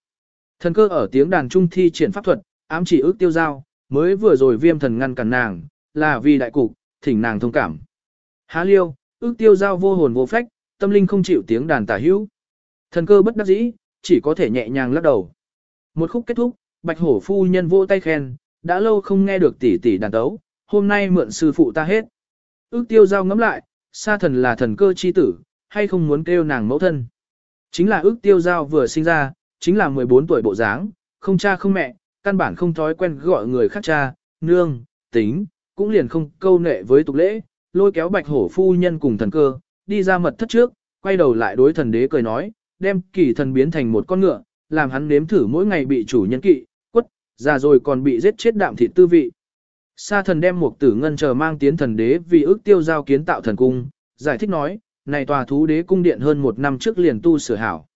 Thần cơ ở tiếng đàn trung thi triển pháp thuật, ám chỉ ước tiêu giao, mới vừa rồi viêm thần ngăn cản nàng, là vì đại cục, thỉnh nàng thông cảm. Há liêu, ước tiêu giao vô hồn vô phách, tâm linh không chịu tiếng đàn tả hữu. Thần cơ bất đắc dĩ, chỉ có thể nhẹ nhàng lắc đầu. Một khúc kết thúc, bạch hổ phu nhân vỗ tay khen, đã lâu không nghe được tỷ tỷ đàn tấu, hôm nay mượn sư phụ ta hết. Ước tiêu giao ngẫm lại, sa thần là thần cơ chi tử, hay không muốn kêu nàng mẫu thân. Chính là ước tiêu giao vừa sinh ra, chính là 14 tuổi bộ dáng, không cha không mẹ, căn bản không thói quen gọi người khác cha, nương, tính, cũng liền không câu nệ với tục lễ, lôi kéo bạch hổ phu nhân cùng thần cơ, đi ra mật thất trước, quay đầu lại đối thần đế cười nói, đem kỳ thần biến thành một con ngựa, làm hắn nếm thử mỗi ngày bị chủ nhân kỵ, quất, già rồi còn bị giết chết đạm thịt tư vị. Sa thần đem một tử ngân chờ mang tiến thần đế vì ước tiêu giao kiến tạo thần cung, giải thích nói, này tòa thú đế cung điện hơn một năm trước liền tu sửa hảo.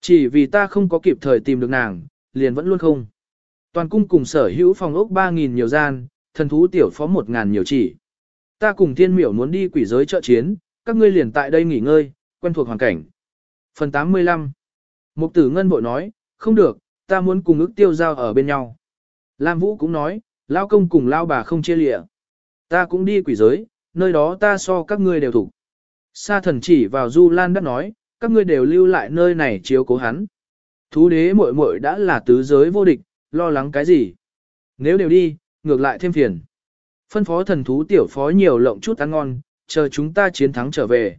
Chỉ vì ta không có kịp thời tìm được nàng, liền vẫn luôn không. Toàn cung cùng sở hữu phòng ốc 3.000 nhiều gian, thần thú tiểu phó 1.000 nhiều chỉ. Ta cùng thiên miểu muốn đi quỷ giới trợ chiến, các ngươi liền tại đây nghỉ ngơi, quen thuộc hoàn cảnh. Phần 85 Mục tử ngân bội nói, không được, ta muốn cùng ước tiêu giao ở bên nhau. Lam Vũ cũng nói, lao công cùng lao bà không chia lịa. Ta cũng đi quỷ giới, nơi đó ta so các ngươi đều thủ. Sa thần chỉ vào Du Lan đất nói, các ngươi đều lưu lại nơi này chiếu cố hắn. Thú đế muội muội đã là tứ giới vô địch, lo lắng cái gì? Nếu đều đi, ngược lại thêm phiền. Phân phó thần thú tiểu phó nhiều lộng chút ăn ngon, chờ chúng ta chiến thắng trở về.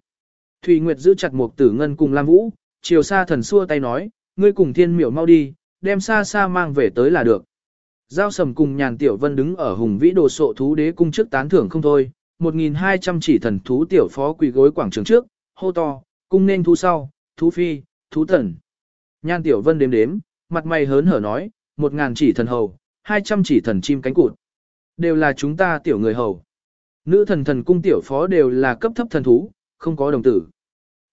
Thủy Nguyệt giữ chặt một tử ngân cùng Lam Vũ, chiều xa thần xua tay nói, ngươi cùng thiên miểu mau đi, đem xa xa mang về tới là được. Giao sầm cùng nhàn tiểu vân đứng ở hùng vĩ đồ sộ thú đế cung trước tán thưởng không thôi, 1.200 chỉ thần thú tiểu phó quỳ gối quảng trường trước, hô to, cung nên thú sau, thú phi, thú thần. Nhan tiểu vân đếm đếm, mặt mày hớn hở nói, 1.000 chỉ thần hầu, 200 chỉ thần chim cánh cụt. Đều là chúng ta tiểu người hầu. Nữ thần thần cung tiểu phó đều là cấp thấp thần thú, không có đồng tử.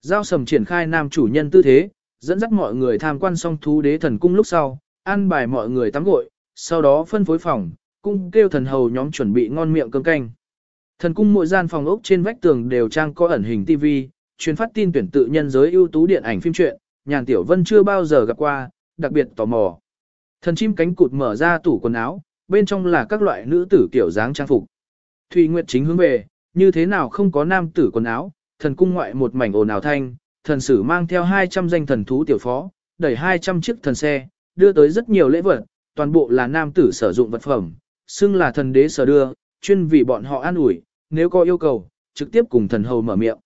Giao sầm triển khai nam chủ nhân tư thế, dẫn dắt mọi người tham quan xong thú đế thần cung lúc sau, an bài mọi người tắm gội, sau đó phân phối phòng, cung kêu thần hầu nhóm chuẩn bị ngon miệng cơm canh. Thần cung mỗi gian phòng ốc trên vách tường đều trang có ẩn hình TV, truyền phát tin tuyển tự nhân giới ưu tú điện ảnh phim truyện, nhàn tiểu vân chưa bao giờ gặp qua, đặc biệt tò mò. Thần chim cánh cụt mở ra tủ quần áo, bên trong là các loại nữ tử kiểu dáng trang phục. Thùy Nguyệt chính hướng về, như thế nào không có nam tử quần áo, thần cung ngoại một mảnh ồn ào thanh, thần sử mang theo 200 danh thần thú tiểu phó, đẩy 200 chiếc thần xe, đưa tới rất nhiều lễ vật, toàn bộ là nam tử sử dụng vật phẩm, xưng là thần đế sở đưa, chuyên vì bọn họ an ủi, nếu có yêu cầu, trực tiếp cùng thần hầu mở miệng.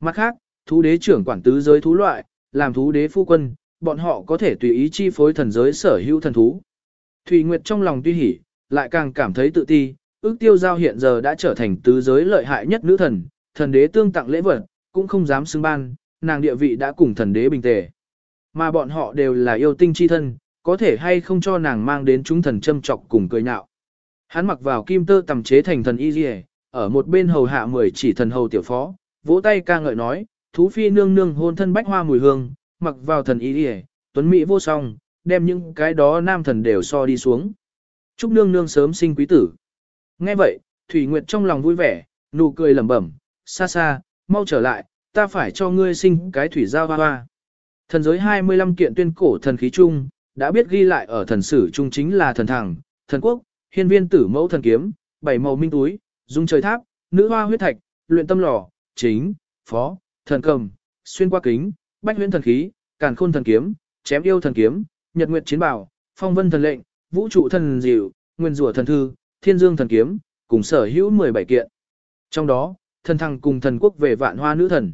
Mặt khác, thú đế trưởng quản tứ giới thú loại, làm thú đế phu quân, bọn họ có thể tùy ý chi phối thần giới sở hữu thần thú. Thủy Nguyệt trong lòng tuy hỉ, lại càng cảm thấy tự ti, ước tiêu giao hiện giờ đã trở thành tứ giới lợi hại nhất nữ thần, thần đế tương tặng lễ vật, cũng không dám xưng ban, nàng địa vị đã cùng thần đế bình tề. Mà bọn họ đều là yêu tinh chi thân, có thể hay không cho nàng mang đến chúng thần châm trọc cùng cười nhạo. Hắn mặc vào kim tơ tầm chế thành thần y dì ở một bên hầu hạ mười chỉ thần hầu tiểu phó, vỗ tay ca ngợi nói, thú phi nương nương hôn thân bách hoa mùi hương, mặc vào thần y dì tuấn mỹ vô song, đem những cái đó nam thần đều so đi xuống. Chúc nương nương sớm sinh quý tử. Nghe vậy, Thủy Nguyệt trong lòng vui vẻ, nụ cười lẩm bẩm, xa xa, mau trở lại, ta phải cho ngươi sinh cái thủy giao hoa hoa. Thần giới 25 kiện tuyên cổ thần khí chung, đã biết ghi lại ở thần sử chung chính là thần thẳng, thần quốc, hiên viên tử mẫu thần kiếm, bảy màu minh túi, dung trời tháp, nữ hoa huyết thạch, luyện tâm lò, chính, phó, thần cầm, xuyên qua kính, bách huyễn thần khí, càn khôn thần kiếm, chém yêu thần kiếm, nhật nguyệt chiến bảo, phong vân thần lệnh, vũ trụ thần diệu, nguyên rủa thần thư, thiên dương thần kiếm, cùng sở hữu 17 kiện. Trong đó, thần thăng cùng thần quốc về vạn hoa nữ thần.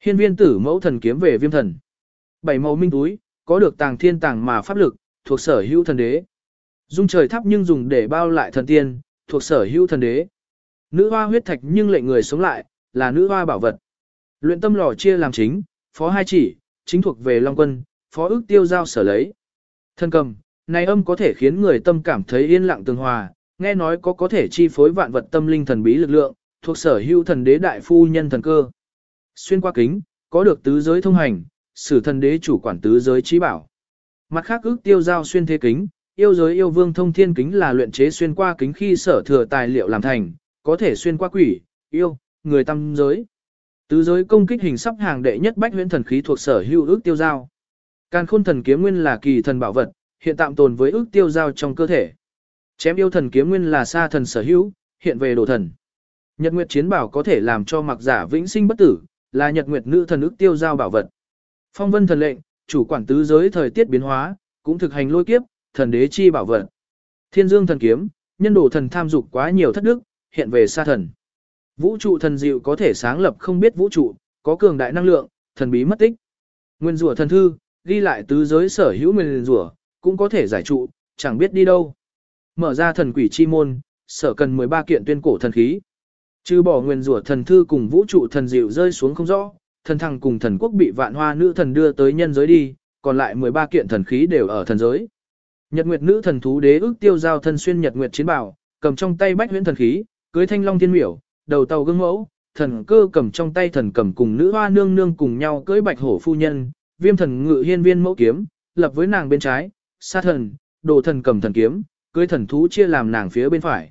Hiên viên tử mẫu thần kiếm về viêm thần. Bảy màu minh túi, có được tàng thiên tàng mà pháp lực, thuộc sở hữu thần đế. Dung trời thắp nhưng dùng để bao lại thần tiên, thuộc sở hữu thần đế. Nữ hoa huyết thạch nhưng lệnh người sống lại, là nữ hoa bảo vật. Luyện tâm lò chia làm chính, phó hai chỉ, chính thuộc về Long Quân, phó ước tiêu giao sở lấy. Thân cầm, này âm có thể khiến người tâm cảm thấy yên lặng tường hòa, nghe nói có có thể chi phối vạn vật tâm linh thần bí lực lượng, thuộc sở hữu thần đế đại phu nhân thần cơ. Xuyên qua kính, có được tứ giới thông hành, sử thần đế chủ quản tứ giới trí bảo. Mặt khác ước tiêu giao xuyên thế kính, yêu giới yêu vương thông thiên kính là luyện chế xuyên qua kính khi sở thừa tài liệu làm thành, có thể xuyên qua quỷ, yêu, người tâm giới. Tứ giới công kích hình sắp hàng đệ nhất bách huyễn thần khí thuộc sở hữu ước tiêu giao. Càn khôn thần kiếm nguyên là kỳ thần bảo vật, hiện tạm tồn với ước tiêu giao trong cơ thể. Chém yêu thần kiếm nguyên là sa thần sở hữu, hiện về đồ thần. Nhật Nguyệt chiến bảo có thể làm cho mặc giả vĩnh sinh bất tử, là Nhật Nguyệt nữ thần Ức tiêu giao bảo vật. Phong vân thần lệnh, chủ quản tứ giới thời tiết biến hóa, cũng thực hành lôi kiếp, thần đế chi bảo vật. Thiên dương thần kiếm, nhân đồ thần tham dục quá nhiều thất đức, hiện về sa thần. Vũ trụ thần diệu có thể sáng lập không biết vũ trụ, có cường đại năng lượng, thần bí mất tích. Nguyên rủa thần thư, ghi lại tứ giới sở hữu nguyên rủa, cũng có thể giải trụ, chẳng biết đi đâu. Mở ra thần quỷ chi môn, sở cần 13 kiện tuyên cổ thần khí. Trừ bỏ nguyên rủa thần thư cùng vũ trụ thần diệu rơi xuống không rõ, thần thăng cùng thần quốc bị vạn hoa nữ thần đưa tới nhân giới đi, còn lại 13 kiện thần khí đều ở thần giới. Nhật Nguyệt nữ thần thú đế ước tiêu giao thân xuyên Nhật Nguyệt chiến bảo, cầm trong tay bách huyễn thần khí, cưới thanh long thiên miểu, đầu tàu gương mẫu, thần cơ cầm trong tay thần cầm cùng nữ hoa nương nương cùng nhau cưới bạch hổ phu nhân, viêm thần ngự hiên viên mẫu kiếm, lập với nàng bên trái, sa thần, đồ thần cầm thần kiếm, cưới thần thú chia làm nàng phía bên phải.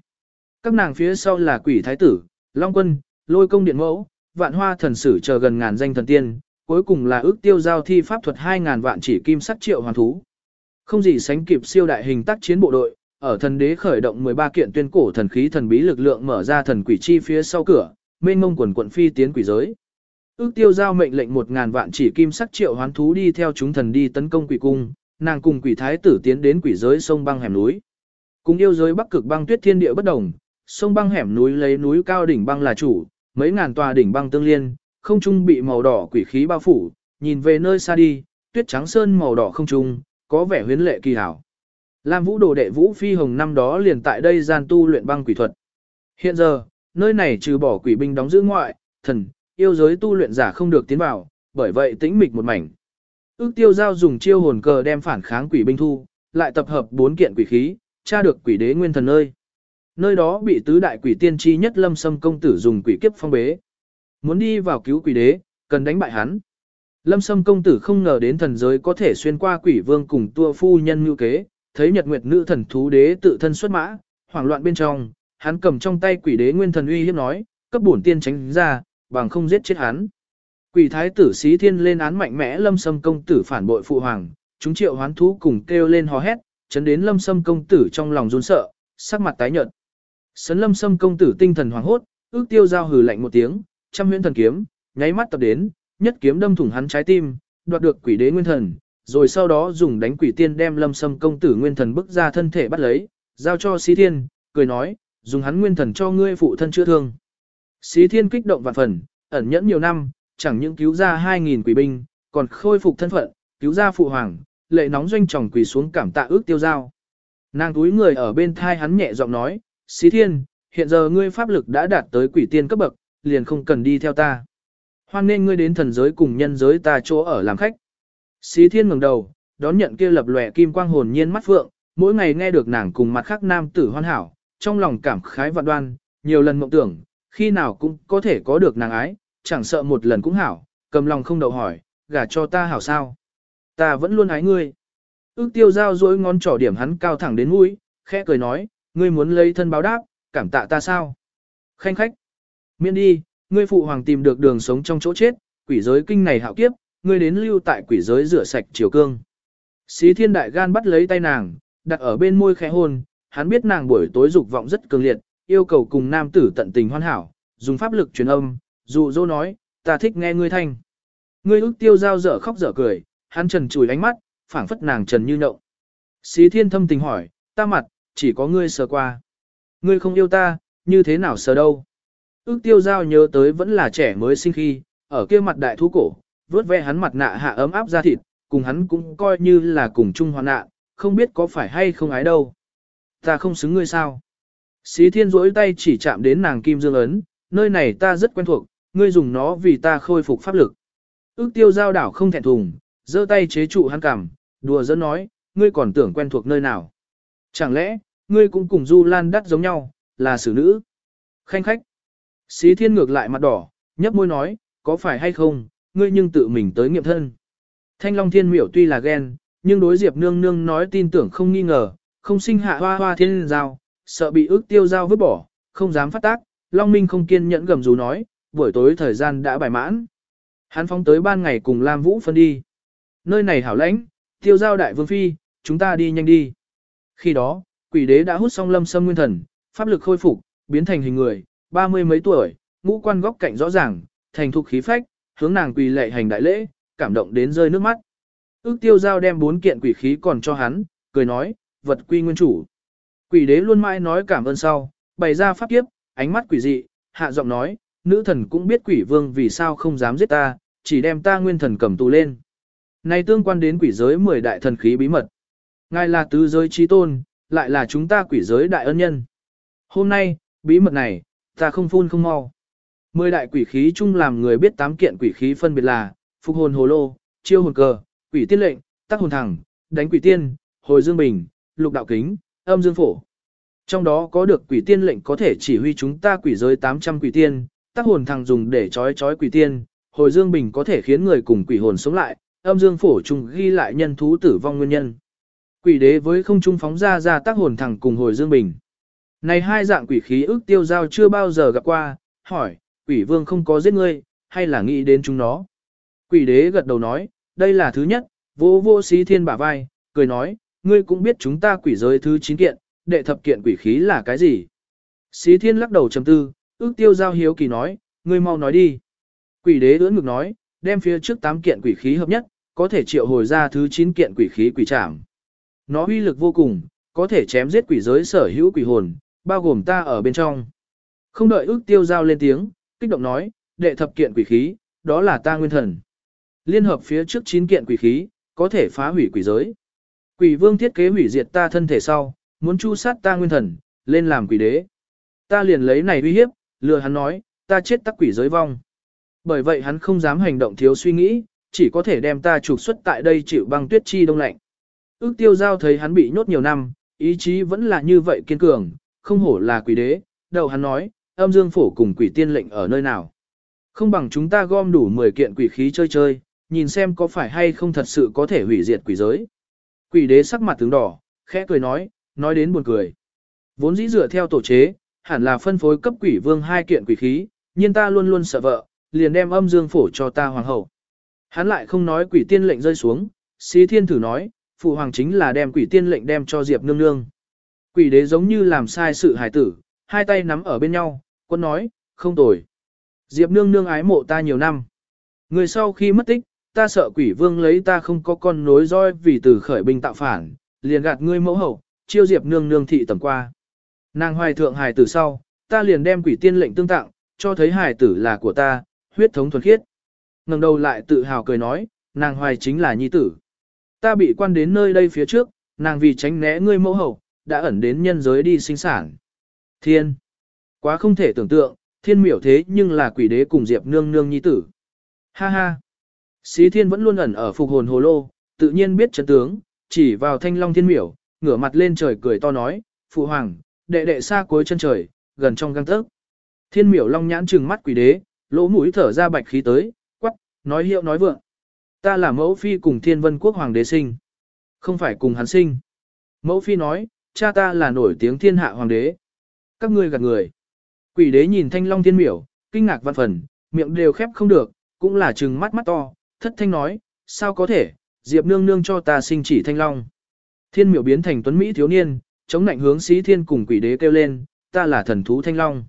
Các nàng phía sau là quỷ thái tử, long quân, lôi công điện mẫu, vạn hoa thần sử chờ gần ngàn danh thần tiên, cuối cùng là ước tiêu giao thi pháp thuật 2.000 vạn chỉ kim sắc triệu hoàn thú. Không gì sánh kịp siêu đại hình tác chiến bộ đội, ở thần đế khởi động 13 kiện tuyên cổ thần khí thần bí lực lượng mở ra thần quỷ chi phía sau cửa, mênh mông quần quận phi tiến quỷ giới. Ước tiêu giao mệnh lệnh 1.000 vạn chỉ kim sắc triệu hoán thú đi theo chúng thần đi tấn công quỷ cung, nàng cùng quỷ thái tử tiến đến quỷ giới sông băng hẻm núi. Cùng yêu giới bắc cực băng tuyết thiên địa bất đồng, sông băng hẻm núi lấy núi cao đỉnh băng là chủ, mấy ngàn tòa đỉnh băng tương liên, không trung bị màu đỏ quỷ khí bao phủ, nhìn về nơi xa đi, tuyết trắng sơn màu đỏ không trung, có vẻ huyến lệ kỳ hảo. Lam Vũ Đồ đệ Vũ Phi Hồng năm đó liền tại đây gian tu luyện băng quỷ thuật. Hiện giờ, nơi này trừ bỏ quỷ binh đóng giữ ngoại, thần, yêu giới tu luyện giả không được tiến vào, bởi vậy tĩnh mịch một mảnh. Ước tiêu giao dùng chiêu hồn cờ đem phản kháng quỷ binh thu, lại tập hợp bốn kiện quỷ khí, tra được quỷ đế nguyên thần nơi. Nơi đó bị tứ đại quỷ tiên tri nhất lâm sâm công tử dùng quỷ kiếp phong bế. Muốn đi vào cứu quỷ đế, cần đánh bại hắn. Lâm sâm công tử không ngờ đến thần giới có thể xuyên qua quỷ vương cùng tua phu nhân ngưu kế, thấy nhật nguyệt nữ thần thú đế tự thân xuất mã, hoảng loạn bên trong, hắn cầm trong tay quỷ đế nguyên thần uy hiếp nói, cấp bổn tiên tránh ra, bằng không giết chết hắn. Quỷ thái tử xí thiên lên án mạnh mẽ lâm sâm công tử phản bội phụ hoàng, chúng triệu hoán thú cùng kêu lên hò hét, chấn đến lâm sâm công tử trong lòng run sợ, sắc mặt tái nhợt. Sấn lâm sâm công tử tinh thần hoảng hốt, ước tiêu giao hừ lạnh một tiếng, trăm huyễn thần kiếm, nháy mắt tập đến, nhất kiếm đâm thủng hắn trái tim, đoạt được quỷ đế nguyên thần, rồi sau đó dùng đánh quỷ tiên đem lâm sâm công tử nguyên thần bức ra thân thể bắt lấy, giao cho sĩ thiên, cười nói, dùng hắn nguyên thần cho ngươi phụ thân chữa thương. Sĩ thiên kích động vạn phần, ẩn nhẫn nhiều năm, chẳng những cứu ra 2.000 quỷ binh, còn khôi phục thân phận, cứu ra phụ hoàng, lệ nóng doanh tròng quỳ xuống cảm tạ ước tiêu giao. Nàng túi người ở bên thai hắn nhẹ giọng nói, Xí thiên, hiện giờ ngươi pháp lực đã đạt tới quỷ tiên cấp bậc, liền không cần đi theo ta. Hoan nên ngươi đến thần giới cùng nhân giới ta chỗ ở làm khách. Xí thiên ngẩng đầu, đón nhận kia lập lòe kim quang hồn nhiên mắt phượng, mỗi ngày nghe được nàng cùng mặt khác nam tử hoan hảo, trong lòng cảm khái vạn đoan, nhiều lần mộng tưởng, khi nào cũng có thể có được nàng ái, chẳng sợ một lần cũng hảo, cầm lòng không đậu hỏi, gả cho ta hảo sao. Ta vẫn luôn ái ngươi. Ước tiêu giao dối ngón trỏ điểm hắn cao thẳng đến mũi, khẽ cười nói, ngươi muốn lấy thân báo đáp, cảm tạ ta sao? Khanh khách. Miễn đi, ngươi phụ hoàng tìm được đường sống trong chỗ chết, quỷ giới kinh này hạo kiếp, ngươi đến lưu tại quỷ giới rửa sạch triều cương. Xí thiên đại gan bắt lấy tay nàng, đặt ở bên môi khẽ hôn, hắn biết nàng buổi tối dục vọng rất cường liệt, yêu cầu cùng nam tử tận tình hoàn hảo, dùng pháp lực truyền âm, dụ dỗ nói, ta thích nghe ngươi thanh. Ngươi ước tiêu giao dở khóc dở cười, hắn trần chùi ánh mắt, phảng phất nàng trần như nậu. Xí thiên thâm tình hỏi, ta mặt, chỉ có ngươi sờ qua. Ngươi không yêu ta, như thế nào sờ đâu. Ước tiêu giao nhớ tới vẫn là trẻ mới sinh khi, ở kia mặt đại thú cổ, vớt ve hắn mặt nạ hạ ấm áp ra thịt, cùng hắn cũng coi như là cùng chung hoàn nạ, không biết có phải hay không ái đâu. Ta không xứng ngươi sao. Xí thiên rỗi tay chỉ chạm đến nàng kim dương ấn, nơi này ta rất quen thuộc, ngươi dùng nó vì ta khôi phục pháp lực. Ước tiêu giao đảo không thẹn thùng, giơ tay chế trụ hắn cằm, đùa dẫn nói, ngươi còn tưởng quen thuộc nơi nào. Chẳng lẽ, ngươi cũng cùng Du Lan đắt giống nhau, là xử nữ. Khanh khách. Xí thiên ngược lại mặt đỏ, nhấp môi nói, có phải hay không, ngươi nhưng tự mình tới nghiệm thân. Thanh Long Thiên miểu tuy là ghen, nhưng đối Diệp Nương Nương nói tin tưởng không nghi ngờ, không sinh hạ hoa hoa thiên giao, sợ bị ước tiêu giao vứt bỏ, không dám phát tác, Long Minh không kiên nhẫn gầm rú nói, buổi tối thời gian đã bài mãn. Hắn phóng tới ban ngày cùng Lam Vũ phân đi. Nơi này hảo lãnh, tiêu giao đại vương phi, chúng ta đi nhanh đi. Khi đó, quỷ đế đã hút xong lâm sâm nguyên thần, pháp lực khôi phục, biến thành hình người, ba mươi mấy tuổi, ngũ quan góc cạnh rõ ràng, thành thục khí phách, hướng nàng quỳ lệ hành đại lễ, cảm động đến rơi nước mắt. Ước tiêu giao đem bốn kiện quỷ khí còn cho hắn, cười nói, vật quy nguyên chủ. Quỷ đế luôn mãi nói cảm ơn sau, bày ra pháp kiếp, ánh mắt quỷ dị, hạ giọng nói, nữ thần cũng biết quỷ vương vì sao không dám giết ta, chỉ đem ta nguyên thần cầm tù lên. Này tương quan đến quỷ giới 10 đại thần khí bí mật. Ngài là tứ giới trí tôn, lại là chúng ta quỷ giới đại ân nhân. Hôm nay, bí mật này, ta không phun không mau. Mười đại quỷ khí chung làm người biết tám kiện quỷ khí phân biệt là, phục hồn hồ lô, chiêu hồn cờ, quỷ tiên lệnh, tác hồn thẳng, đánh quỷ tiên, hồi dương bình, lục đạo kính, âm dương phổ. Trong đó có được quỷ tiên lệnh có thể chỉ huy chúng ta quỷ giới 800 quỷ tiên, tác hồn thằng dùng để trói trói quỷ tiên, hồi dương bình có thể khiến người cùng quỷ hồn sống lại, âm dương phổ trùng ghi lại nhân thú tử vong nguyên nhân. Quỷ đế với không trung phóng ra ra tác hồn thẳng cùng hồi dương bình. Này hai dạng quỷ khí ước tiêu giao chưa bao giờ gặp qua, hỏi, quỷ vương không có giết ngươi, hay là nghĩ đến chúng nó. Quỷ đế gật đầu nói, đây là thứ nhất, vô vô xí thiên bả vai, cười nói, ngươi cũng biết chúng ta quỷ giới thứ chín kiện, đệ thập kiện quỷ khí là cái gì. Xí thiên lắc đầu trầm tư, ước tiêu giao hiếu kỳ nói, ngươi mau nói đi. Quỷ đế ưỡn ngực nói, đem phía trước tám kiện quỷ khí hợp nhất, có thể triệu hồi ra thứ chín kiện quỷ khí quỷ trảm. Nó uy lực vô cùng, có thể chém giết quỷ giới sở hữu quỷ hồn, bao gồm ta ở bên trong. Không đợi ước tiêu giao lên tiếng, kích động nói, đệ thập kiện quỷ khí, đó là ta nguyên thần. Liên hợp phía trước chín kiện quỷ khí, có thể phá hủy quỷ giới. Quỷ vương thiết kế hủy diệt ta thân thể sau, muốn chu sát ta nguyên thần, lên làm quỷ đế. Ta liền lấy này uy hiếp, lừa hắn nói, ta chết tắc quỷ giới vong. Bởi vậy hắn không dám hành động thiếu suy nghĩ, chỉ có thể đem ta trục xuất tại đây chịu băng tuyết chi đông lạnh. Ước tiêu giao thấy hắn bị nhốt nhiều năm, ý chí vẫn là như vậy kiên cường, không hổ là quỷ đế, đầu hắn nói, âm dương phổ cùng quỷ tiên lệnh ở nơi nào. Không bằng chúng ta gom đủ 10 kiện quỷ khí chơi chơi, nhìn xem có phải hay không thật sự có thể hủy diệt quỷ giới. Quỷ đế sắc mặt tướng đỏ, khẽ cười nói, nói đến buồn cười. Vốn dĩ dựa theo tổ chế, hẳn là phân phối cấp quỷ vương hai kiện quỷ khí, nhưng ta luôn luôn sợ vợ, liền đem âm dương phổ cho ta hoàng hậu. Hắn lại không nói quỷ tiên lệnh rơi xuống, xí thiên thử nói, phụ hoàng chính là đem quỷ tiên lệnh đem cho Diệp nương nương. Quỷ đế giống như làm sai sự hài tử, hai tay nắm ở bên nhau, quân nói, không tồi. Diệp nương nương ái mộ ta nhiều năm. Người sau khi mất tích, ta sợ quỷ vương lấy ta không có con nối roi vì từ khởi binh tạo phản, liền gạt ngươi mẫu hậu, chiêu diệp nương nương thị tầm qua. Nàng hoài thượng hài tử sau, ta liền đem quỷ tiên lệnh tương tặng, cho thấy hài tử là của ta, huyết thống thuần khiết. ngẩng đầu lại tự hào cười nói, nàng hoài chính là nhi tử. Ta bị quan đến nơi đây phía trước, nàng vì tránh né ngươi mẫu hậu, đã ẩn đến nhân giới đi sinh sản. Thiên! Quá không thể tưởng tượng, thiên miểu thế nhưng là quỷ đế cùng diệp nương nương nhi tử. Ha ha! Xí thiên vẫn luôn ẩn ở phục hồn hồ lô, tự nhiên biết chân tướng, chỉ vào thanh long thiên miểu, ngửa mặt lên trời cười to nói, phụ hoàng, đệ đệ xa cuối chân trời, gần trong găng tấc. Thiên miểu long nhãn trừng mắt quỷ đế, lỗ mũi thở ra bạch khí tới, quắc, nói hiệu nói vượng. Ta là mẫu phi cùng thiên vân quốc hoàng đế sinh. Không phải cùng hắn sinh. Mẫu phi nói, cha ta là nổi tiếng thiên hạ hoàng đế. Các ngươi gạt người. Quỷ đế nhìn thanh long thiên miểu, kinh ngạc văn phần, miệng đều khép không được, cũng là trừng mắt mắt to, thất thanh nói, sao có thể, diệp nương nương cho ta sinh chỉ thanh long. Thiên miểu biến thành tuấn Mỹ thiếu niên, chống nạnh hướng sĩ thiên cùng quỷ đế kêu lên, ta là thần thú thanh long.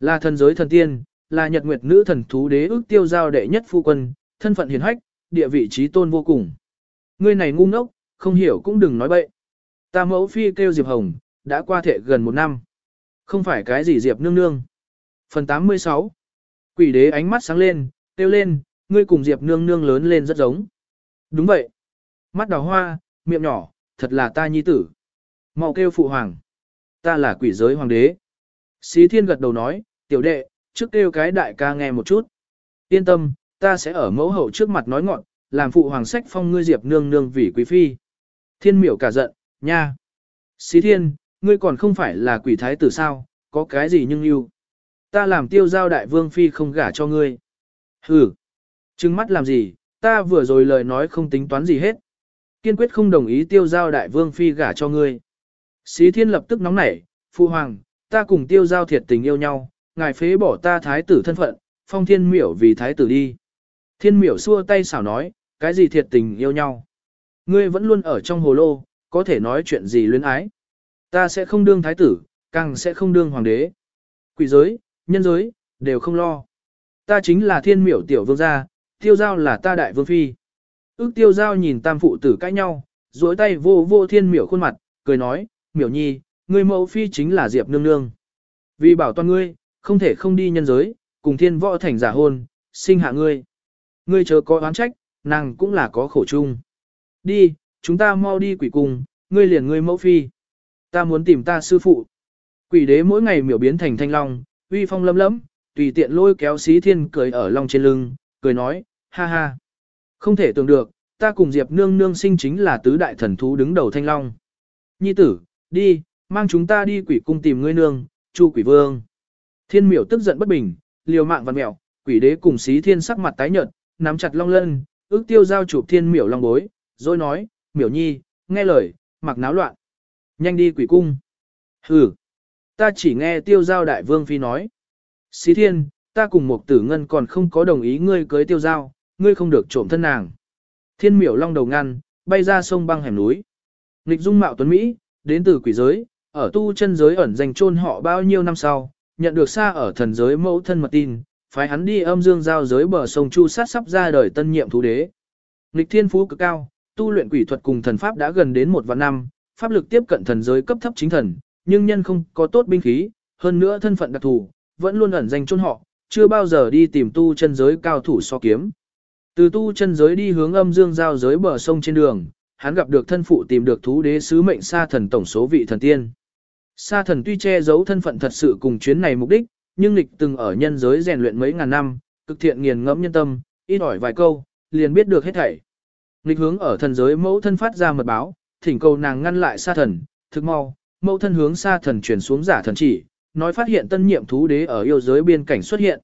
Là thần giới thần tiên, là nhật nguyệt nữ thần thú đế ước tiêu giao đệ nhất phu quân, thân phận hiền hách, địa vị trí tôn vô cùng. Ngươi này ngu ngốc, không hiểu cũng đừng nói bậy. Ta mẫu phi kêu Diệp Hồng, đã qua thể gần một năm. Không phải cái gì Diệp nương nương. Phần 86 Quỷ đế ánh mắt sáng lên, kêu lên, ngươi cùng Diệp nương nương lớn lên rất giống. Đúng vậy. Mắt đào hoa, miệng nhỏ, thật là ta nhi tử. mau kêu phụ hoàng. Ta là quỷ giới hoàng đế. Xí thiên gật đầu nói, tiểu đệ, trước kêu cái đại ca nghe một chút. Yên tâm, ta sẽ ở mẫu hậu trước mặt nói ngọn, làm phụ hoàng sách phong ngươi diệp nương nương vì quý phi. Thiên miểu cả giận, nha. Xí thiên, ngươi còn không phải là quỷ thái tử sao, có cái gì nhưng yêu. Ta làm tiêu giao đại vương phi không gả cho ngươi. Hừ. Trừng mắt làm gì, ta vừa rồi lời nói không tính toán gì hết. Kiên quyết không đồng ý tiêu giao đại vương phi gả cho ngươi. Xí thiên lập tức nóng nảy, phụ hoàng, ta cùng tiêu giao thiệt tình yêu nhau, ngài phế bỏ ta thái tử thân phận, phong thiên miểu vì thái tử đi. Thiên miểu xua tay xảo nói, cái gì thiệt tình yêu nhau. Ngươi vẫn luôn ở trong hồ lô, có thể nói chuyện gì luyến ái. Ta sẽ không đương thái tử, càng sẽ không đương hoàng đế. Quỷ giới, nhân giới, đều không lo. Ta chính là thiên miểu tiểu vương gia, tiêu giao là ta đại vương phi. Ước tiêu giao nhìn tam phụ tử cãi nhau, duỗi tay vô vô thiên miểu khuôn mặt, cười nói, miểu nhi, người mẫu phi chính là Diệp nương nương. Vì bảo toàn ngươi, không thể không đi nhân giới, cùng thiên võ thành giả hôn, sinh hạ ngươi. Ngươi chớ có oán trách, nàng cũng là có khổ chung. Đi, chúng ta mau đi quỷ cung, ngươi liền ngươi mẫu phi. Ta muốn tìm ta sư phụ. Quỷ đế mỗi ngày miểu biến thành thanh long, uy phong lấm lấm, tùy tiện lôi kéo xí thiên cười ở long trên lưng, cười nói, ha ha. Không thể tưởng được, ta cùng Diệp nương nương sinh chính là tứ đại thần thú đứng đầu thanh long. Nhi tử, đi, mang chúng ta đi quỷ cung tìm ngươi nương, chu quỷ vương. Thiên miểu tức giận bất bình, liều mạng văn mẹo, quỷ đế cùng xí thiên sắc mặt tái nhợt, nắm chặt long lân, ước tiêu giao chụp thiên miểu long bối, rồi nói, miểu nhi, nghe lời, mặc náo loạn. Nhanh đi quỷ cung. Hừ, ta chỉ nghe tiêu giao đại vương phi nói. Xí thiên, ta cùng một tử ngân còn không có đồng ý ngươi cưới tiêu giao, ngươi không được trộm thân nàng. Thiên miểu long đầu ngăn, bay ra sông băng hẻm núi. Nịch dung mạo tuấn Mỹ, đến từ quỷ giới, ở tu chân giới ẩn danh chôn họ bao nhiêu năm sau, nhận được xa ở thần giới mẫu thân mật tin, phái hắn đi âm dương giao giới bờ sông Chu sát sắp ra đời tân nhiệm thú đế. Nghịch thiên phú cực cao, tu luyện quỷ thuật cùng thần pháp đã gần đến một vạn năm, pháp lực tiếp cận thần giới cấp thấp chính thần, nhưng nhân không có tốt binh khí, hơn nữa thân phận đặc thù, vẫn luôn ẩn danh chôn họ, chưa bao giờ đi tìm tu chân giới cao thủ so kiếm. Từ tu chân giới đi hướng âm dương giao giới bờ sông trên đường, hắn gặp được thân phụ tìm được thú đế sứ mệnh sa thần tổng số vị thần tiên. Sa thần tuy che giấu thân phận thật sự cùng chuyến này mục đích, nhưng lịch từng ở nhân giới rèn luyện mấy ngàn năm, cực thiện nghiền ngẫm nhân tâm, ít ỏi vài câu, liền biết được hết thảy. Lịch hướng ở thần giới mẫu thân phát ra mật báo, thỉnh cầu nàng ngăn lại sa thần, thực mau, mẫu thân hướng sa thần chuyển xuống giả thần chỉ, nói phát hiện tân nhiệm thú đế ở yêu giới biên cảnh xuất hiện.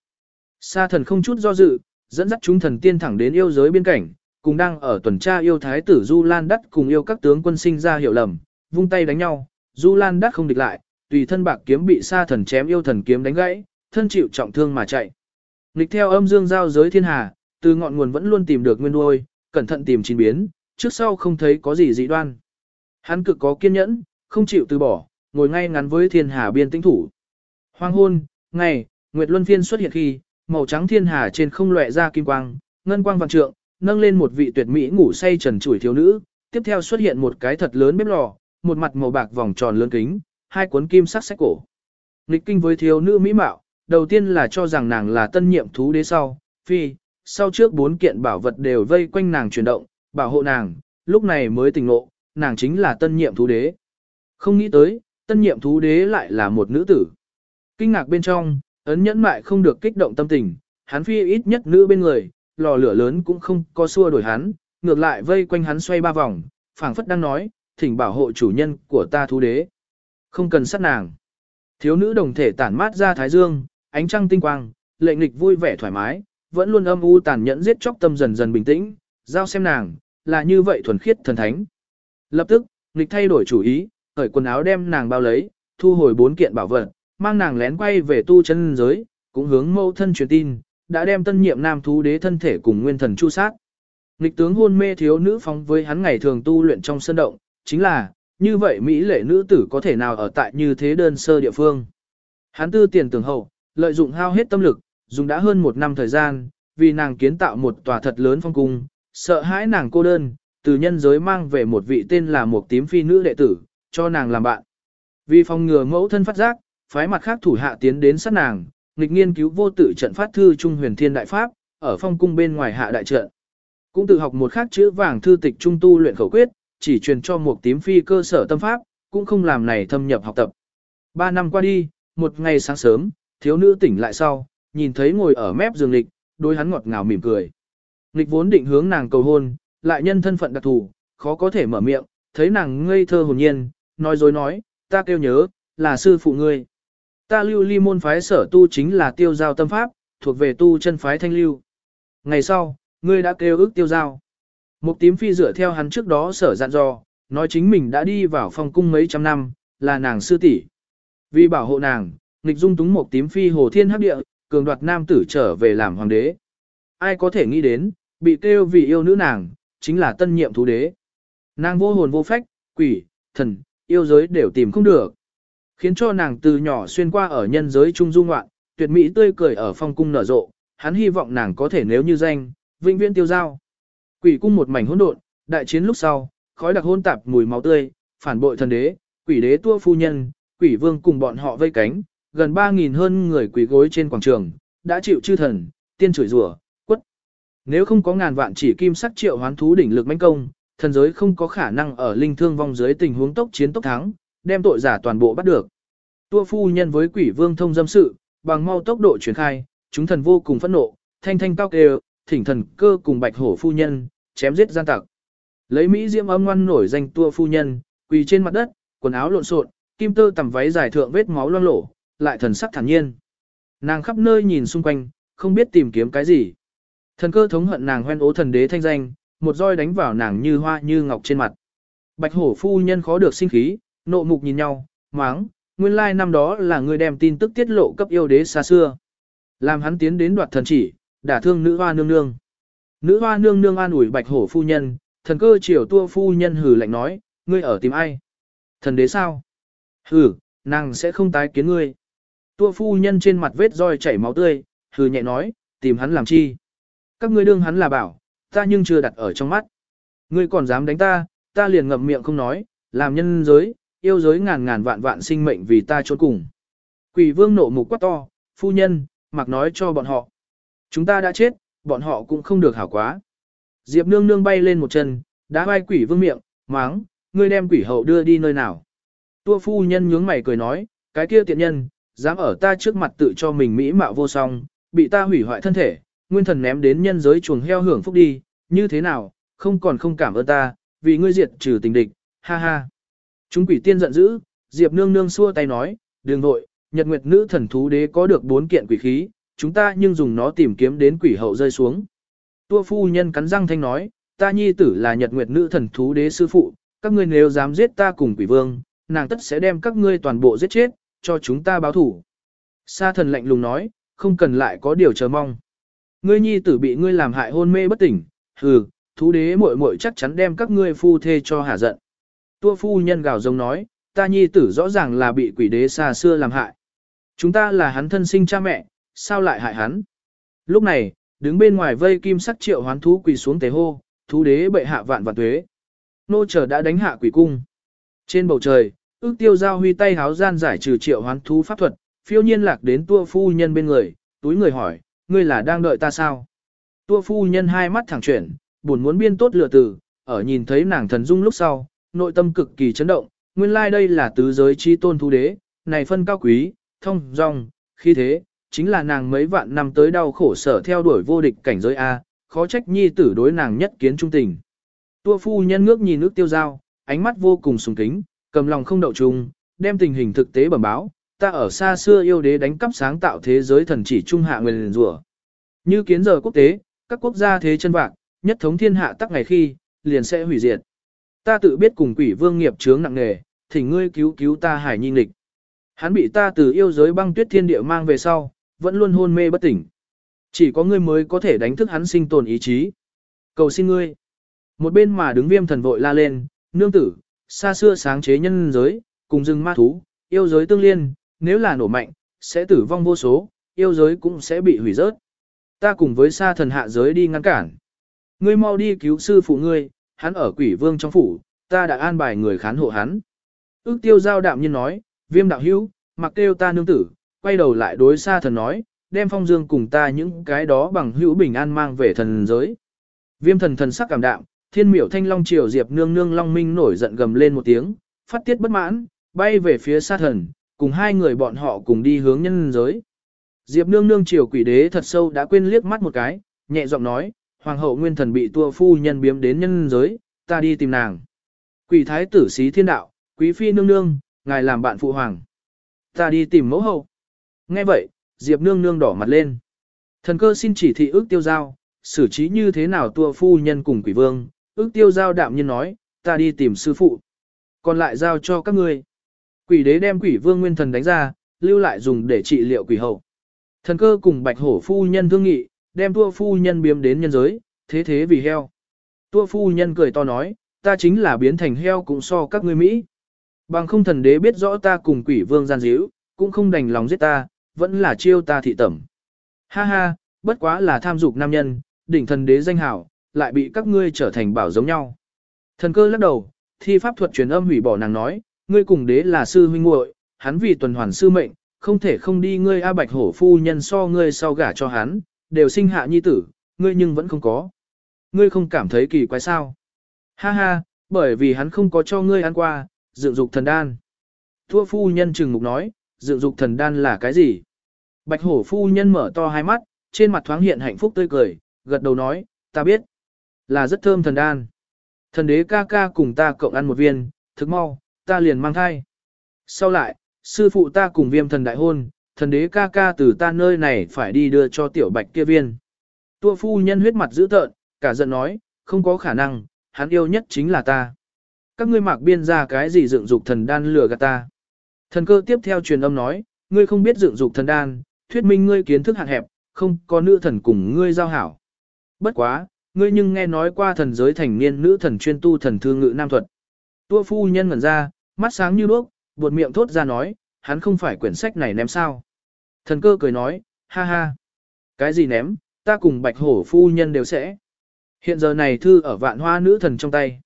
Sa thần không chút do dự, dẫn dắt chúng thần tiên thẳng đến yêu giới biên cảnh, cùng đang ở tuần tra yêu thái tử Du Lan Đắt cùng yêu các tướng quân sinh ra hiểu lầm, vung tay đánh nhau, Du Lan Đắt không địch lại, tùy thân bạc kiếm bị sa thần chém yêu thần kiếm đánh gãy, thân chịu trọng thương mà chạy. Nghịch theo âm dương giao giới thiên hà, từ ngọn nguồn vẫn luôn tìm được nguyên đuôi, cẩn thận tìm chín biến, trước sau không thấy có gì dị đoan. Hắn cực có kiên nhẫn, không chịu từ bỏ, ngồi ngay ngắn với thiên hà biên tinh thủ. Hoang hôn, ngày, Nguyệt Luân Phiên xuất hiện khi, màu trắng thiên hà trên không lóe ra kim quang, ngân quang vạn trượng, nâng lên một vị tuyệt mỹ ngủ say trần trụi thiếu nữ, tiếp theo xuất hiện một cái thật lớn bếp lò, một mặt màu bạc vòng tròn lớn kính, hai cuốn kim sắc sách cổ. Nghịch kinh với thiếu nữ mỹ mạo, đầu tiên là cho rằng nàng là tân nhiệm thú đế sau, phi, sau trước bốn kiện bảo vật đều vây quanh nàng chuyển động, bảo hộ nàng, lúc này mới tỉnh ngộ, nàng chính là tân nhiệm thú đế. Không nghĩ tới, tân nhiệm thú đế lại là một nữ tử. Kinh ngạc bên trong, ấn nhẫn mại không được kích động tâm tình, hắn phi ít nhất nữ bên người, lò lửa lớn cũng không có xua đổi hắn, ngược lại vây quanh hắn xoay ba vòng, phảng phất đang nói, thỉnh bảo hộ chủ nhân của ta thú đế. Không cần sát nàng. Thiếu nữ đồng thể tản mát ra thái dương, ánh trăng tinh quang, lệnh nghịch vui vẻ thoải mái, vẫn luôn âm u tàn nhẫn giết chóc tâm dần dần bình tĩnh, giao xem nàng, là như vậy thuần khiết thần thánh. Lập tức, nghịch thay đổi chủ ý, cởi quần áo đem nàng bao lấy, thu hồi bốn kiện bảo vật, mang nàng lén quay về tu chân giới, cũng hướng mâu thân truyền tin, đã đem tân nhiệm nam thú đế thân thể cùng nguyên thần chu sát. Nghịch tướng hôn mê thiếu nữ phóng với hắn ngày thường tu luyện trong sân động, chính là, như vậy Mỹ lệ nữ tử có thể nào ở tại như thế đơn sơ địa phương. Hắn tư tiền tưởng hậu, lợi dụng hao hết tâm lực, dùng đã hơn một năm thời gian, vì nàng kiến tạo một tòa thật lớn phong cung, sợ hãi nàng cô đơn, từ nhân giới mang về một vị tên là một tím phi nữ đệ tử, cho nàng làm bạn. Vì phòng ngừa mẫu thân phát giác, phái mặt khác thủ hạ tiến đến sát nàng, nghịch nghiên cứu vô tự trận phát thư trung huyền thiên đại pháp, ở phong cung bên ngoài hạ đại trận. Cũng tự học một khác chữ vàng thư tịch trung tu luyện khẩu quyết, chỉ truyền cho một tím phi cơ sở tâm pháp, cũng không làm này thâm nhập học tập. Ba năm qua đi, một ngày sáng sớm, thiếu nữ tỉnh lại sau, nhìn thấy ngồi ở mép giường lịch, đôi hắn ngọt ngào mỉm cười. Lịch vốn định hướng nàng cầu hôn, lại nhân thân phận đặc thù, khó có thể mở miệng, thấy nàng ngây thơ hồn nhiên, nói dối nói, ta kêu nhớ, là sư phụ ngươi. Ta lưu ly môn phái sở tu chính là tiêu giao tâm pháp, thuộc về tu chân phái thanh lưu. Ngày sau, ngươi đã kêu ước tiêu giao. Mục tím phi dựa theo hắn trước đó sở dặn dò, nói chính mình đã đi vào phong cung mấy trăm năm, là nàng sư tỷ. Vì bảo hộ nàng, nghịch dung túng một tím phi hồ thiên hấp địa, cường đoạt nam tử trở về làm hoàng đế. Ai có thể nghĩ đến, bị kêu vì yêu nữ nàng, chính là tân nhiệm thú đế. Nàng vô hồn vô phách, quỷ, thần, yêu giới đều tìm không được. Khiến cho nàng từ nhỏ xuyên qua ở nhân giới trung dung ngoạn, tuyệt mỹ tươi cười ở phong cung nở rộ, hắn hy vọng nàng có thể nếu như danh, vĩnh viễn tiêu giao. Quỷ cung một mảnh hỗn độn, đại chiến lúc sau, khói đặc hôn tạp mùi máu tươi, phản bội thần đế, quỷ đế tua phu nhân, quỷ vương cùng bọn họ vây cánh, gần 3.000 hơn người quỷ gối trên quảng trường, đã chịu chư thần, tiên chửi rủa, quất. Nếu không có ngàn vạn chỉ kim sắc triệu hoán thú đỉnh lực mãnh công, thần giới không có khả năng ở linh thương vong dưới tình huống tốc chiến tốc thắng, đem tội giả toàn bộ bắt được. Tua phu nhân với quỷ vương thông dâm sự, bằng mau tốc độ truyền khai, chúng thần vô cùng phẫn nộ, thanh thanh cao kêu, thỉnh thần cơ cùng bạch hổ phu nhân, chém giết gian tặc. Lấy Mỹ diễm âm ngoan nổi danh tua phu nhân, quỳ trên mặt đất, quần áo lộn xộn, kim tơ tầm váy dài thượng vết máu loang lổ, lại thần sắc thản nhiên. Nàng khắp nơi nhìn xung quanh, không biết tìm kiếm cái gì. Thần cơ thống hận nàng hoen ố thần đế thanh danh, một roi đánh vào nàng như hoa như ngọc trên mặt. Bạch hổ phu nhân khó được sinh khí, nộ mục nhìn nhau, máng, nguyên lai năm đó là người đem tin tức tiết lộ cấp yêu đế xa xưa. Làm hắn tiến đến đoạt thần chỉ, đả thương nữ hoa nương nương. Nữ hoa nương nương an ủi bạch hổ phu nhân, thần cơ triều tua phu nhân hử lạnh nói, ngươi ở tìm ai? Thần đế sao? Hử, nàng sẽ không tái kiến ngươi. Tua phu nhân trên mặt vết roi chảy máu tươi, hừ nhẹ nói, tìm hắn làm chi? Các ngươi đương hắn là bảo, ta nhưng chưa đặt ở trong mắt. Ngươi còn dám đánh ta, ta liền ngậm miệng không nói, làm nhân giới, yêu giới ngàn ngàn vạn vạn sinh mệnh vì ta trốn cùng. Quỷ vương nộ mục quát to, phu nhân, mặc nói cho bọn họ. Chúng ta đã chết, bọn họ cũng không được hảo quá. Diệp nương nương bay lên một chân, đá vai quỷ vương miệng, máng, ngươi đem quỷ hậu đưa đi nơi nào. Tua phu nhân nhướng mày cười nói, cái kia tiện nhân, dám ở ta trước mặt tự cho mình mỹ mạo vô song, bị ta hủy hoại thân thể, nguyên thần ném đến nhân giới chuồng heo hưởng phúc đi, như thế nào, không còn không cảm ơn ta, vì ngươi diệt trừ tình địch, ha ha. Chúng quỷ tiên giận dữ, Diệp nương nương xua tay nói, đừng vội, nhật nguyệt nữ thần thú đế có được bốn kiện quỷ khí, chúng ta nhưng dùng nó tìm kiếm đến quỷ hậu rơi xuống. Tua phu nhân cắn răng thanh nói, ta nhi tử là nhật nguyệt nữ thần thú đế sư phụ, các ngươi nếu dám giết ta cùng quỷ vương, nàng tất sẽ đem các ngươi toàn bộ giết chết, cho chúng ta báo thủ. Sa thần lạnh lùng nói, không cần lại có điều chờ mong. Ngươi nhi tử bị ngươi làm hại hôn mê bất tỉnh, hừ, thú đế muội muội chắc chắn đem các ngươi phu thê cho hả giận. Tua phu nhân gào giống nói, ta nhi tử rõ ràng là bị quỷ đế xa xưa làm hại. Chúng ta là hắn thân sinh cha mẹ, sao lại hại hắn? Lúc này, đứng bên ngoài vây kim sắc triệu hoán thú quỳ xuống tế hô, thú đế bệ hạ vạn vạn tuế. Nô chờ đã đánh hạ quỷ cung. Trên bầu trời, ước tiêu giao huy tay háo gian giải trừ triệu hoán thú pháp thuật, phiêu nhiên lạc đến tua phu nhân bên người, túi người hỏi, ngươi là đang đợi ta sao? Tua phu nhân hai mắt thẳng chuyển, buồn muốn biên tốt lừa tử, ở nhìn thấy nàng thần dung lúc sau, nội tâm cực kỳ chấn động, nguyên lai like đây là tứ giới chi tôn thú đế, này phân cao quý, thông, dong, khi thế, chính là nàng mấy vạn năm tới đau khổ sở theo đuổi vô địch cảnh giới A, khó trách nhi tử đối nàng nhất kiến trung tình. Tua phu nhân ngước nhìn nước tiêu dao, ánh mắt vô cùng sùng kính, cầm lòng không đậu chung, đem tình hình thực tế bẩm báo, ta ở xa xưa yêu đế đánh cắp sáng tạo thế giới thần chỉ trung hạ nguyên rủa. Như kiến giờ quốc tế, các quốc gia thế chân bạc, nhất thống thiên hạ tắc ngày khi, liền sẽ hủy diệt. Ta tự biết cùng quỷ vương nghiệp chướng nặng nề, thỉnh ngươi cứu cứu ta hải nhi lịch. Hắn bị ta từ yêu giới băng tuyết thiên địa mang về sau, vẫn luôn hôn mê bất tỉnh. Chỉ có ngươi mới có thể đánh thức hắn sinh tồn ý chí. Cầu xin ngươi. Một bên mà đứng viêm thần vội la lên, nương tử, xa xưa sáng chế nhân giới, cùng rừng ma thú, yêu giới tương liên, nếu là nổ mạnh, sẽ tử vong vô số, yêu giới cũng sẽ bị hủy rớt. Ta cùng với xa thần hạ giới đi ngăn cản. Ngươi mau đi cứu sư phụ ngươi, hắn ở quỷ vương trong phủ, ta đã an bài người khán hộ hắn. Ước tiêu giao đạm nhiên nói, viêm đạo hữu, mặc kêu ta nương tử, quay đầu lại đối xa thần nói, đem phong dương cùng ta những cái đó bằng hữu bình an mang về thần giới. Viêm thần thần sắc cảm đạm, thiên miểu thanh long triều diệp nương nương long minh nổi giận gầm lên một tiếng, phát tiết bất mãn, bay về phía xa thần, cùng hai người bọn họ cùng đi hướng nhân giới. Diệp nương nương triều quỷ đế thật sâu đã quên liếc mắt một cái, nhẹ giọng nói, hoàng hậu nguyên thần bị tua phu nhân biếm đến nhân giới, ta đi tìm nàng. Quỷ thái tử xí thiên đạo, quý phi nương nương, ngài làm bạn phụ hoàng. Ta đi tìm mẫu hậu. Nghe vậy, Diệp nương nương đỏ mặt lên. Thần cơ xin chỉ thị ước tiêu giao, xử trí như thế nào tua phu nhân cùng quỷ vương, ước tiêu giao đạm nhiên nói, ta đi tìm sư phụ. Còn lại giao cho các ngươi. Quỷ đế đem quỷ vương nguyên thần đánh ra, lưu lại dùng để trị liệu quỷ hậu. Thần cơ cùng bạch hổ phu nhân thương nghị, đem tua phu nhân biếm đến nhân giới, thế thế vì heo. Tua phu nhân cười to nói, ta chính là biến thành heo cũng so các ngươi Mỹ. Bằng không thần đế biết rõ ta cùng quỷ vương gian díu, cũng không đành lòng giết ta, vẫn là chiêu ta thị tẩm. Ha ha, bất quá là tham dục nam nhân, đỉnh thần đế danh hảo, lại bị các ngươi trở thành bảo giống nhau. Thần cơ lắc đầu, thi pháp thuật truyền âm hủy bỏ nàng nói, ngươi cùng đế là sư huynh muội, hắn vì tuần hoàn sư mệnh, không thể không đi ngươi A Bạch Hổ phu nhân so ngươi sau gả cho hắn, đều sinh hạ nhi tử, ngươi nhưng vẫn không có. Ngươi không cảm thấy kỳ quái sao? Ha ha, bởi vì hắn không có cho ngươi ăn qua, dựng dục thần đan. Thua phu nhân trừng mục nói, dựng dục thần đan là cái gì? Bạch hổ phu nhân mở to hai mắt, trên mặt thoáng hiện hạnh phúc tươi cười, gật đầu nói, ta biết. Là rất thơm thần đan. Thần đế ca ca cùng ta cộng ăn một viên, thức mau, ta liền mang thai. Sau lại, sư phụ ta cùng viêm thần đại hôn, thần đế ca ca từ ta nơi này phải đi đưa cho tiểu bạch kia viên. Tua phu nhân huyết mặt dữ tợn, cả giận nói, không có khả năng, hắn yêu nhất chính là ta. Các ngươi mạc biên ra cái gì dựng dục thần đan lừa gạt ta. Thần cơ tiếp theo truyền âm nói, ngươi không biết dựng dục thần đan, thuyết minh ngươi kiến thức hạn hẹp, không có nữ thần cùng ngươi giao hảo. Bất quá, ngươi nhưng nghe nói qua thần giới thành niên nữ thần chuyên tu thần thư ngự nam thuật. Tua phu nhân ngẩn ra, mắt sáng như đuốc, buột miệng thốt ra nói, hắn không phải quyển sách này ném sao. Thần cơ cười nói, ha ha. Cái gì ném, ta cùng bạch hổ phu nhân đều sẽ. Hiện giờ này thư ở vạn hoa nữ thần trong tay.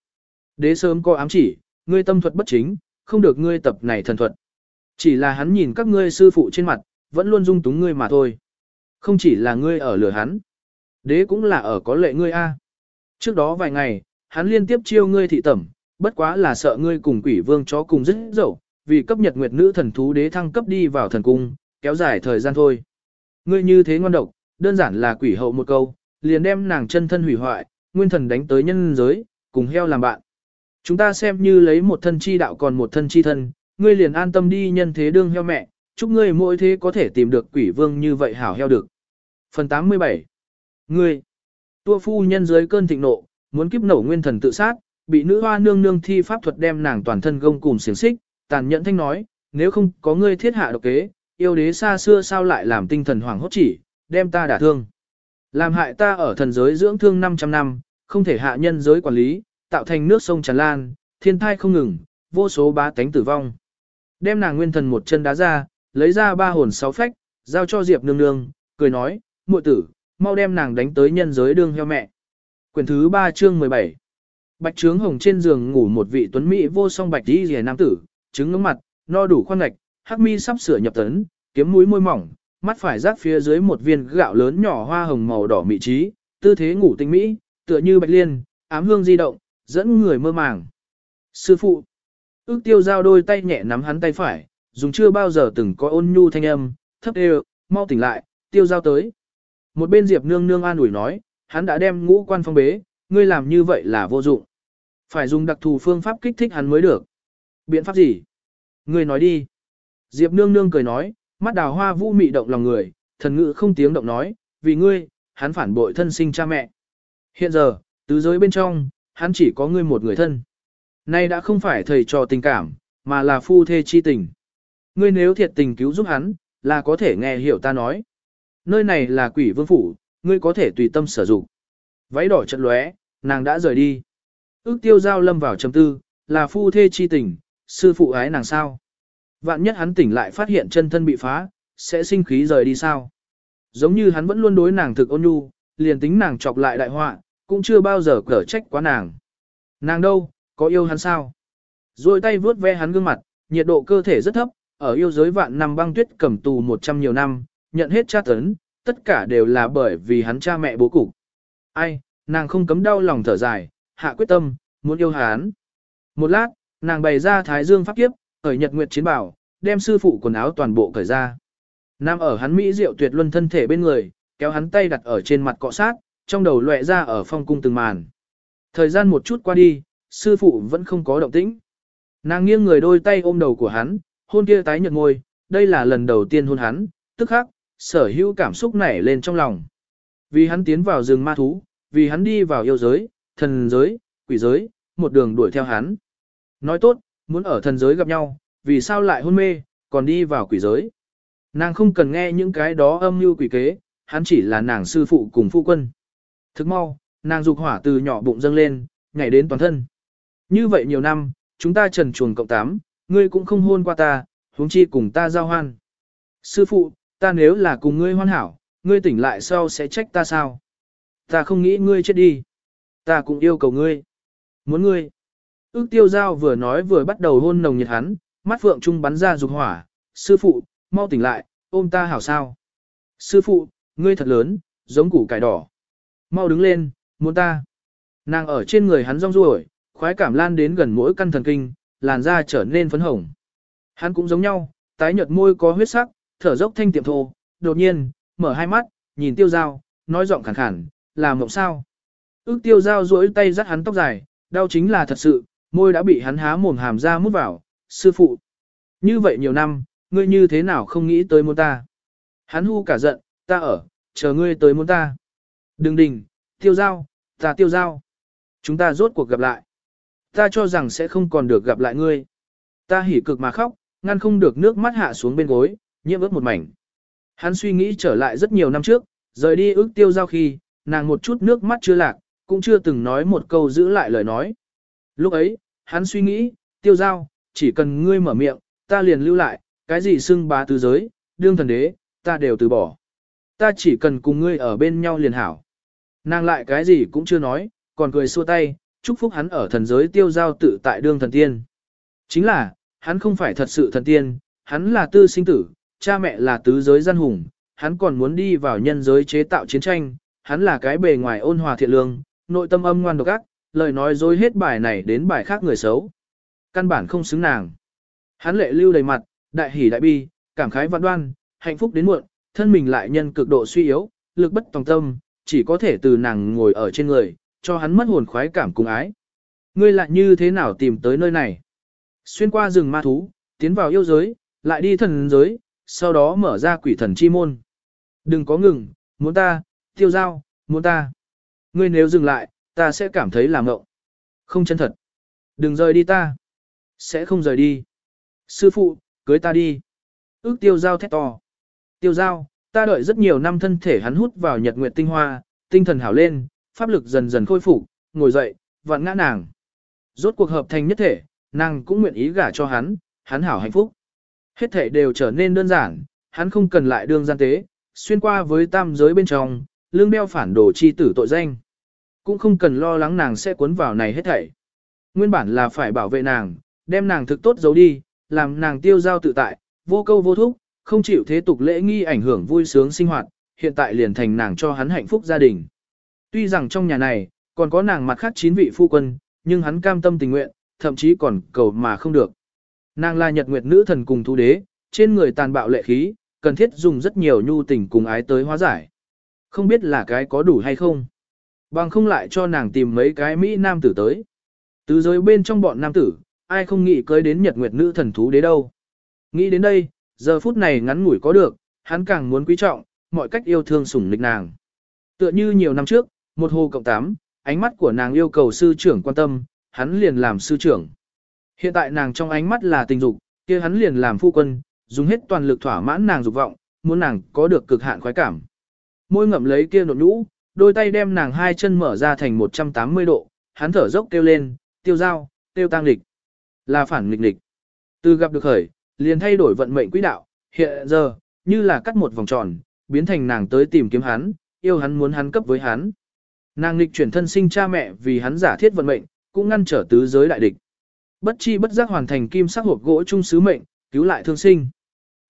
Đế sớm có ám chỉ, ngươi tâm thuật bất chính, không được ngươi tập này thần thuật. Chỉ là hắn nhìn các ngươi sư phụ trên mặt, vẫn luôn dung túng ngươi mà thôi. Không chỉ là ngươi ở lửa hắn. Đế cũng là ở có lệ ngươi a. Trước đó vài ngày, hắn liên tiếp chiêu ngươi thị tẩm, bất quá là sợ ngươi cùng quỷ vương chó cùng rất dẫu, vì cấp nhật nguyệt nữ thần thú đế thăng cấp đi vào thần cung, kéo dài thời gian thôi. Ngươi như thế ngoan độc, đơn giản là quỷ hậu một câu, liền đem nàng chân thân hủy hoại, nguyên thần đánh tới nhân giới, cùng heo làm bạn. Chúng ta xem như lấy một thân chi đạo còn một thân chi thân, ngươi liền an tâm đi nhân thế đương heo mẹ, chúc ngươi mỗi thế có thể tìm được quỷ vương như vậy hảo heo được. Phần 87 Ngươi Tua phu nhân dưới cơn thịnh nộ, muốn kiếp nổ nguyên thần tự sát, bị nữ hoa nương nương thi pháp thuật đem nàng toàn thân gông cùng xiềng xích, tàn nhẫn thanh nói, nếu không có ngươi thiết hạ độc kế, yêu đế xa xưa sao lại làm tinh thần hoàng hốt chỉ, đem ta đả thương. Làm hại ta ở thần giới dưỡng thương 500 năm, không thể hạ nhân giới quản lý, tạo thành nước sông tràn lan, thiên thai không ngừng, vô số bá tánh tử vong. Đem nàng nguyên thần một chân đá ra, lấy ra ba hồn sáu phách, giao cho Diệp nương nương, cười nói, muội tử, mau đem nàng đánh tới nhân giới đương heo mẹ. Quyển thứ 3 chương 17 Bạch trướng hồng trên giường ngủ một vị tuấn mỹ vô song bạch đi rìa nam tử, trứng ngưỡng mặt, no đủ khoan ngạch, hắc mi sắp sửa nhập tấn, kiếm mũi môi mỏng, mắt phải rác phía dưới một viên gạo lớn nhỏ hoa hồng màu đỏ mị trí, tư thế ngủ tinh mỹ, tựa như bạch liên, ám hương di động, dẫn người mơ màng. Sư phụ, ước tiêu giao đôi tay nhẹ nắm hắn tay phải, dùng chưa bao giờ từng có ôn nhu thanh âm, thấp đều, mau tỉnh lại, tiêu giao tới. Một bên Diệp nương nương an ủi nói, hắn đã đem ngũ quan phong bế, ngươi làm như vậy là vô dụng. Phải dùng đặc thù phương pháp kích thích hắn mới được. Biện pháp gì? Ngươi nói đi. Diệp nương nương cười nói, mắt đào hoa vũ mị động lòng người, thần ngữ không tiếng động nói, vì ngươi, hắn phản bội thân sinh cha mẹ. Hiện giờ, tứ giới bên trong, hắn chỉ có ngươi một người thân. Nay đã không phải thầy trò tình cảm, mà là phu thê chi tình. Ngươi nếu thiệt tình cứu giúp hắn, là có thể nghe hiểu ta nói. Nơi này là quỷ vương phủ, ngươi có thể tùy tâm sử dụng. Váy đỏ chật lóe, nàng đã rời đi. Ước tiêu giao lâm vào trầm tư, là phu thê chi tình, sư phụ ái nàng sao. Vạn nhất hắn tỉnh lại phát hiện chân thân bị phá, sẽ sinh khí rời đi sao. Giống như hắn vẫn luôn đối nàng thực ôn nhu, liền tính nàng chọc lại đại họa, cũng chưa bao giờ cở trách quá nàng. Nàng đâu, có yêu hắn sao? Rồi tay vướt ve hắn gương mặt, nhiệt độ cơ thể rất thấp, ở yêu giới vạn năm băng tuyết cầm tù một trăm nhiều năm, nhận hết tra tấn, tất cả đều là bởi vì hắn cha mẹ bố cục. Ai, nàng không cấm đau lòng thở dài, hạ quyết tâm, muốn yêu hắn. Một lát, nàng bày ra thái dương pháp kiếp, ở nhật nguyệt chiến bảo, đem sư phụ quần áo toàn bộ cởi ra. Nam ở hắn Mỹ diệu tuyệt luân thân thể bên người, kéo hắn tay đặt ở trên mặt cọ sát, trong đầu lệ ra ở phong cung từng màn. Thời gian một chút qua đi, sư phụ vẫn không có động tĩnh. Nàng nghiêng người đôi tay ôm đầu của hắn, hôn kia tái nhợt môi, đây là lần đầu tiên hôn hắn, tức khắc, sở hữu cảm xúc nảy lên trong lòng. Vì hắn tiến vào rừng ma thú, vì hắn đi vào yêu giới, thần giới, quỷ giới, một đường đuổi theo hắn. Nói tốt, muốn ở thần giới gặp nhau, vì sao lại hôn mê, còn đi vào quỷ giới. Nàng không cần nghe những cái đó âm mưu quỷ kế, hắn chỉ là nàng sư phụ cùng phu quân. Thức mau, nàng dục hỏa từ nhỏ bụng dâng lên, nhảy đến toàn thân. Như vậy nhiều năm, chúng ta trần chuồng cộng tám, ngươi cũng không hôn qua ta, huống chi cùng ta giao hoan. Sư phụ, ta nếu là cùng ngươi hoan hảo, ngươi tỉnh lại sau sẽ trách ta sao? Ta không nghĩ ngươi chết đi. Ta cũng yêu cầu ngươi. Muốn ngươi. Ước tiêu giao vừa nói vừa bắt đầu hôn nồng nhiệt hắn, mắt phượng trung bắn ra dục hỏa. Sư phụ, mau tỉnh lại, ôm ta hảo sao. Sư phụ, ngươi thật lớn, giống củ cải đỏ. Mau đứng lên, muốn ta. Nàng ở trên người hắn rong ruổi, khoái cảm lan đến gần mỗi căn thần kinh, làn da trở nên phấn hồng. Hắn cũng giống nhau, tái nhợt môi có huyết sắc, thở dốc thanh tiệm thô, đột nhiên, mở hai mắt, nhìn tiêu dao, nói giọng khàn khàn, là mộng sao. Ước tiêu dao duỗi tay dắt hắn tóc dài, đau chính là thật sự, môi đã bị hắn há mồm hàm ra mút vào, sư phụ. Như vậy nhiều năm, ngươi như thế nào không nghĩ tới muốn ta. Hắn hu cả giận, ta ở, chờ ngươi tới muốn ta. Đừng đình, tiêu giao, ta tiêu giao. Chúng ta rốt cuộc gặp lại. Ta cho rằng sẽ không còn được gặp lại ngươi. Ta hỉ cực mà khóc, ngăn không được nước mắt hạ xuống bên gối, nhiễm ướt một mảnh. Hắn suy nghĩ trở lại rất nhiều năm trước, rời đi ước tiêu giao khi, nàng một chút nước mắt chưa lạc, cũng chưa từng nói một câu giữ lại lời nói. Lúc ấy, hắn suy nghĩ, tiêu giao, chỉ cần ngươi mở miệng, ta liền lưu lại, cái gì xưng bá tứ giới, đương thần đế, ta đều từ bỏ. Ta chỉ cần cùng ngươi ở bên nhau liền hảo. Nàng lại cái gì cũng chưa nói, còn cười xua tay, chúc phúc hắn ở thần giới tiêu giao tự tại đương thần tiên. Chính là, hắn không phải thật sự thần tiên, hắn là tư sinh tử, cha mẹ là tứ giới gian hùng, hắn còn muốn đi vào nhân giới chế tạo chiến tranh, hắn là cái bề ngoài ôn hòa thiện lương, nội tâm âm ngoan độc ác, lời nói dối hết bài này đến bài khác người xấu. Căn bản không xứng nàng. Hắn lệ lưu đầy mặt, đại hỉ đại bi, cảm khái vạn đoan, hạnh phúc đến muộn, thân mình lại nhân cực độ suy yếu, lực bất tòng tâm, chỉ có thể từ nàng ngồi ở trên người, cho hắn mất hồn khoái cảm cùng ái. Ngươi lại như thế nào tìm tới nơi này? Xuyên qua rừng ma thú, tiến vào yêu giới, lại đi thần giới, sau đó mở ra quỷ thần chi môn. Đừng có ngừng, muốn ta, tiêu giao, muốn ta. Ngươi nếu dừng lại, ta sẽ cảm thấy làm ngộng. Không chân thật. Đừng rời đi ta. Sẽ không rời đi. Sư phụ, cưới ta đi. Ước tiêu giao thét to. Tiêu giao, ta đợi rất nhiều năm thân thể hắn hút vào nhật nguyệt tinh hoa, tinh thần hảo lên, pháp lực dần dần khôi phục, ngồi dậy, vặn ngã nàng. Rốt cuộc hợp thành nhất thể, nàng cũng nguyện ý gả cho hắn, hắn hảo hạnh phúc. Hết thể đều trở nên đơn giản, hắn không cần lại đương gian tế, xuyên qua với tam giới bên trong, lương đeo phản đồ chi tử tội danh. Cũng không cần lo lắng nàng sẽ cuốn vào này hết thảy. Nguyên bản là phải bảo vệ nàng, đem nàng thực tốt giấu đi, làm nàng tiêu giao tự tại, vô câu vô thúc, không chịu thế tục lễ nghi ảnh hưởng vui sướng sinh hoạt, hiện tại liền thành nàng cho hắn hạnh phúc gia đình. Tuy rằng trong nhà này, còn có nàng mặt khác chín vị phu quân, nhưng hắn cam tâm tình nguyện, thậm chí còn cầu mà không được. Nàng là nhật nguyệt nữ thần cùng thú đế, trên người tàn bạo lệ khí, cần thiết dùng rất nhiều nhu tình cùng ái tới hóa giải. Không biết là cái có đủ hay không. Bằng không lại cho nàng tìm mấy cái Mỹ nam tử tới. Tứ giới bên trong bọn nam tử, ai không nghĩ cưới đến nhật nguyệt nữ thần thú đế đâu. Nghĩ đến đây, Giờ phút này ngắn ngủi có được, hắn càng muốn quý trọng, mọi cách yêu thương sủng nịch nàng. Tựa như nhiều năm trước, một hồ cộng tám, ánh mắt của nàng yêu cầu sư trưởng quan tâm, hắn liền làm sư trưởng. Hiện tại nàng trong ánh mắt là tình dục, kia hắn liền làm phu quân, dùng hết toàn lực thỏa mãn nàng dục vọng, muốn nàng có được cực hạn khoái cảm. Môi ngậm lấy kia nộn nhũ, đôi tay đem nàng hai chân mở ra thành 180 độ, hắn thở dốc kêu lên, tiêu dao, tiêu tăng lịch. Là phản nghịch nghịch. Từ gặp được khởi, liền thay đổi vận mệnh quỹ đạo, hiện giờ, như là cắt một vòng tròn, biến thành nàng tới tìm kiếm hắn, yêu hắn muốn hắn cấp với hắn. Nàng nghịch chuyển thân sinh cha mẹ vì hắn giả thiết vận mệnh, cũng ngăn trở tứ giới đại địch. Bất chi bất giác hoàn thành kim sắc hộp gỗ trung sứ mệnh, cứu lại thương sinh.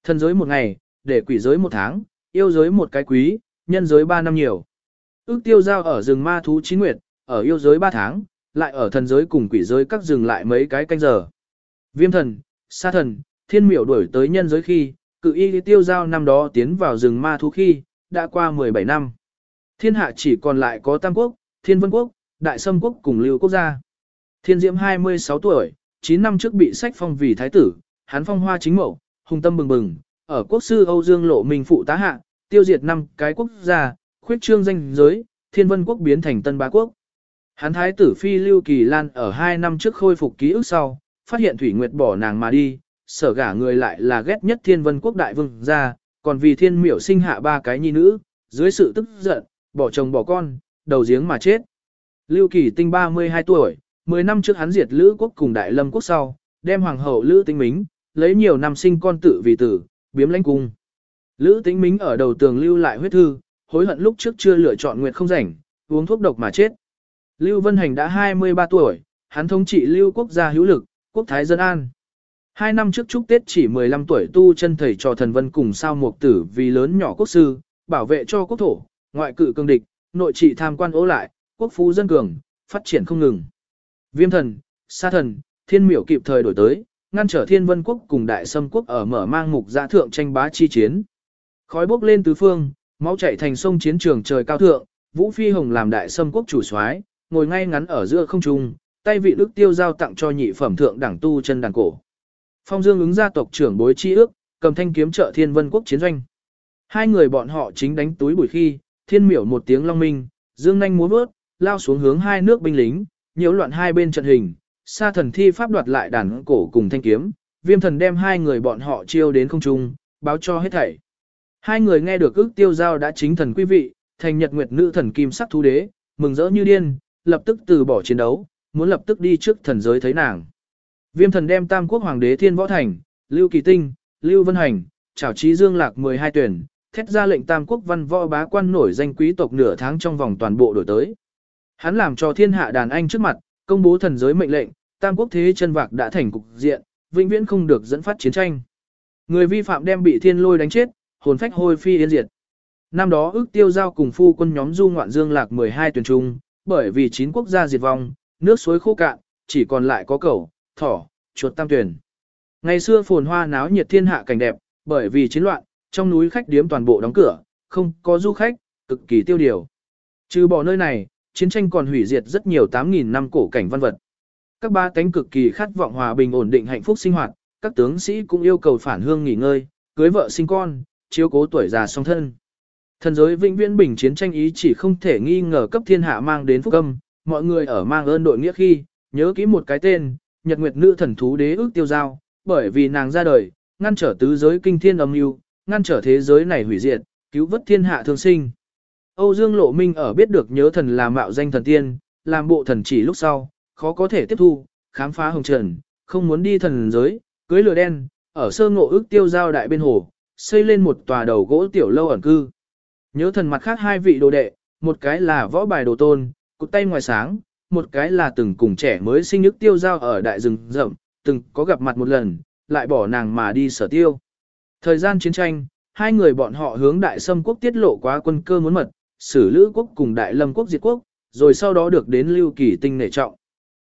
Thân giới một ngày, để quỷ giới một tháng, yêu giới một cái quý, nhân giới ba năm nhiều. Ước tiêu giao ở rừng ma thú chín nguyệt, ở yêu giới ba tháng, lại ở thần giới cùng quỷ giới các rừng lại mấy cái canh giờ. Viêm thần, sa thần, thiên miểu đuổi tới nhân giới khi, cự y tiêu giao năm đó tiến vào rừng ma thú khi, đã qua 17 năm. Thiên hạ chỉ còn lại có Tam Quốc, Thiên Vân Quốc, Đại Sâm Quốc cùng Lưu Quốc gia. Thiên Diễm 26 tuổi, 9 năm trước bị sách phong vì thái tử, hắn phong hoa chính mẫu, hùng tâm bừng bừng, ở quốc sư Âu Dương Lộ Minh phụ tá hạ, tiêu diệt năm cái quốc gia, khuyết trương danh giới, Thiên Vân Quốc biến thành Tân Bá Quốc. Hắn thái tử Phi Lưu Kỳ Lan ở 2 năm trước khôi phục ký ức sau, phát hiện Thủy Nguyệt bỏ nàng mà đi, sở gả người lại là ghét nhất Thiên Vân Quốc đại vương gia, còn vì Thiên Miểu sinh hạ ba cái nhi nữ, dưới sự tức giận, bỏ chồng bỏ con, đầu giếng mà chết. Lưu Kỳ Tinh 32 tuổi, 10 năm trước hắn diệt Lữ quốc cùng Đại Lâm quốc sau, đem hoàng hậu Lữ Tĩnh Mính, lấy nhiều năm sinh con tự vì tử, biếm lãnh cung. Lữ Tĩnh Mính ở đầu tường lưu lại huyết thư, hối hận lúc trước chưa lựa chọn nguyệt không rảnh, uống thuốc độc mà chết. Lưu Vân Hành đã 23 tuổi, hắn thống trị Lưu quốc gia hữu lực, quốc thái dân an. Hai năm trước chúc Tết chỉ 15 tuổi tu chân thầy trò thần vân cùng sao mục tử vì lớn nhỏ quốc sư, bảo vệ cho quốc thổ, ngoại cự cương địch, nội trị tham quan ố lại, quốc phú dân cường, phát triển không ngừng. Viêm thần, sa thần, thiên miểu kịp thời đổi tới, ngăn trở thiên vân quốc cùng đại sâm quốc ở mở mang mục giã thượng tranh bá chi chiến. Khói bốc lên tứ phương, máu chảy thành sông chiến trường trời cao thượng, Vũ Phi Hồng làm đại sâm quốc chủ soái, ngồi ngay ngắn ở giữa không trung, tay vị đức tiêu giao tặng cho nhị phẩm thượng đẳng tu chân đàn cổ. Phong Dương ứng gia tộc trưởng bối chi ước, cầm thanh kiếm trợ thiên vân quốc chiến doanh. Hai người bọn họ chính đánh túi bụi khi, thiên miểu một tiếng long minh, dương nhanh múa vớt, lao xuống hướng hai nước binh lính, nhiễu loạn hai bên trận hình, sa thần thi pháp đoạt lại đàn cổ cùng thanh kiếm, viêm thần đem hai người bọn họ chiêu đến không trung, báo cho hết thảy. Hai người nghe được ước tiêu giao đã chính thần quý vị, thành nhật nguyệt nữ thần kim sắc thú đế, mừng rỡ như điên, lập tức từ bỏ chiến đấu, muốn lập tức đi trước thần giới thấy nàng. Viêm thần đem tam quốc hoàng đế thiên võ thành, lưu kỳ tinh, lưu vân hành, trảo trí dương lạc 12 tuyển, thét ra lệnh tam quốc văn võ bá quan nổi danh quý tộc nửa tháng trong vòng toàn bộ đổi tới. Hắn làm cho thiên hạ đàn anh trước mặt, công bố thần giới mệnh lệnh, tam quốc thế chân vạc đã thành cục diện, vĩnh viễn không được dẫn phát chiến tranh. Người vi phạm đem bị thiên lôi đánh chết, hồn phách hôi phi yên diệt. Năm đó ước tiêu giao cùng phu quân nhóm du ngoạn dương lạc 12 tuyển trung, bởi vì chín quốc gia diệt vong, nước suối khô cạn, chỉ còn lại có cẩu, thỏ, chuột tam tuyển. Ngày xưa phồn hoa náo nhiệt thiên hạ cảnh đẹp, bởi vì chiến loạn, trong núi khách điếm toàn bộ đóng cửa, không có du khách, cực kỳ tiêu điều. Trừ bỏ nơi này, chiến tranh còn hủy diệt rất nhiều 8.000 năm cổ cảnh văn vật. Các ba cánh cực kỳ khát vọng hòa bình ổn định hạnh phúc sinh hoạt, các tướng sĩ cũng yêu cầu phản hương nghỉ ngơi, cưới vợ sinh con, chiếu cố tuổi già song thân. Thần giới vĩnh viễn bình chiến tranh ý chỉ không thể nghi ngờ cấp thiên hạ mang đến phúc âm, mọi người ở mang ơn đội nghĩa khi, nhớ kỹ một cái tên, Nhật Nguyệt nữ thần thú đế ước tiêu giao, bởi vì nàng ra đời, ngăn trở tứ giới kinh thiên âm mưu, ngăn trở thế giới này hủy diệt, cứu vớt thiên hạ thương sinh. Âu Dương Lộ Minh ở biết được nhớ thần là mạo danh thần tiên, làm bộ thần chỉ lúc sau, khó có thể tiếp thu, khám phá hồng trần, không muốn đi thần giới, cưới lửa đen, ở sơ ngộ ước tiêu giao đại bên hồ, xây lên một tòa đầu gỗ tiểu lâu ẩn cư. Nhớ thần mặt khác hai vị đồ đệ, một cái là võ bài đồ tôn, cụt tay ngoài sáng, một cái là từng cùng trẻ mới sinh ước tiêu giao ở đại rừng rậm, từng có gặp mặt một lần, lại bỏ nàng mà đi sở tiêu. Thời gian chiến tranh, hai người bọn họ hướng đại sâm quốc tiết lộ quá quân cơ muốn mật, xử lữ quốc cùng đại lâm quốc diệt quốc, rồi sau đó được đến lưu kỳ tinh nể trọng.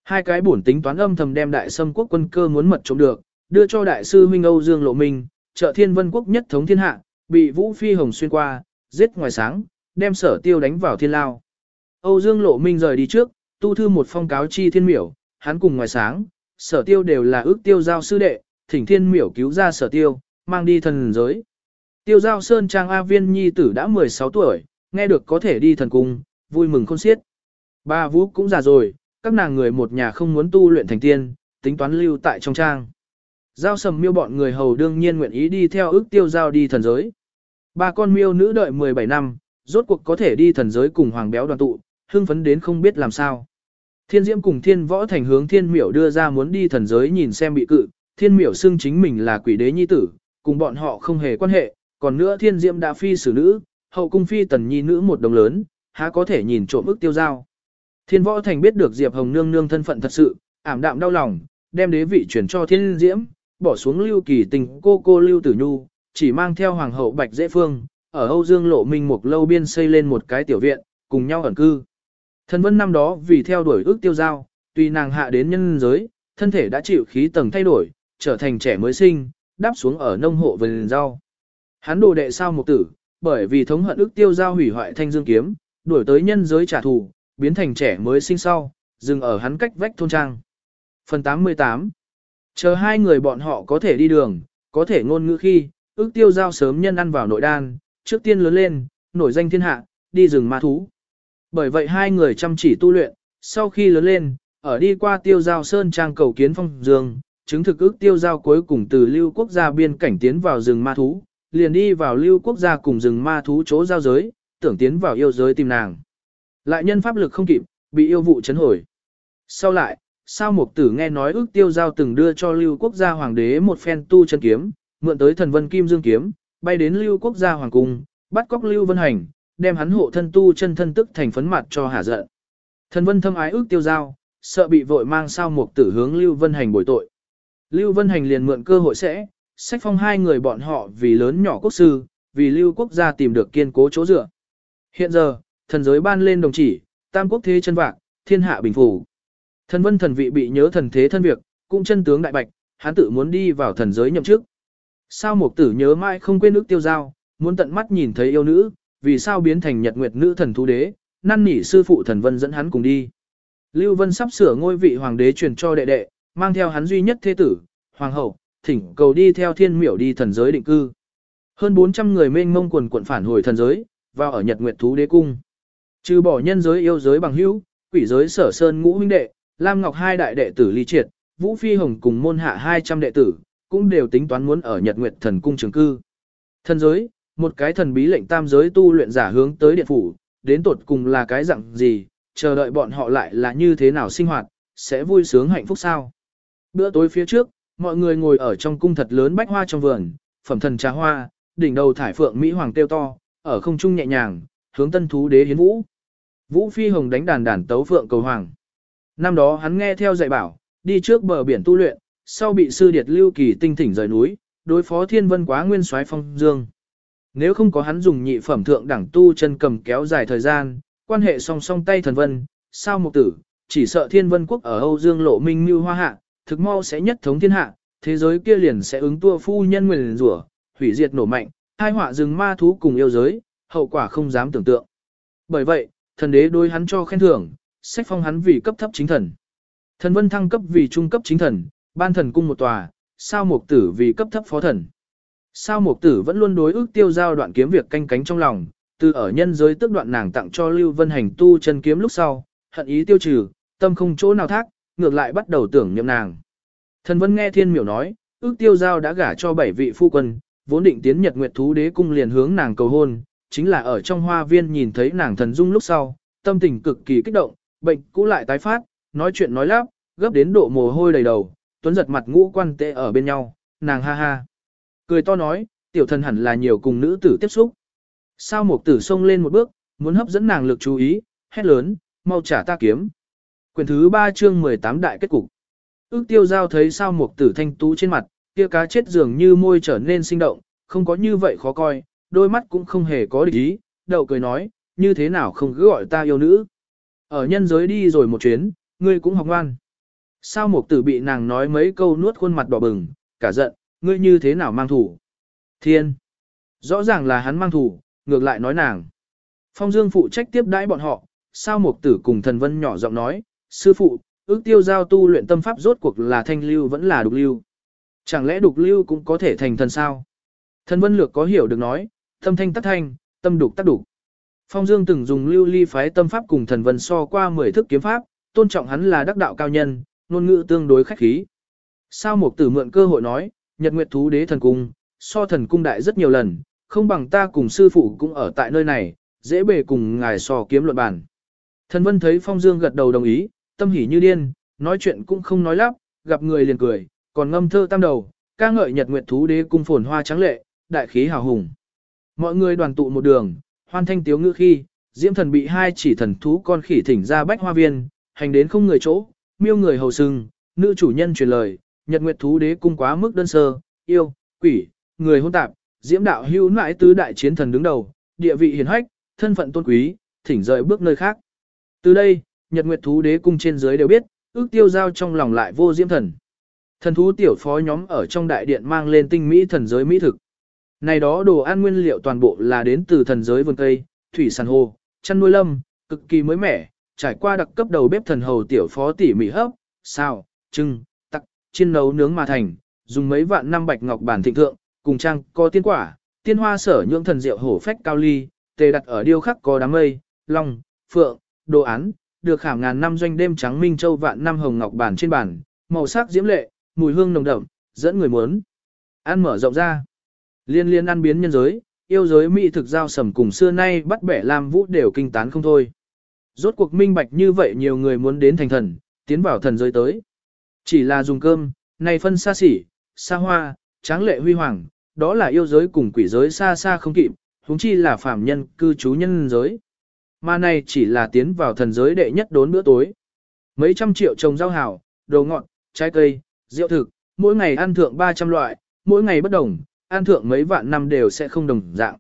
Hai cái bổn tính toán âm thầm đem đại sâm quốc quân cơ muốn mật trộm được, đưa cho đại sư Minh Âu Dương Lộ Minh, trợ thiên vân quốc nhất thống thiên hạ, bị Vũ Phi Hồng xuyên qua, giết ngoài sáng, đem sở tiêu đánh vào thiên lao. Âu Dương Lộ Minh rời đi trước, tu thư một phong cáo chi thiên miểu, hắn cùng ngoài sáng, sở tiêu đều là ước tiêu giao sư đệ, thỉnh thiên miểu cứu ra sở tiêu, mang đi thần giới. Tiêu giao sơn trang A viên nhi tử đã 16 tuổi, nghe được có thể đi thần cung, vui mừng khôn xiết. Ba vũ cũng già rồi, các nàng người một nhà không muốn tu luyện thành tiên, tính toán lưu tại trong trang. Giao sầm miêu bọn người hầu đương nhiên nguyện ý đi theo ước tiêu giao đi thần giới. Ba con miêu nữ đợi 17 năm, rốt cuộc có thể đi thần giới cùng hoàng béo đoàn tụ, hưng phấn đến không biết làm sao. Thiên Diễm cùng Thiên Võ Thành hướng Thiên Miểu đưa ra muốn đi thần giới nhìn xem bị cự, Thiên Miểu xưng chính mình là quỷ đế nhi tử, cùng bọn họ không hề quan hệ, còn nữa Thiên Diễm đã phi xử nữ, hậu cung phi tần nhi nữ một đồng lớn, há có thể nhìn trộm ức tiêu giao. Thiên Võ Thành biết được Diệp Hồng Nương nương thân phận thật sự, ảm đạm đau lòng, đem đế vị chuyển cho Thiên Diễm, bỏ xuống Lưu Kỳ Tình cô cô Lưu Tử Nhu, chỉ mang theo hoàng hậu Bạch Dễ Phương, ở Âu Dương Lộ Minh một lâu biên xây lên một cái tiểu viện, cùng nhau ẩn cư. Thần vân năm đó vì theo đuổi ước tiêu giao, tuy nàng hạ đến nhân giới, thân thể đã chịu khí tầng thay đổi, trở thành trẻ mới sinh, đáp xuống ở nông hộ vườn rau. Hắn đồ đệ sao một tử, bởi vì thống hận ước tiêu giao hủy hoại thanh dương kiếm, đuổi tới nhân giới trả thù, biến thành trẻ mới sinh sau, dừng ở hắn cách vách thôn trang. Phần 88 Chờ hai người bọn họ có thể đi đường, có thể ngôn ngữ khi, ước tiêu giao sớm nhân ăn vào nội đan, trước tiên lớn lên, nổi danh thiên hạ, đi rừng ma thú. Bởi vậy hai người chăm chỉ tu luyện, sau khi lớn lên, ở đi qua tiêu giao sơn trang cầu kiến phong dương, chứng thực ước tiêu giao cuối cùng từ lưu quốc gia biên cảnh tiến vào rừng ma thú, liền đi vào lưu quốc gia cùng rừng ma thú chỗ giao giới, tưởng tiến vào yêu giới tìm nàng. Lại nhân pháp lực không kịp, bị yêu vụ chấn hồi. Sau lại, sao mục tử nghe nói ước tiêu giao từng đưa cho lưu quốc gia hoàng đế một phen tu chân kiếm, mượn tới thần vân kim dương kiếm, bay đến lưu quốc gia hoàng cung, bắt cóc lưu vân hành, đem hắn hộ thân tu chân thân tức thành phấn mặt cho hả giận. Thần vân thâm ái ước tiêu giao, sợ bị vội mang sao mục tử hướng lưu vân hành bồi tội. Lưu vân hành liền mượn cơ hội sẽ, sách phong hai người bọn họ vì lớn nhỏ quốc sư, vì lưu quốc gia tìm được kiên cố chỗ dựa. Hiện giờ, thần giới ban lên đồng chỉ, tam quốc thế chân vạc, thiên hạ bình phủ. Thần vân thần vị bị nhớ thần thế thân việc, cũng chân tướng đại bạch, hắn tự muốn đi vào thần giới nhậm chức. Sao một tử nhớ mãi không quên nước tiêu giao, muốn tận mắt nhìn thấy yêu nữ, vì sao biến thành nhật nguyệt nữ thần thú đế, năn nỉ sư phụ thần vân dẫn hắn cùng đi. Lưu Vân sắp sửa ngôi vị hoàng đế truyền cho đệ đệ, mang theo hắn duy nhất thế tử, hoàng hậu, thỉnh cầu đi theo thiên miểu đi thần giới định cư. Hơn 400 người mênh mông quần quận phản hồi thần giới, vào ở Nhật Nguyệt Thú Đế Cung. Trừ bỏ nhân giới yêu giới bằng hữu, quỷ giới sở sơn ngũ huynh đệ, Lam Ngọc hai đại đệ tử ly triệt, Vũ Phi Hồng cùng môn hạ 200 đệ tử, cũng đều tính toán muốn ở Nhật Nguyệt Thần Cung trường cư. Thần giới, một cái thần bí lệnh tam giới tu luyện giả hướng tới điện phủ, đến tột cùng là cái dạng gì, chờ đợi bọn họ lại là như thế nào sinh hoạt, sẽ vui sướng hạnh phúc sao. Bữa tối phía trước, mọi người ngồi ở trong cung thật lớn bách hoa trong vườn, phẩm thần trà hoa, đỉnh đầu thải phượng Mỹ Hoàng tiêu to, ở không trung nhẹ nhàng, hướng tân thú đế hiến vũ. Vũ Phi Hồng đánh đàn đàn tấu phượng cầu hoàng. Năm đó hắn nghe theo dạy bảo, đi trước bờ biển tu luyện, sau bị sư điệt lưu kỳ tinh thỉnh rời núi, đối phó thiên vân quá nguyên soái phong dương. Nếu không có hắn dùng nhị phẩm thượng đẳng tu chân cầm kéo dài thời gian, quan hệ song song tay thần vân, sao một tử, chỉ sợ thiên vân quốc ở Âu Dương lộ minh như hoa hạ, thực mau sẽ nhất thống thiên hạ, thế giới kia liền sẽ ứng tua phu nhân nguyền rủa, hủy diệt nổ mạnh, hai họa rừng ma thú cùng yêu giới, hậu quả không dám tưởng tượng. Bởi vậy, thần đế đối hắn cho khen thưởng, sách phong hắn vì cấp thấp chính thần. Thần vân thăng cấp vì trung cấp chính thần, ban thần cung một tòa, sao mục tử vì cấp thấp phó thần. Sao mục tử vẫn luôn đối ước tiêu giao đoạn kiếm việc canh cánh trong lòng, từ ở nhân giới tức đoạn nàng tặng cho Lưu Vân Hành tu chân kiếm lúc sau, hận ý tiêu trừ, tâm không chỗ nào thác, ngược lại bắt đầu tưởng niệm nàng. Thần Vân nghe Thiên Miểu nói, ước tiêu giao đã gả cho bảy vị phu quân, vốn định tiến Nhật Nguyệt Thú Đế cung liền hướng nàng cầu hôn, chính là ở trong hoa viên nhìn thấy nàng thần dung lúc sau, tâm tình cực kỳ kích động, bệnh cũ lại tái phát, nói chuyện nói lắp, gấp đến độ mồ hôi đầy đầu, tuấn giật mặt ngũ quan tệ ở bên nhau, nàng ha ha. Cười to nói, tiểu thần hẳn là nhiều cùng nữ tử tiếp xúc. Sao một tử xông lên một bước, muốn hấp dẫn nàng lực chú ý, hét lớn, mau trả ta kiếm. Quyền thứ 3 chương 18 đại kết cục. Ước tiêu giao thấy sao một tử thanh tú trên mặt, kia cá chết dường như môi trở nên sinh động, không có như vậy khó coi, đôi mắt cũng không hề có địch ý, đậu cười nói, như thế nào không cứ gọi ta yêu nữ. Ở nhân giới đi rồi một chuyến, ngươi cũng học ngoan. Sao một tử bị nàng nói mấy câu nuốt khuôn mặt đỏ bừng, cả giận, ngươi như thế nào mang thủ. Thiên. Rõ ràng là hắn mang thủ, ngược lại nói nàng. Phong Dương phụ trách tiếp đãi bọn họ, sao một tử cùng thần vân nhỏ giọng nói, sư phụ, ước tiêu giao tu luyện tâm pháp rốt cuộc là thanh lưu vẫn là đục lưu. Chẳng lẽ đục lưu cũng có thể thành thần sao? Thần vân lược có hiểu được nói, tâm thanh tắc thanh, tâm đục tắc đục. Phong Dương từng dùng lưu ly phái tâm pháp cùng thần vân so qua 10 thức kiếm pháp, tôn trọng hắn là đắc đạo cao nhân, ngôn ngữ tương đối khách khí. Sao một tử mượn cơ hội nói, Nhật Nguyệt Thú Đế thần cung, so thần cung đại rất nhiều lần, không bằng ta cùng sư phụ cũng ở tại nơi này, dễ bề cùng ngài so kiếm luận bản. Thần Vân thấy Phong Dương gật đầu đồng ý, tâm hỉ như điên, nói chuyện cũng không nói lắp, gặp người liền cười, còn ngâm thơ tam đầu, ca ngợi Nhật Nguyệt Thú Đế cung phồn hoa trắng lệ, đại khí hào hùng. Mọi người đoàn tụ một đường, hoan thanh tiếu ngữ khi, Diễm Thần bị hai chỉ thần thú con khỉ thỉnh ra bách hoa viên, hành đến không người chỗ, miêu người hầu sưng, nữ chủ nhân truyền lời, Nhật Nguyệt Thú Đế cung quá mức đơn sơ, yêu, quỷ, người hôn tạp, Diễm đạo hưu nãi tứ đại chiến thần đứng đầu, địa vị hiền hách, thân phận tôn quý, thỉnh rời bước nơi khác. Từ đây, Nhật Nguyệt Thú Đế cung trên dưới đều biết, ước tiêu giao trong lòng lại vô Diễm thần. Thần thú tiểu phó nhóm ở trong đại điện mang lên tinh mỹ thần giới mỹ thực. Này đó đồ ăn nguyên liệu toàn bộ là đến từ thần giới vườn cây, thủy sản hồ, chăn nuôi lâm, cực kỳ mới mẻ, trải qua đặc cấp đầu bếp thần hầu tiểu phó tỉ mỉ hấp, xào, trưng, tắc, chiên nấu nướng mà thành, dùng mấy vạn năm bạch ngọc bản thịnh thượng, cùng trang có tiên quả, tiên hoa sở nhưỡng thần rượu hổ phách cao ly, tề đặt ở điêu khắc có đám mây, long, phượng, đồ án, được khảm ngàn năm doanh đêm trắng minh châu vạn năm hồng ngọc bản trên bản, màu sắc diễm lệ, mùi hương nồng đậm, dẫn người muốn ăn mở rộng ra. Liên liên ăn biến nhân giới, yêu giới mỹ thực giao sầm cùng xưa nay bắt bẻ làm vũ đều kinh tán không thôi. Rốt cuộc minh bạch như vậy nhiều người muốn đến thành thần, tiến vào thần giới tới. Chỉ là dùng cơm, này phân xa xỉ, xa hoa, tráng lệ huy hoàng, đó là yêu giới cùng quỷ giới xa xa không kịp, huống chi là phàm nhân cư trú nhân giới. Mà này chỉ là tiến vào thần giới đệ nhất đốn bữa tối. Mấy trăm triệu trồng rau hảo, đồ ngọt, trái cây, rượu thực, mỗi ngày ăn thượng 300 loại, mỗi ngày bất đồng, ăn thượng mấy vạn năm đều sẽ không đồng dạng.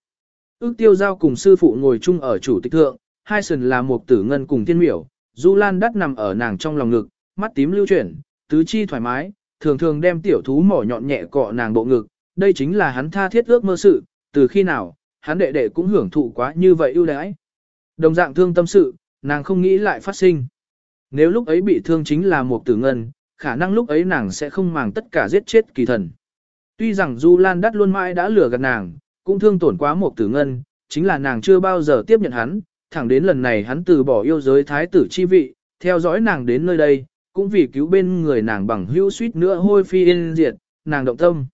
Ước tiêu giao cùng sư phụ ngồi chung ở chủ tịch thượng, hai sườn là một tử ngân cùng thiên miểu, du lan đắt nằm ở nàng trong lòng ngực, mắt tím lưu chuyển, tứ chi thoải mái, thường thường đem tiểu thú mỏ nhọn nhẹ cọ nàng bộ ngực, đây chính là hắn tha thiết ước mơ sự, từ khi nào, hắn đệ đệ cũng hưởng thụ quá như vậy ưu đãi. Đồng dạng thương tâm sự, nàng không nghĩ lại phát sinh. Nếu lúc ấy bị thương chính là một tử ngân, khả năng lúc ấy nàng sẽ không màng tất cả giết chết kỳ thần. Tuy rằng Du Lan đắt luôn mãi đã lừa gạt nàng, cũng thương tổn quá một tử ngân, chính là nàng chưa bao giờ tiếp nhận hắn, thẳng đến lần này hắn từ bỏ yêu giới thái tử chi vị, theo dõi nàng đến nơi đây, cũng vì cứu bên người nàng bằng hữu suýt nữa hôi phi yên diệt, nàng động tâm.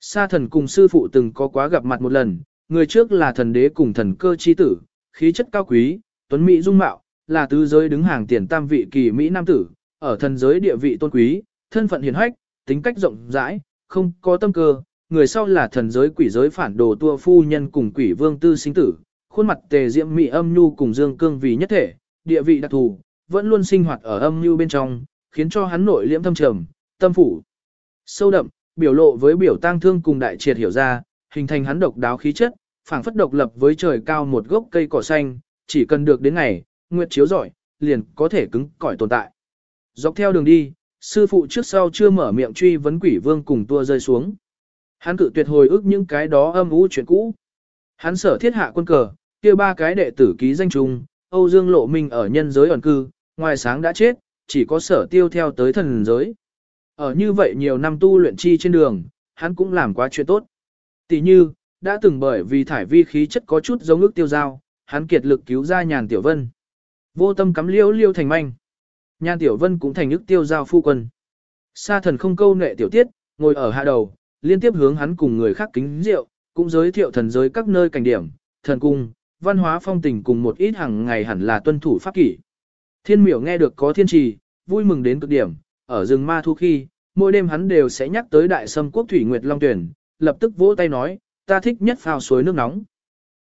Sa thần cùng sư phụ từng có quá gặp mặt một lần, người trước là thần đế cùng thần cơ chi tử, khí chất cao quý, tuấn mỹ dung mạo, là tứ giới đứng hàng tiền tam vị kỳ mỹ nam tử, ở thần giới địa vị tôn quý, thân phận hiền hách, tính cách rộng rãi, không có tâm cơ, người sau là thần giới quỷ giới phản đồ tua phu nhân cùng quỷ vương tư sinh tử, khuôn mặt tề diễm mỹ âm nhu cùng dương cương vì nhất thể, địa vị đặc thù, vẫn luôn sinh hoạt ở âm nhu bên trong, khiến cho hắn nội liễm thâm trầm, tâm phủ. Sâu đậm, biểu lộ với biểu tang thương cùng đại triệt hiểu ra, hình thành hắn độc đáo khí chất, phảng phất độc lập với trời cao một gốc cây cỏ xanh, chỉ cần được đến ngày, nguyệt chiếu giỏi, liền có thể cứng cỏi tồn tại. Dọc theo đường đi, sư phụ trước sau chưa mở miệng truy vấn quỷ vương cùng tua rơi xuống. Hắn cự tuyệt hồi ức những cái đó âm u chuyện cũ. Hắn sở thiết hạ quân cờ, kia ba cái đệ tử ký danh trùng, Âu Dương Lộ Minh ở nhân giới ẩn cư, ngoài sáng đã chết, chỉ có sở tiêu theo tới thần giới. Ở như vậy nhiều năm tu luyện chi trên đường, hắn cũng làm quá chuyện tốt. Tỷ như, đã từng bởi vì thải vi khí chất có chút giống ước tiêu giao, hắn kiệt lực cứu ra nhàn tiểu vân. Vô tâm cắm liêu liêu thành manh. Nhàn tiểu vân cũng thành ước tiêu giao phu quân. Sa thần không câu nệ tiểu tiết, ngồi ở hạ đầu, liên tiếp hướng hắn cùng người khác kính rượu, cũng giới thiệu thần giới các nơi cảnh điểm, thần cung, văn hóa phong tình cùng một ít hàng ngày hẳn là tuân thủ pháp kỷ. Thiên miểu nghe được có thiên trì, vui mừng đến cực điểm, ở rừng ma thu khi, mỗi đêm hắn đều sẽ nhắc tới đại sâm quốc thủy nguyệt long tuyển, lập tức vỗ tay nói, ta thích nhất phao suối nước nóng.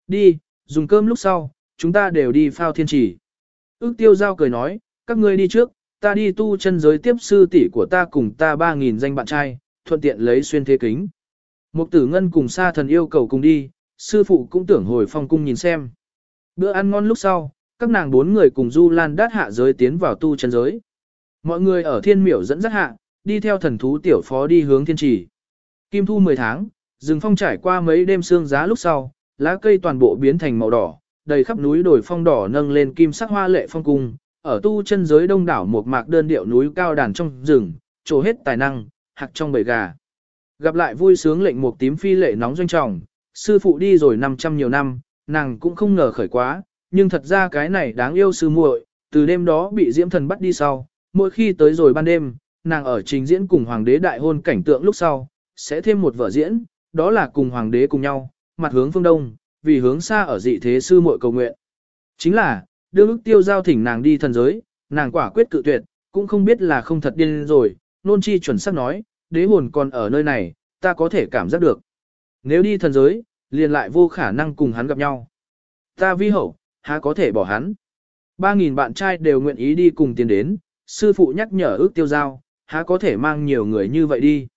Đi, dùng cơm lúc sau, chúng ta đều đi phao thiên trì. Ước tiêu giao cười nói, các ngươi đi trước, ta đi tu chân giới tiếp sư tỷ của ta cùng ta 3.000 danh bạn trai, thuận tiện lấy xuyên thế kính. Mục tử ngân cùng sa thần yêu cầu cùng đi, sư phụ cũng tưởng hồi phong cung nhìn xem. Bữa ăn ngon lúc sau, các nàng bốn người cùng du lan đát hạ giới tiến vào tu chân giới. Mọi người ở thiên miểu dẫn dắt hạ, đi theo thần thú tiểu phó đi hướng thiên trì. Kim thu 10 tháng, rừng phong trải qua mấy đêm sương giá lúc sau, lá cây toàn bộ biến thành màu đỏ, đầy khắp núi đồi phong đỏ nâng lên kim sắc hoa lệ phong cung, ở tu chân giới đông đảo một mạc đơn điệu núi cao đàn trong rừng, trổ hết tài năng, hạc trong bầy gà. Gặp lại vui sướng lệnh một tím phi lệ nóng doanh trọng, sư phụ đi rồi 500 nhiều năm, nàng cũng không ngờ khởi quá, nhưng thật ra cái này đáng yêu sư muội, từ đêm đó bị diễm thần bắt đi sau, mỗi khi tới rồi ban đêm, nàng ở trình diễn cùng hoàng đế đại hôn cảnh tượng lúc sau, sẽ thêm một vở diễn, đó là cùng hoàng đế cùng nhau, mặt hướng phương đông, vì hướng xa ở dị thế sư muội cầu nguyện. Chính là, đưa ức tiêu giao thỉnh nàng đi thần giới, nàng quả quyết cự tuyệt, cũng không biết là không thật điên rồi, nôn chi chuẩn xác nói, đế hồn còn ở nơi này, ta có thể cảm giác được. Nếu đi thần giới, liền lại vô khả năng cùng hắn gặp nhau. Ta vi hậu, há có thể bỏ hắn. Ba nghìn bạn trai đều nguyện ý đi cùng tiến đến, sư phụ nhắc nhở ước tiêu giao, há có thể mang nhiều người như vậy đi.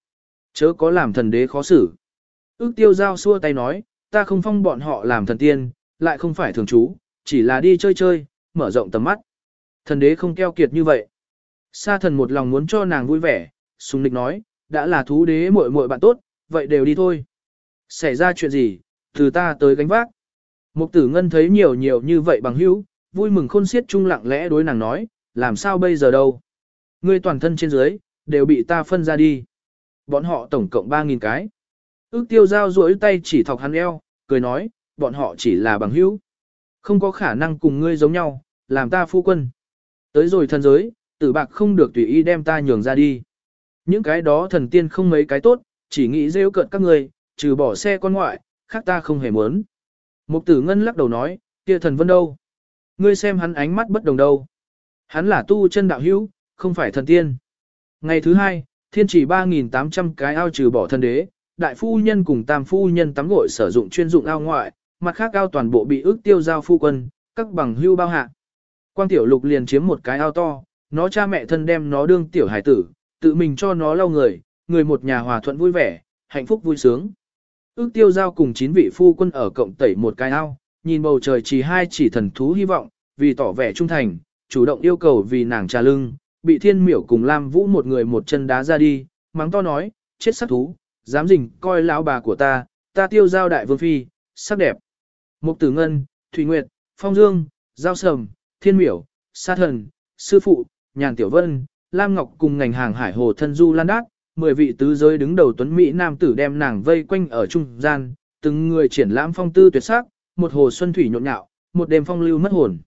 Chớ có làm thần đế khó xử. Ước tiêu giao xua tay nói, ta không phong bọn họ làm thần tiên, lại không phải thường trú, chỉ là đi chơi chơi, mở rộng tầm mắt. Thần đế không keo kiệt như vậy. Sa thần một lòng muốn cho nàng vui vẻ, sùng Lịch nói, đã là thú đế muội muội bạn tốt, vậy đều đi thôi. Xảy ra chuyện gì, từ ta tới gánh vác. Mục tử ngân thấy nhiều nhiều như vậy bằng hữu, vui mừng khôn xiết chung lặng lẽ đối nàng nói, làm sao bây giờ đâu. Ngươi toàn thân trên dưới, đều bị ta phân ra đi. Bọn họ tổng cộng 3.000 cái. Ước tiêu giao duỗi tay chỉ thọc hắn eo, cười nói, bọn họ chỉ là bằng hữu. Không có khả năng cùng ngươi giống nhau, làm ta phu quân. Tới rồi thần giới, tử bạc không được tùy ý đem ta nhường ra đi. Những cái đó thần tiên không mấy cái tốt, chỉ nghĩ rêu cợt các ngươi, trừ bỏ xe con ngoại, khác ta không hề muốn. Mục tử ngân lắc đầu nói, kia thần vân đâu? Ngươi xem hắn ánh mắt bất đồng đâu. Hắn là tu chân đạo hữu, không phải thần tiên. Ngày thứ hai, thiên chỉ 3.800 cái ao trừ bỏ thần đế, đại phu nhân cùng tam phu nhân tắm gội sử dụng chuyên dụng ao ngoại, mặt khác ao toàn bộ bị ước tiêu giao phu quân, các bằng hưu bao hạ. Quang tiểu lục liền chiếm một cái ao to, nó cha mẹ thân đem nó đương tiểu hải tử, tự mình cho nó lau người, người một nhà hòa thuận vui vẻ, hạnh phúc vui sướng. Ước tiêu giao cùng chín vị phu quân ở cộng tẩy một cái ao, nhìn bầu trời chỉ hai chỉ thần thú hy vọng, vì tỏ vẻ trung thành, chủ động yêu cầu vì nàng trà lưng, bị thiên miểu cùng Lam Vũ một người một chân đá ra đi, mắng to nói, chết sát thú, dám dình coi lão bà của ta, ta tiêu giao đại vương phi, sắc đẹp. Mục tử ngân, Thủy Nguyệt, Phong Dương, Giao Sầm, Thiên miểu, Sa Thần, Sư Phụ, Nhàn Tiểu Vân, Lam Ngọc cùng ngành hàng hải hồ thân du lan đác, mười vị tứ giới đứng đầu tuấn Mỹ nam tử đem nàng vây quanh ở trung gian, từng người triển lãm phong tư tuyệt sắc, một hồ xuân thủy nhộn nhạo, một đêm phong lưu mất hồn.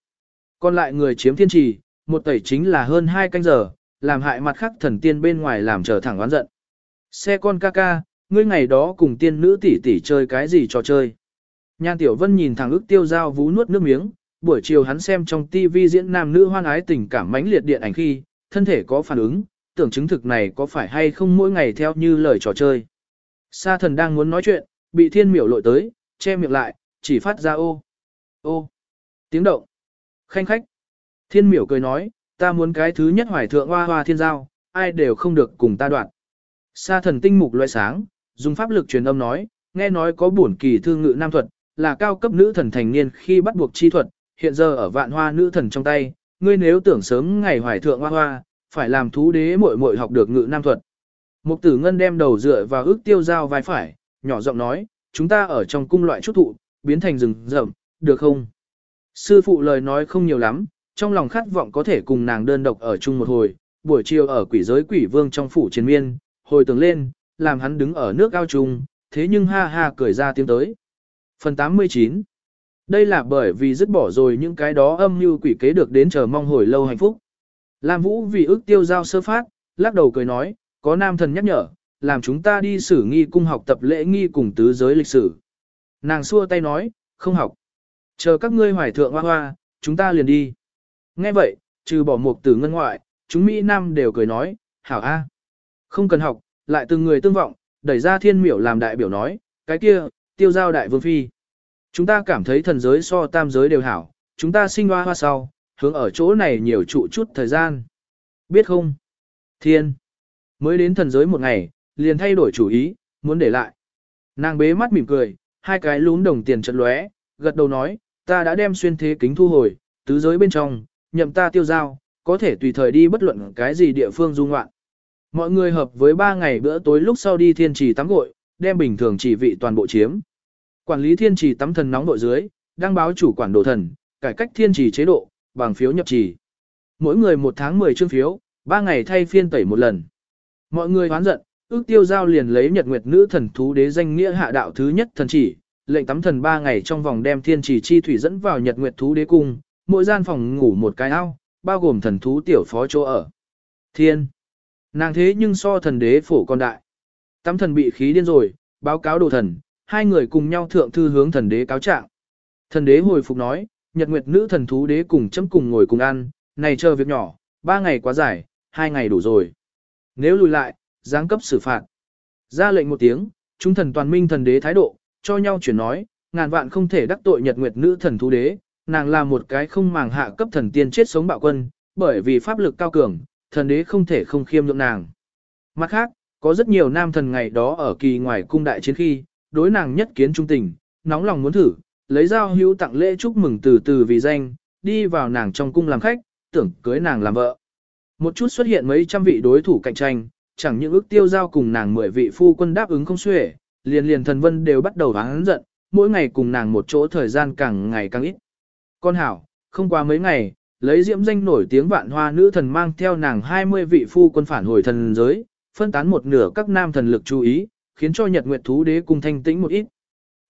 Còn lại người chiếm thiên trì, một tẩy chính là hơn hai canh giờ, làm hại mặt khắc thần tiên bên ngoài làm trở thẳng oán giận. Xe con ca ca, ngươi ngày đó cùng tiên nữ tỷ tỷ chơi cái gì trò chơi. Nhan Tiểu Vân nhìn thằng ức tiêu giao vú nuốt nước miếng, buổi chiều hắn xem trong TV diễn nam nữ hoan ái tình cảm mãnh liệt điện ảnh khi, thân thể có phản ứng, tưởng chứng thực này có phải hay không mỗi ngày theo như lời trò chơi. Sa thần đang muốn nói chuyện, bị thiên miểu lội tới, che miệng lại, chỉ phát ra ô. Ô. Tiếng động. Khanh khách. Thiên miểu cười nói, ta muốn cái thứ nhất hoài thượng hoa hoa thiên giao, ai đều không được cùng ta đoạn. Sa thần tinh mục loại sáng, dùng pháp lực truyền âm nói, nghe nói có bổn kỳ thư ngự nam thuật, là cao cấp nữ thần thành niên khi bắt buộc chi thuật, hiện giờ ở vạn hoa nữ thần trong tay, ngươi nếu tưởng sớm ngày hoài thượng hoa hoa, phải làm thú đế muội muội học được ngự nam thuật. Mục tử ngân đem đầu dựa vào ước tiêu giao vai phải, nhỏ giọng nói, chúng ta ở trong cung loại trúc thụ, biến thành rừng rậm, được không? Sư phụ lời nói không nhiều lắm, trong lòng khát vọng có thể cùng nàng đơn độc ở chung một hồi, buổi chiều ở quỷ giới quỷ vương trong phủ chiến miên, hồi tưởng lên, làm hắn đứng ở nước ao trùng, thế nhưng ha ha cười ra tiếng tới. Phần 89 Đây là bởi vì dứt bỏ rồi những cái đó âm như quỷ kế được đến chờ mong hồi lâu hạnh phúc. Lam Vũ vì ước tiêu giao sơ phát, lắc đầu cười nói, có nam thần nhắc nhở, làm chúng ta đi xử nghi cung học tập lễ nghi cùng tứ giới lịch sử. Nàng xua tay nói, không học. Chờ các ngươi hoài thượng hoa hoa, chúng ta liền đi. Nghe vậy, trừ bỏ một tử ngân ngoại, chúng Mỹ Nam đều cười nói, hảo a, Không cần học, lại từng người tương vọng, đẩy ra thiên miểu làm đại biểu nói, cái kia, tiêu giao đại vương phi. Chúng ta cảm thấy thần giới so tam giới đều hảo, chúng ta sinh hoa hoa sau, hướng ở chỗ này nhiều trụ chút thời gian. Biết không? Thiên. Mới đến thần giới một ngày, liền thay đổi chủ ý, muốn để lại. Nàng bế mắt mỉm cười, hai cái lún đồng tiền chật lóe, gật đầu nói, ta đã đem xuyên thế kính thu hồi, tứ giới bên trong, nhậm ta tiêu giao, có thể tùy thời đi bất luận cái gì địa phương du ngoạn. Mọi người hợp với ba ngày bữa tối lúc sau đi thiên trì tắm gội, đem bình thường chỉ vị toàn bộ chiếm. Quản lý thiên trì tắm thần nóng nội dưới, đăng báo chủ quản đồ thần, cải cách thiên trì chế độ, bằng phiếu nhập trì. Mỗi người một tháng 10 chương phiếu, ba ngày thay phiên tẩy một lần. Mọi người hoán giận, ước tiêu giao liền lấy nhật nguyệt nữ thần thú đế danh nghĩa hạ đạo thứ nhất thần chỉ, lệnh tắm thần ba ngày trong vòng đem thiên chỉ chi thủy dẫn vào nhật nguyệt thú đế cung, mỗi gian phòng ngủ một cái ao, bao gồm thần thú tiểu phó chỗ ở. Thiên. Nàng thế nhưng so thần đế phổ con đại. Tắm thần bị khí điên rồi, báo cáo đồ thần, hai người cùng nhau thượng thư hướng thần đế cáo trạng. Thần đế hồi phục nói, nhật nguyệt nữ thần thú đế cùng chấm cùng ngồi cùng ăn, này chờ việc nhỏ, ba ngày quá dài, hai ngày đủ rồi. Nếu lùi lại, giáng cấp xử phạt. Ra lệnh một tiếng, chúng thần toàn minh thần đế thái độ, cho nhau chuyển nói, ngàn vạn không thể đắc tội nhật nguyệt nữ thần thú đế, nàng là một cái không màng hạ cấp thần tiên chết sống bạo quân, bởi vì pháp lực cao cường, thần đế không thể không khiêm nhượng nàng. Mặt khác, có rất nhiều nam thần ngày đó ở kỳ ngoài cung đại chiến khi, đối nàng nhất kiến trung tình, nóng lòng muốn thử, lấy giao hữu tặng lễ chúc mừng từ từ vì danh, đi vào nàng trong cung làm khách, tưởng cưới nàng làm vợ. Một chút xuất hiện mấy trăm vị đối thủ cạnh tranh, chẳng những ước tiêu giao cùng nàng mười vị phu quân đáp ứng không xuể, liền liền thần vân đều bắt đầu hắn giận, mỗi ngày cùng nàng một chỗ thời gian càng ngày càng ít. Con hảo, không qua mấy ngày, lấy diễm danh nổi tiếng vạn hoa nữ thần mang theo nàng 20 vị phu quân phản hồi thần giới, phân tán một nửa các nam thần lực chú ý, khiến cho Nhật Nguyệt thú đế cùng thanh tĩnh một ít.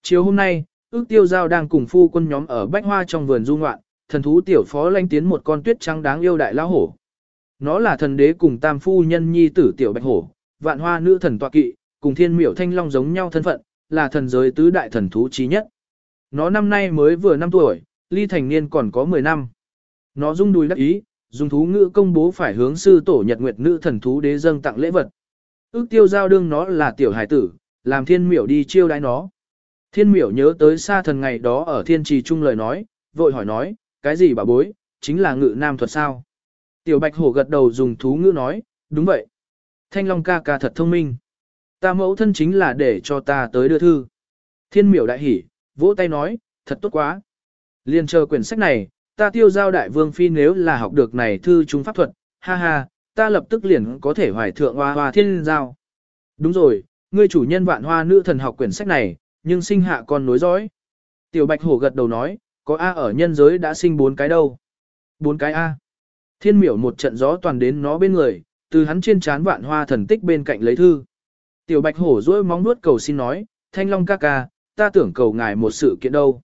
Chiều hôm nay, ước tiêu giao đang cùng phu quân nhóm ở bách hoa trong vườn du ngoạn, thần thú tiểu phó lanh tiến một con tuyết trắng đáng yêu đại lão hổ. Nó là thần đế cùng tam phu nhân nhi tử tiểu bạch hổ, vạn hoa nữ thần tọa kỵ, cùng thiên miểu thanh long giống nhau thân phận, là thần giới tứ đại thần thú trí nhất. Nó năm nay mới vừa 5 tuổi, ly thành niên còn có 10 năm. Nó rung đùi đắc ý, dùng thú ngữ công bố phải hướng sư tổ nhật nguyệt nữ thần thú đế dâng tặng lễ vật. Ước tiêu giao đương nó là tiểu hải tử, làm thiên miểu đi chiêu đái nó. Thiên miểu nhớ tới xa thần ngày đó ở thiên trì trung lời nói, vội hỏi nói, cái gì bà bối, chính là ngự nam thuật sao? Tiểu bạch hổ gật đầu dùng thú ngữ nói, đúng vậy. Thanh long ca ca thật thông minh. Ta mẫu thân chính là để cho ta tới đưa thư. Thiên miểu đại hỉ, vỗ tay nói, thật tốt quá. Liên chờ quyển sách này, ta tiêu giao đại vương phi nếu là học được này thư trung pháp thuật, ha ha, ta lập tức liền có thể hoài thượng hoa hoa thiên giao. Đúng rồi, ngươi chủ nhân vạn hoa nữ thần học quyển sách này, nhưng sinh hạ con nối dõi. Tiểu bạch hổ gật đầu nói, có A ở nhân giới đã sinh bốn cái đâu. Bốn cái A. Thiên miểu một trận gió toàn đến nó bên người, từ hắn trên chán vạn hoa thần tích bên cạnh lấy thư. Tiểu bạch hổ dỗi móng nuốt cầu xin nói, thanh long ca ca, ta tưởng cầu ngài một sự kiện đâu.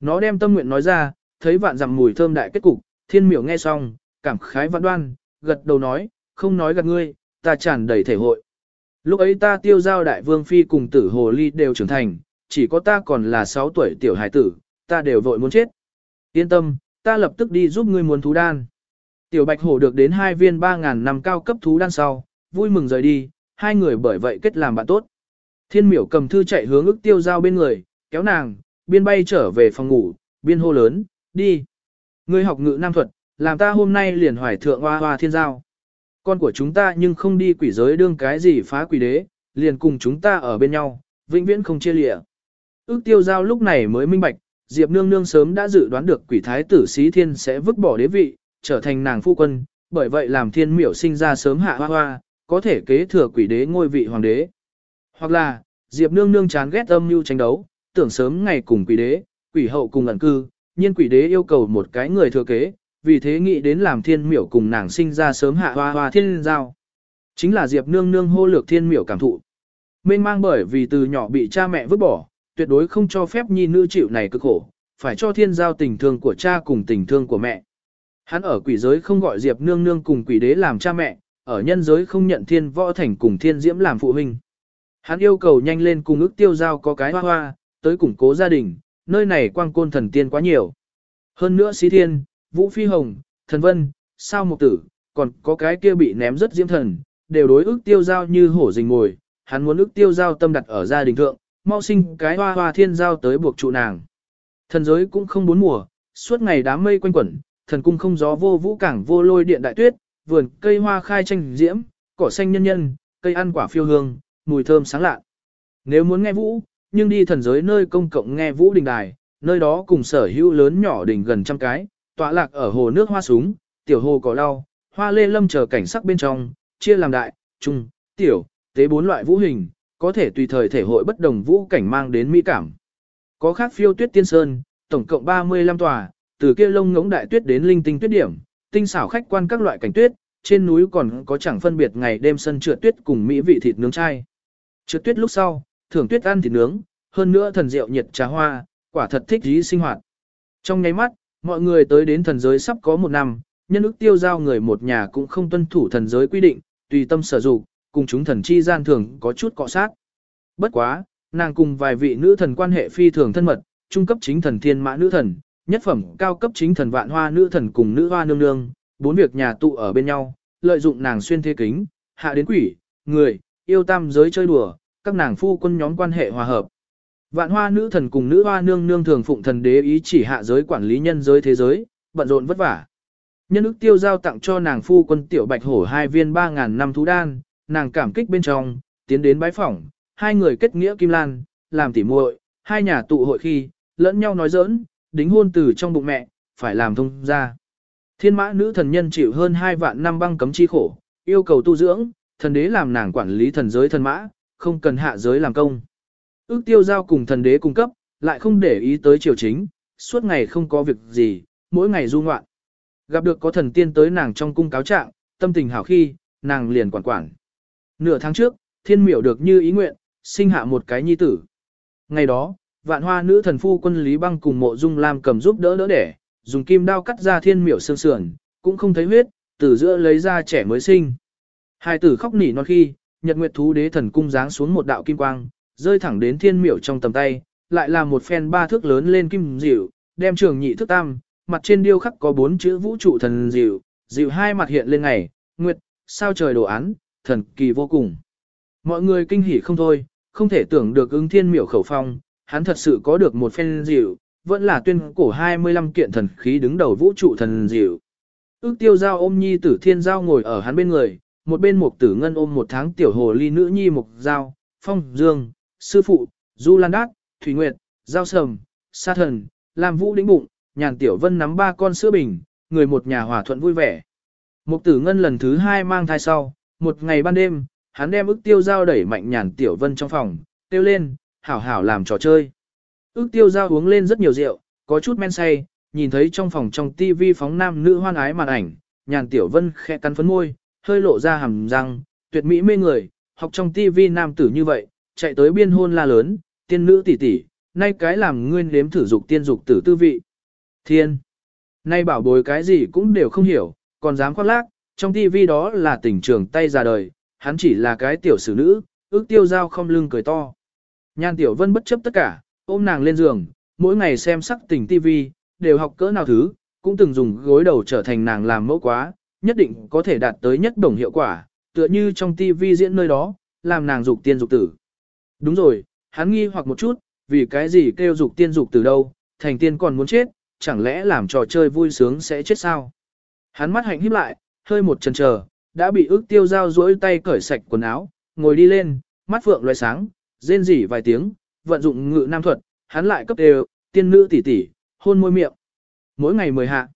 Nó đem tâm nguyện nói ra, thấy vạn dặm mùi thơm đại kết cục, thiên miểu nghe xong, cảm khái vạn đoan, gật đầu nói, không nói gạt ngươi, ta tràn đầy thể hội. Lúc ấy ta tiêu giao đại vương phi cùng tử hồ ly đều trưởng thành, chỉ có ta còn là 6 tuổi tiểu hải tử, ta đều vội muốn chết. Yên tâm, ta lập tức đi giúp ngươi muốn thú đan. Tiểu bạch hổ được đến hai viên 3.000 năm cao cấp thú đan sau, vui mừng rời đi, hai người bởi vậy kết làm bạn tốt. Thiên miểu cầm thư chạy hướng ức tiêu giao bên người, kéo nàng, biên bay trở về phòng ngủ, biên hô lớn, đi. Ngươi học ngự nam thuật, làm ta hôm nay liền hoài thượng hoa hoa thiên giao. Con của chúng ta nhưng không đi quỷ giới đương cái gì phá quỷ đế, liền cùng chúng ta ở bên nhau, vĩnh viễn không chia lịa. Ước tiêu giao lúc này mới minh bạch, Diệp nương nương sớm đã dự đoán được quỷ thái tử xí thiên sẽ vứt bỏ đế vị, trở thành nàng phu quân, bởi vậy làm thiên miểu sinh ra sớm hạ hoa hoa, có thể kế thừa quỷ đế ngôi vị hoàng đế. Hoặc là, Diệp nương nương chán ghét âm mưu tranh đấu, tưởng sớm ngày cùng quỷ đế, quỷ hậu cùng ẩn cư, nhiên quỷ đế yêu cầu một cái người thừa kế, vì thế nghĩ đến làm thiên miểu cùng nàng sinh ra sớm hạ hoa hoa thiên giao. Chính là Diệp nương nương hô lược thiên miểu cảm thụ. Mênh mang bởi vì từ nhỏ bị cha mẹ vứt bỏ, tuyệt đối không cho phép nhi nữ chịu này cực khổ, phải cho thiên giao tình thương của cha cùng tình thương của mẹ. Hắn ở quỷ giới không gọi Diệp nương nương cùng quỷ đế làm cha mẹ, ở nhân giới không nhận thiên võ thành cùng thiên diễm làm phụ huynh. Hắn yêu cầu nhanh lên cùng ước tiêu giao có cái hoa hoa, tới củng cố gia đình, nơi này quang côn thần tiên quá nhiều. Hơn nữa sĩ thiên, vũ phi hồng, thần vân, sao mục tử, còn có cái kia bị ném rất diễm thần, đều đối ước tiêu giao như hổ rình ngồi, hắn muốn ước tiêu giao tâm đặt ở gia đình thượng, mau sinh cái hoa hoa thiên giao tới buộc trụ nàng. Thần giới cũng không bốn mùa, suốt ngày đám mây quanh quẩn, thần cung không gió vô vũ cảng vô lôi điện đại tuyết, vườn cây hoa khai tranh diễm, cỏ xanh nhân nhân, cây ăn quả phiêu hương, mùi thơm sáng lạ. Nếu muốn nghe vũ, nhưng đi thần giới nơi công cộng nghe vũ đình đài, nơi đó cùng sở hữu lớn nhỏ đỉnh gần trăm cái, tọa lạc ở hồ nước hoa súng, tiểu hồ cỏ lau, hoa lê lâm chờ cảnh sắc bên trong, chia làm đại, trung, tiểu, tế bốn loại vũ hình, có thể tùy thời thể hội bất đồng vũ cảnh mang đến mỹ cảm. Có khác phiêu tuyết tiên sơn, tổng cộng 35 tòa, từ kia lông ngỗng đại tuyết đến linh tinh tuyết điểm, tinh xảo khách quan các loại cảnh tuyết, trên núi còn có chẳng phân biệt ngày đêm sân trượt tuyết cùng mỹ vị thịt nướng chay. Trượt tuyết lúc sau, thưởng tuyết ăn thịt nướng, hơn nữa thần rượu nhiệt trà hoa, quả thật thích dí sinh hoạt. Trong nháy mắt, mọi người tới đến thần giới sắp có một năm, nhân ức tiêu giao người một nhà cũng không tuân thủ thần giới quy định, tùy tâm sở dụng, cùng chúng thần chi gian thường có chút cọ sát. Bất quá, nàng cùng vài vị nữ thần quan hệ phi thường thân mật, trung cấp chính thần thiên mã nữ thần, nhất phẩm cao cấp chính thần vạn hoa nữ thần cùng nữ hoa nương nương, bốn việc nhà tụ ở bên nhau, lợi dụng nàng xuyên thế kính, hạ đến quỷ, người, yêu tam giới chơi đùa, các nàng phu quân nhóm quan hệ hòa hợp. Vạn hoa nữ thần cùng nữ hoa nương nương thường phụng thần đế ý chỉ hạ giới quản lý nhân giới thế giới, bận rộn vất vả. Nhân ức tiêu giao tặng cho nàng phu quân tiểu bạch hổ hai viên 3.000 năm thú đan, nàng cảm kích bên trong, tiến đến bái phỏng, hai người kết nghĩa kim lan, làm tỉ muội, hai nhà tụ hội khi, lẫn nhau nói giỡn, đính hôn từ trong bụng mẹ, phải làm thông ra. Thiên mã nữ thần nhân chịu hơn hai vạn năm băng cấm chi khổ, yêu cầu tu dưỡng, thần đế làm nàng quản lý thần giới thần mã, không cần hạ giới làm công. Ước tiêu giao cùng thần đế cung cấp, lại không để ý tới triều chính, suốt ngày không có việc gì, mỗi ngày du ngoạn. Gặp được có thần tiên tới nàng trong cung cáo trạng, tâm tình hảo khi, nàng liền quản quản. Nửa tháng trước, thiên miểu được như ý nguyện, sinh hạ một cái nhi tử. Ngày đó, vạn hoa nữ thần phu quân Lý Băng cùng mộ dung lam cầm giúp đỡ đỡ đẻ, dùng kim đao cắt ra thiên miểu xương sườn, cũng không thấy huyết, từ giữa lấy ra trẻ mới sinh. Hai tử khóc nỉ non khi, nhật nguyệt thú đế thần cung giáng xuống một đạo kim quang, rơi thẳng đến thiên miểu trong tầm tay, lại là một phen ba thước lớn lên kim dịu, đem trường nhị thước tam, mặt trên điêu khắc có bốn chữ vũ trụ thần dịu, dịu hai mặt hiện lên ngày, nguyệt, sao trời đồ án, thần kỳ vô cùng. Mọi người kinh hỉ không thôi, không thể tưởng được ứng thiên miểu khẩu phong, hắn thật sự có được một phen dịu, vẫn là tuyên cổ 25 kiện thần khí đứng đầu vũ trụ thần dịu. Ước tiêu giao ôm nhi tử thiên giao ngồi ở hắn bên người, một bên mục tử ngân ôm một tháng tiểu hồ ly nữ nhi mục giao, phong, dương, sư phụ, du lan đát, thủy nguyệt, giao sầm, sa thần, làm vũ đĩnh bụng, nhàn tiểu vân nắm ba con sữa bình, người một nhà hòa thuận vui vẻ. Mục tử ngân lần thứ hai mang thai sau, một ngày ban đêm, hắn đem ức tiêu giao đẩy mạnh nhàn tiểu vân trong phòng, tiêu lên, hảo hảo làm trò chơi. Ước tiêu giao uống lên rất nhiều rượu, có chút men say, nhìn thấy trong phòng trong tivi phóng nam nữ hoan ái màn ảnh, nhàn tiểu vân khẽ cắn phấn môi, hơi lộ ra hàm răng, tuyệt mỹ mê người, học trong tivi nam tử như vậy, chạy tới biên hôn la lớn, tiên nữ tỷ tỷ, nay cái làm nguyên nếm thử dục tiên dục tử tư vị. Thiên! Nay bảo bối cái gì cũng đều không hiểu, còn dám khoác lác, trong tivi đó là tỉnh trường tay già đời, hắn chỉ là cái tiểu sử nữ, ước tiêu giao không lưng cười to. Nhan tiểu vân bất chấp tất cả, ôm nàng lên giường, mỗi ngày xem sắc tình tivi, đều học cỡ nào thứ, cũng từng dùng gối đầu trở thành nàng làm mẫu quá, nhất định có thể đạt tới nhất đồng hiệu quả, tựa như trong tivi diễn nơi đó, làm nàng dục tiên dục tử. Đúng rồi, hắn nghi hoặc một chút, vì cái gì kêu dục tiên dục tử đâu, thành tiên còn muốn chết, chẳng lẽ làm trò chơi vui sướng sẽ chết sao? Hắn mắt hạnh híp lại, hơi một chần chờ, đã bị ước tiêu dao duỗi tay cởi sạch quần áo, ngồi đi lên, mắt phượng loài sáng, rên rỉ vài tiếng, vận dụng ngự nam thuật, hắn lại cấp đều, tiên nữ tỷ tỷ, hôn môi miệng. Mỗi ngày mười hạ,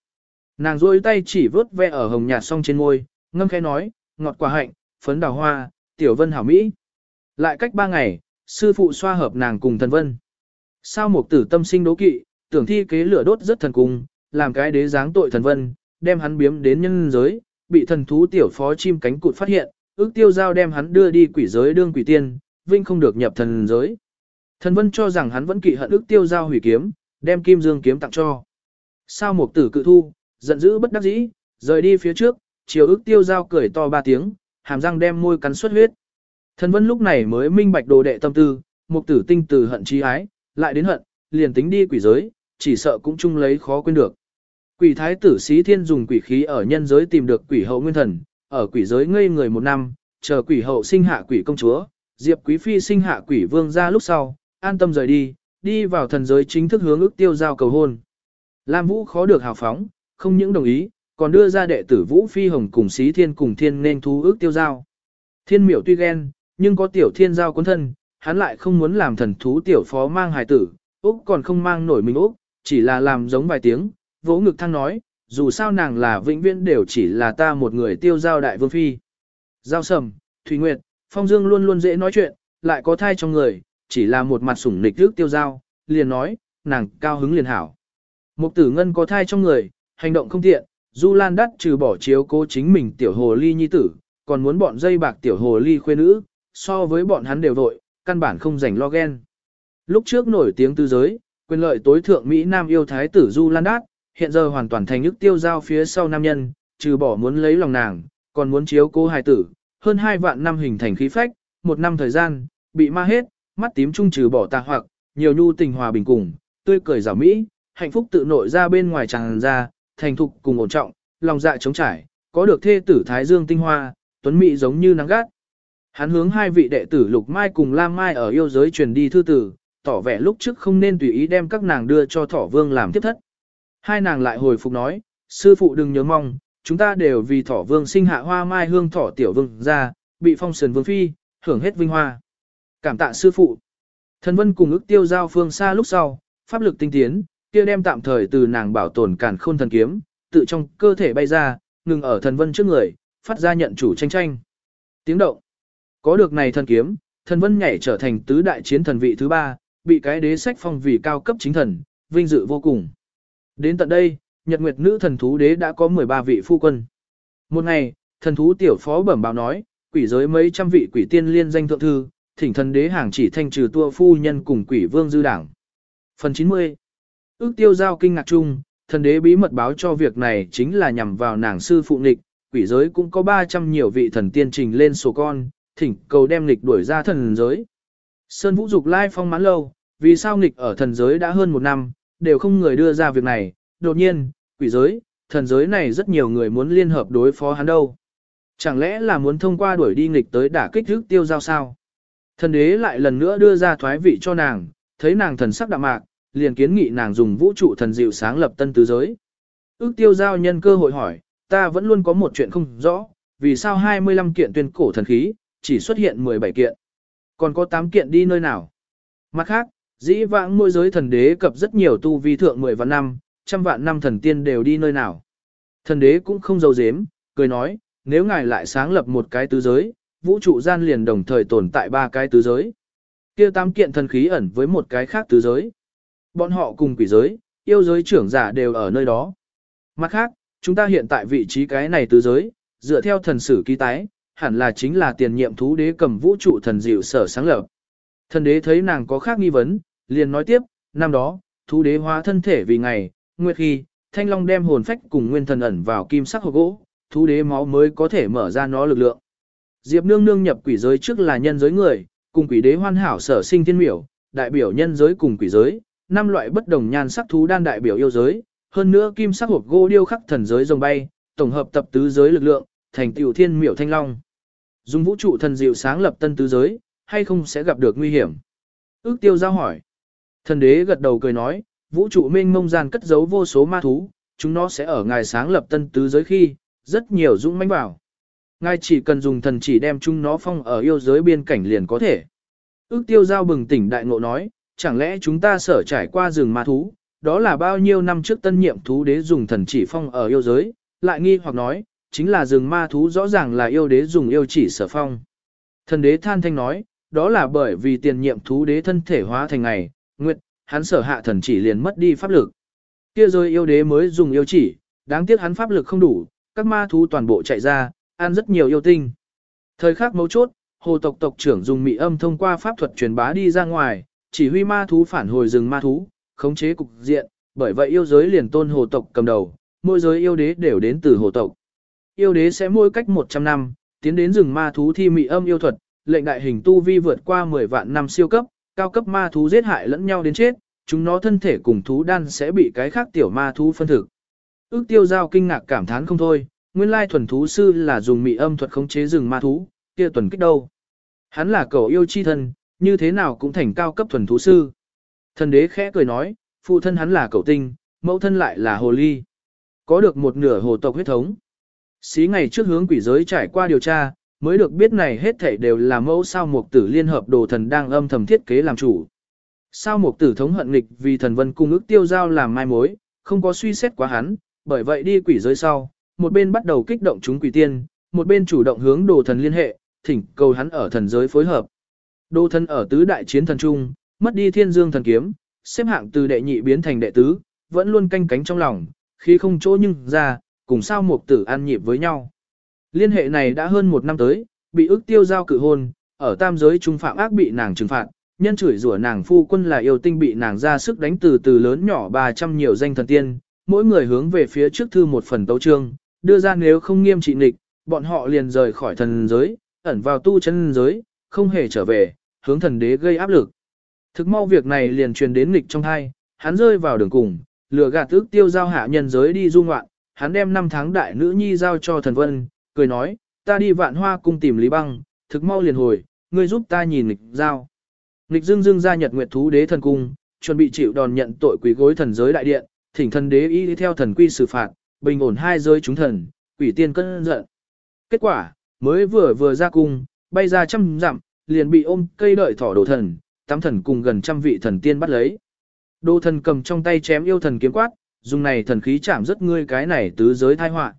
nàng duỗi tay chỉ vớt ve ở hồng nhạt song trên môi, ngâm khẽ nói, ngọt quả hạnh, phấn đào hoa, tiểu vân hảo mỹ. Lại cách ba ngày, sư phụ xoa hợp nàng cùng thần vân. Sao một tử tâm sinh đố kỵ, tưởng thi kế lửa đốt rất thần cung, làm cái đế dáng tội thần vân, đem hắn biếm đến nhân giới, bị thần thú tiểu phó chim cánh cụt phát hiện, ước tiêu giao đem hắn đưa đi quỷ giới đương quỷ tiên, vinh không được nhập thần giới. Thần vân cho rằng hắn vẫn kỵ hận ước tiêu giao hủy kiếm, đem kim dương kiếm tặng cho. Sao một tử cự thu, giận dữ bất đắc dĩ, rời đi phía trước, chiều ước tiêu giao cười to ba tiếng, hàm răng đem môi cắn xuất huyết. Thần vân lúc này mới minh bạch đồ đệ tâm tư, một tử tinh từ hận trí ái, lại đến hận, liền tính đi quỷ giới, chỉ sợ cũng chung lấy khó quên được. Quỷ thái tử xí thiên dùng quỷ khí ở nhân giới tìm được quỷ hậu nguyên thần, ở quỷ giới ngây người một năm, chờ quỷ hậu sinh hạ quỷ công chúa, diệp quý phi sinh hạ quỷ vương ra lúc sau, an tâm rời đi, đi vào thần giới chính thức hướng ước tiêu giao cầu hôn. Lam Vũ khó được hào phóng, không những đồng ý, còn đưa ra đệ tử Vũ Phi Hồng cùng Xí Thiên cùng Thiên nên thú ước tiêu giao. Thiên miểu tuy ghen, nhưng có tiểu thiên giao cuốn thân, hắn lại không muốn làm thần thú tiểu phó mang hài tử, Úc còn không mang nổi mình Úc, chỉ là làm giống vài tiếng, vỗ ngực thăng nói, dù sao nàng là vĩnh viễn đều chỉ là ta một người tiêu giao đại vương phi. Giao sầm, Thủy Nguyệt, Phong Dương luôn luôn dễ nói chuyện, lại có thai trong người, chỉ là một mặt sủng nịch trước tiêu giao, liền nói, nàng cao hứng liền hảo. Mục tử ngân có thai trong người, hành động không tiện, Du Lan đắt trừ bỏ chiếu cố chính mình tiểu hồ ly nhi tử, còn muốn bọn dây bạc tiểu hồ ly khuê nữ, so với bọn hắn đều vội, căn bản không rảnh lo ghen. Lúc trước nổi tiếng tư giới, quyền lợi tối thượng Mỹ Nam yêu thái tử Du Lan Đát, hiện giờ hoàn toàn thành nhức tiêu giao phía sau nam nhân, trừ bỏ muốn lấy lòng nàng, còn muốn chiếu cố hài tử, hơn hai vạn năm hình thành khí phách, một năm thời gian, bị ma hết, mắt tím trung trừ bỏ tà hoặc, nhiều nhu tình hòa bình cùng, tươi cười giả mỹ, hạnh phúc tự nội ra bên ngoài tràn ra, thành thục cùng ổn trọng, lòng dạ trống trải, có được thê tử Thái Dương tinh hoa, tuấn mỹ giống như nắng gắt. Hắn hướng hai vị đệ tử Lục Mai cùng Lam Mai ở yêu giới truyền đi thư tử, tỏ vẻ lúc trước không nên tùy ý đem các nàng đưa cho Thỏ Vương làm tiếp thất. Hai nàng lại hồi phục nói, sư phụ đừng nhớ mong, chúng ta đều vì Thỏ Vương sinh hạ hoa mai hương Thỏ Tiểu Vương ra, bị phong sườn Vương Phi, hưởng hết vinh hoa. Cảm tạ sư phụ. Thần Vân cùng ức tiêu giao phương xa lúc sau, pháp lực tinh tiến, kia đem tạm thời từ nàng bảo tồn càn khôn thần kiếm, tự trong cơ thể bay ra, ngừng ở thần Vân trước người, phát ra nhận chủ tranh tranh. Tiếng động. Có được này thần kiếm, thần Vân nhảy trở thành tứ đại chiến thần vị thứ ba, bị cái đế sách phong vì cao cấp chính thần, vinh dự vô cùng. Đến tận đây, Nhật Nguyệt nữ thần thú đế đã có 13 vị phu quân. Một ngày, thần thú tiểu phó bẩm báo nói, quỷ giới mấy trăm vị quỷ tiên liên danh thượng thư, thỉnh thần đế hàng chỉ thanh trừ tua phu nhân cùng quỷ vương dư đảng. Phần 90 Ước tiêu giao kinh ngạc chung, thần đế bí mật báo cho việc này chính là nhằm vào nàng sư phụ nịch, quỷ giới cũng có 300 nhiều vị thần tiên trình lên sổ con, thỉnh cầu đem nịch đuổi ra thần giới. Sơn Vũ Dục lai phong mãn lâu, vì sao nịch ở thần giới đã hơn một năm, đều không người đưa ra việc này, đột nhiên, quỷ giới, thần giới này rất nhiều người muốn liên hợp đối phó hắn đâu. Chẳng lẽ là muốn thông qua đuổi đi nghịch tới đả kích thức tiêu giao sao? Thần đế lại lần nữa đưa ra thoái vị cho nàng, thấy nàng thần sắc đạm mạc, liền kiến nghị nàng dùng vũ trụ thần dịu sáng lập tân tứ giới. Ước tiêu giao nhân cơ hội hỏi, ta vẫn luôn có một chuyện không rõ, vì sao 25 kiện tuyên cổ thần khí, chỉ xuất hiện 17 kiện. Còn có 8 kiện đi nơi nào? Mặt khác, dĩ vãng môi giới thần đế cập rất nhiều tu vi thượng 10 vạn năm, trăm vạn năm thần tiên đều đi nơi nào. Thần đế cũng không giấu dếm, cười nói, nếu ngài lại sáng lập một cái tứ giới, vũ trụ gian liền đồng thời tồn tại ba cái tứ giới. kia tám kiện thần khí ẩn với một cái khác tứ giới. Bọn họ cùng quỷ giới, yêu giới trưởng giả đều ở nơi đó. Mặt khác, chúng ta hiện tại vị trí cái này tứ giới, dựa theo thần sử ký tái, hẳn là chính là tiền nhiệm thú đế cầm vũ trụ thần dịu sở sáng lập. Thần đế thấy nàng có khác nghi vấn, liền nói tiếp, năm đó, thú đế hóa thân thể vì ngày, nguyệt khi, thanh long đem hồn phách cùng nguyên thần ẩn vào kim sắc hộp gỗ, thú đế máu mới có thể mở ra nó lực lượng. Diệp nương nương nhập quỷ giới trước là nhân giới người, cùng quỷ đế hoàn hảo sở sinh thiên miểu, đại biểu nhân giới cùng quỷ giới, năm loại bất đồng nhan sắc thú đan đại biểu yêu giới, hơn nữa kim sắc hộp gỗ điêu khắc thần giới rồng bay, tổng hợp tập tứ giới lực lượng, thành tiểu thiên miểu thanh long. Dùng vũ trụ thần diệu sáng lập tân tứ giới, hay không sẽ gặp được nguy hiểm? Ước tiêu giao hỏi. Thần đế gật đầu cười nói, vũ trụ mênh mông gian cất giấu vô số ma thú, chúng nó sẽ ở ngài sáng lập tân tứ giới khi, rất nhiều dũng mãnh bảo. Ngài chỉ cần dùng thần chỉ đem chúng nó phong ở yêu giới biên cảnh liền có thể. Ước tiêu giao bừng tỉnh đại ngộ nói, chẳng lẽ chúng ta sở trải qua rừng ma thú, đó là bao nhiêu năm trước tân nhiệm thú đế dùng thần chỉ phong ở yêu giới, lại nghi hoặc nói, chính là rừng ma thú rõ ràng là yêu đế dùng yêu chỉ sở phong. Thần đế than thanh nói, đó là bởi vì tiền nhiệm thú đế thân thể hóa thành ngày, nguyệt, hắn sở hạ thần chỉ liền mất đi pháp lực. Kia rồi yêu đế mới dùng yêu chỉ, đáng tiếc hắn pháp lực không đủ, các ma thú toàn bộ chạy ra, ăn rất nhiều yêu tinh. Thời khắc mấu chốt, hồ tộc tộc trưởng dùng mị âm thông qua pháp thuật truyền bá đi ra ngoài, chỉ huy ma thú phản hồi rừng ma thú, khống chế cục diện, bởi vậy yêu giới liền tôn hồ tộc cầm đầu, mỗi giới yêu đế đều đến từ hồ tộc. Yêu đế sẽ mỗi cách 100 năm, tiến đến rừng ma thú thi mị âm yêu thuật, lệnh đại hình tu vi vượt qua 10 vạn năm siêu cấp, cao cấp ma thú giết hại lẫn nhau đến chết, chúng nó thân thể cùng thú đan sẽ bị cái khác tiểu ma thú phân thực. Ước tiêu giao kinh ngạc cảm thán không thôi, nguyên lai thuần thú sư là dùng mị âm thuật khống chế rừng ma thú, kia tuần kích đâu. Hắn là cầu yêu chi thân, như thế nào cũng thành cao cấp thuần thú sư. Thần đế khẽ cười nói, phụ thân hắn là cậu tinh, mẫu thân lại là hồ ly. Có được một nửa hồ tộc huyết thống. Xí ngày trước hướng quỷ giới trải qua điều tra, mới được biết này hết thảy đều là mẫu sao mục tử liên hợp đồ thần đang âm thầm thiết kế làm chủ. Sao mục tử thống hận nghịch vì thần vân cung ước tiêu giao làm mai mối, không có suy xét quá hắn, bởi vậy đi quỷ giới sau, một bên bắt đầu kích động chúng quỷ tiên, một bên chủ động hướng đồ thần liên hệ, thỉnh cầu hắn ở thần giới phối hợp. Đô thân ở tứ đại chiến thần trung, mất đi thiên dương thần kiếm, xếp hạng từ đệ nhị biến thành đệ tứ, vẫn luôn canh cánh trong lòng, khi không chỗ nhưng ra, cùng sao một tử an nhịp với nhau. Liên hệ này đã hơn một năm tới, bị ức tiêu giao cự hôn, ở tam giới trung phạm ác bị nàng trừng phạt, nhân chửi rủa nàng phu quân là yêu tinh bị nàng ra sức đánh từ từ lớn nhỏ 300 nhiều danh thần tiên, mỗi người hướng về phía trước thư một phần tấu trương, đưa ra nếu không nghiêm trị nghịch, bọn họ liền rời khỏi thần giới, ẩn vào tu chân giới, không hề trở về, hướng thần đế gây áp lực. Thực mau việc này liền truyền đến nghịch trong hai, hắn rơi vào đường cùng, lừa gạt ước tiêu giao hạ nhân giới đi du ngoạn, hắn đem năm tháng đại nữ nhi giao cho thần vân, cười nói, ta đi vạn hoa cung tìm Lý Băng, thực mau liền hồi, ngươi giúp ta nhìn nghịch giao. Nghịch dương dương ra nhật nguyệt thú đế thần cung, chuẩn bị chịu đòn nhận tội quỷ gối thần giới đại điện, thỉnh thần đế y theo thần quy xử phạt, bình ổn hai giới chúng thần, quỷ tiên cân giận. Kết quả, mới vừa vừa ra cung, bay ra trăm dặm, liền bị ôm cây đợi thỏ đồ thần, tám thần cùng gần trăm vị thần tiên bắt lấy. Đồ thần cầm trong tay chém yêu thần kiếm quát, dùng này thần khí chạm rất ngươi cái này tứ giới thai họa.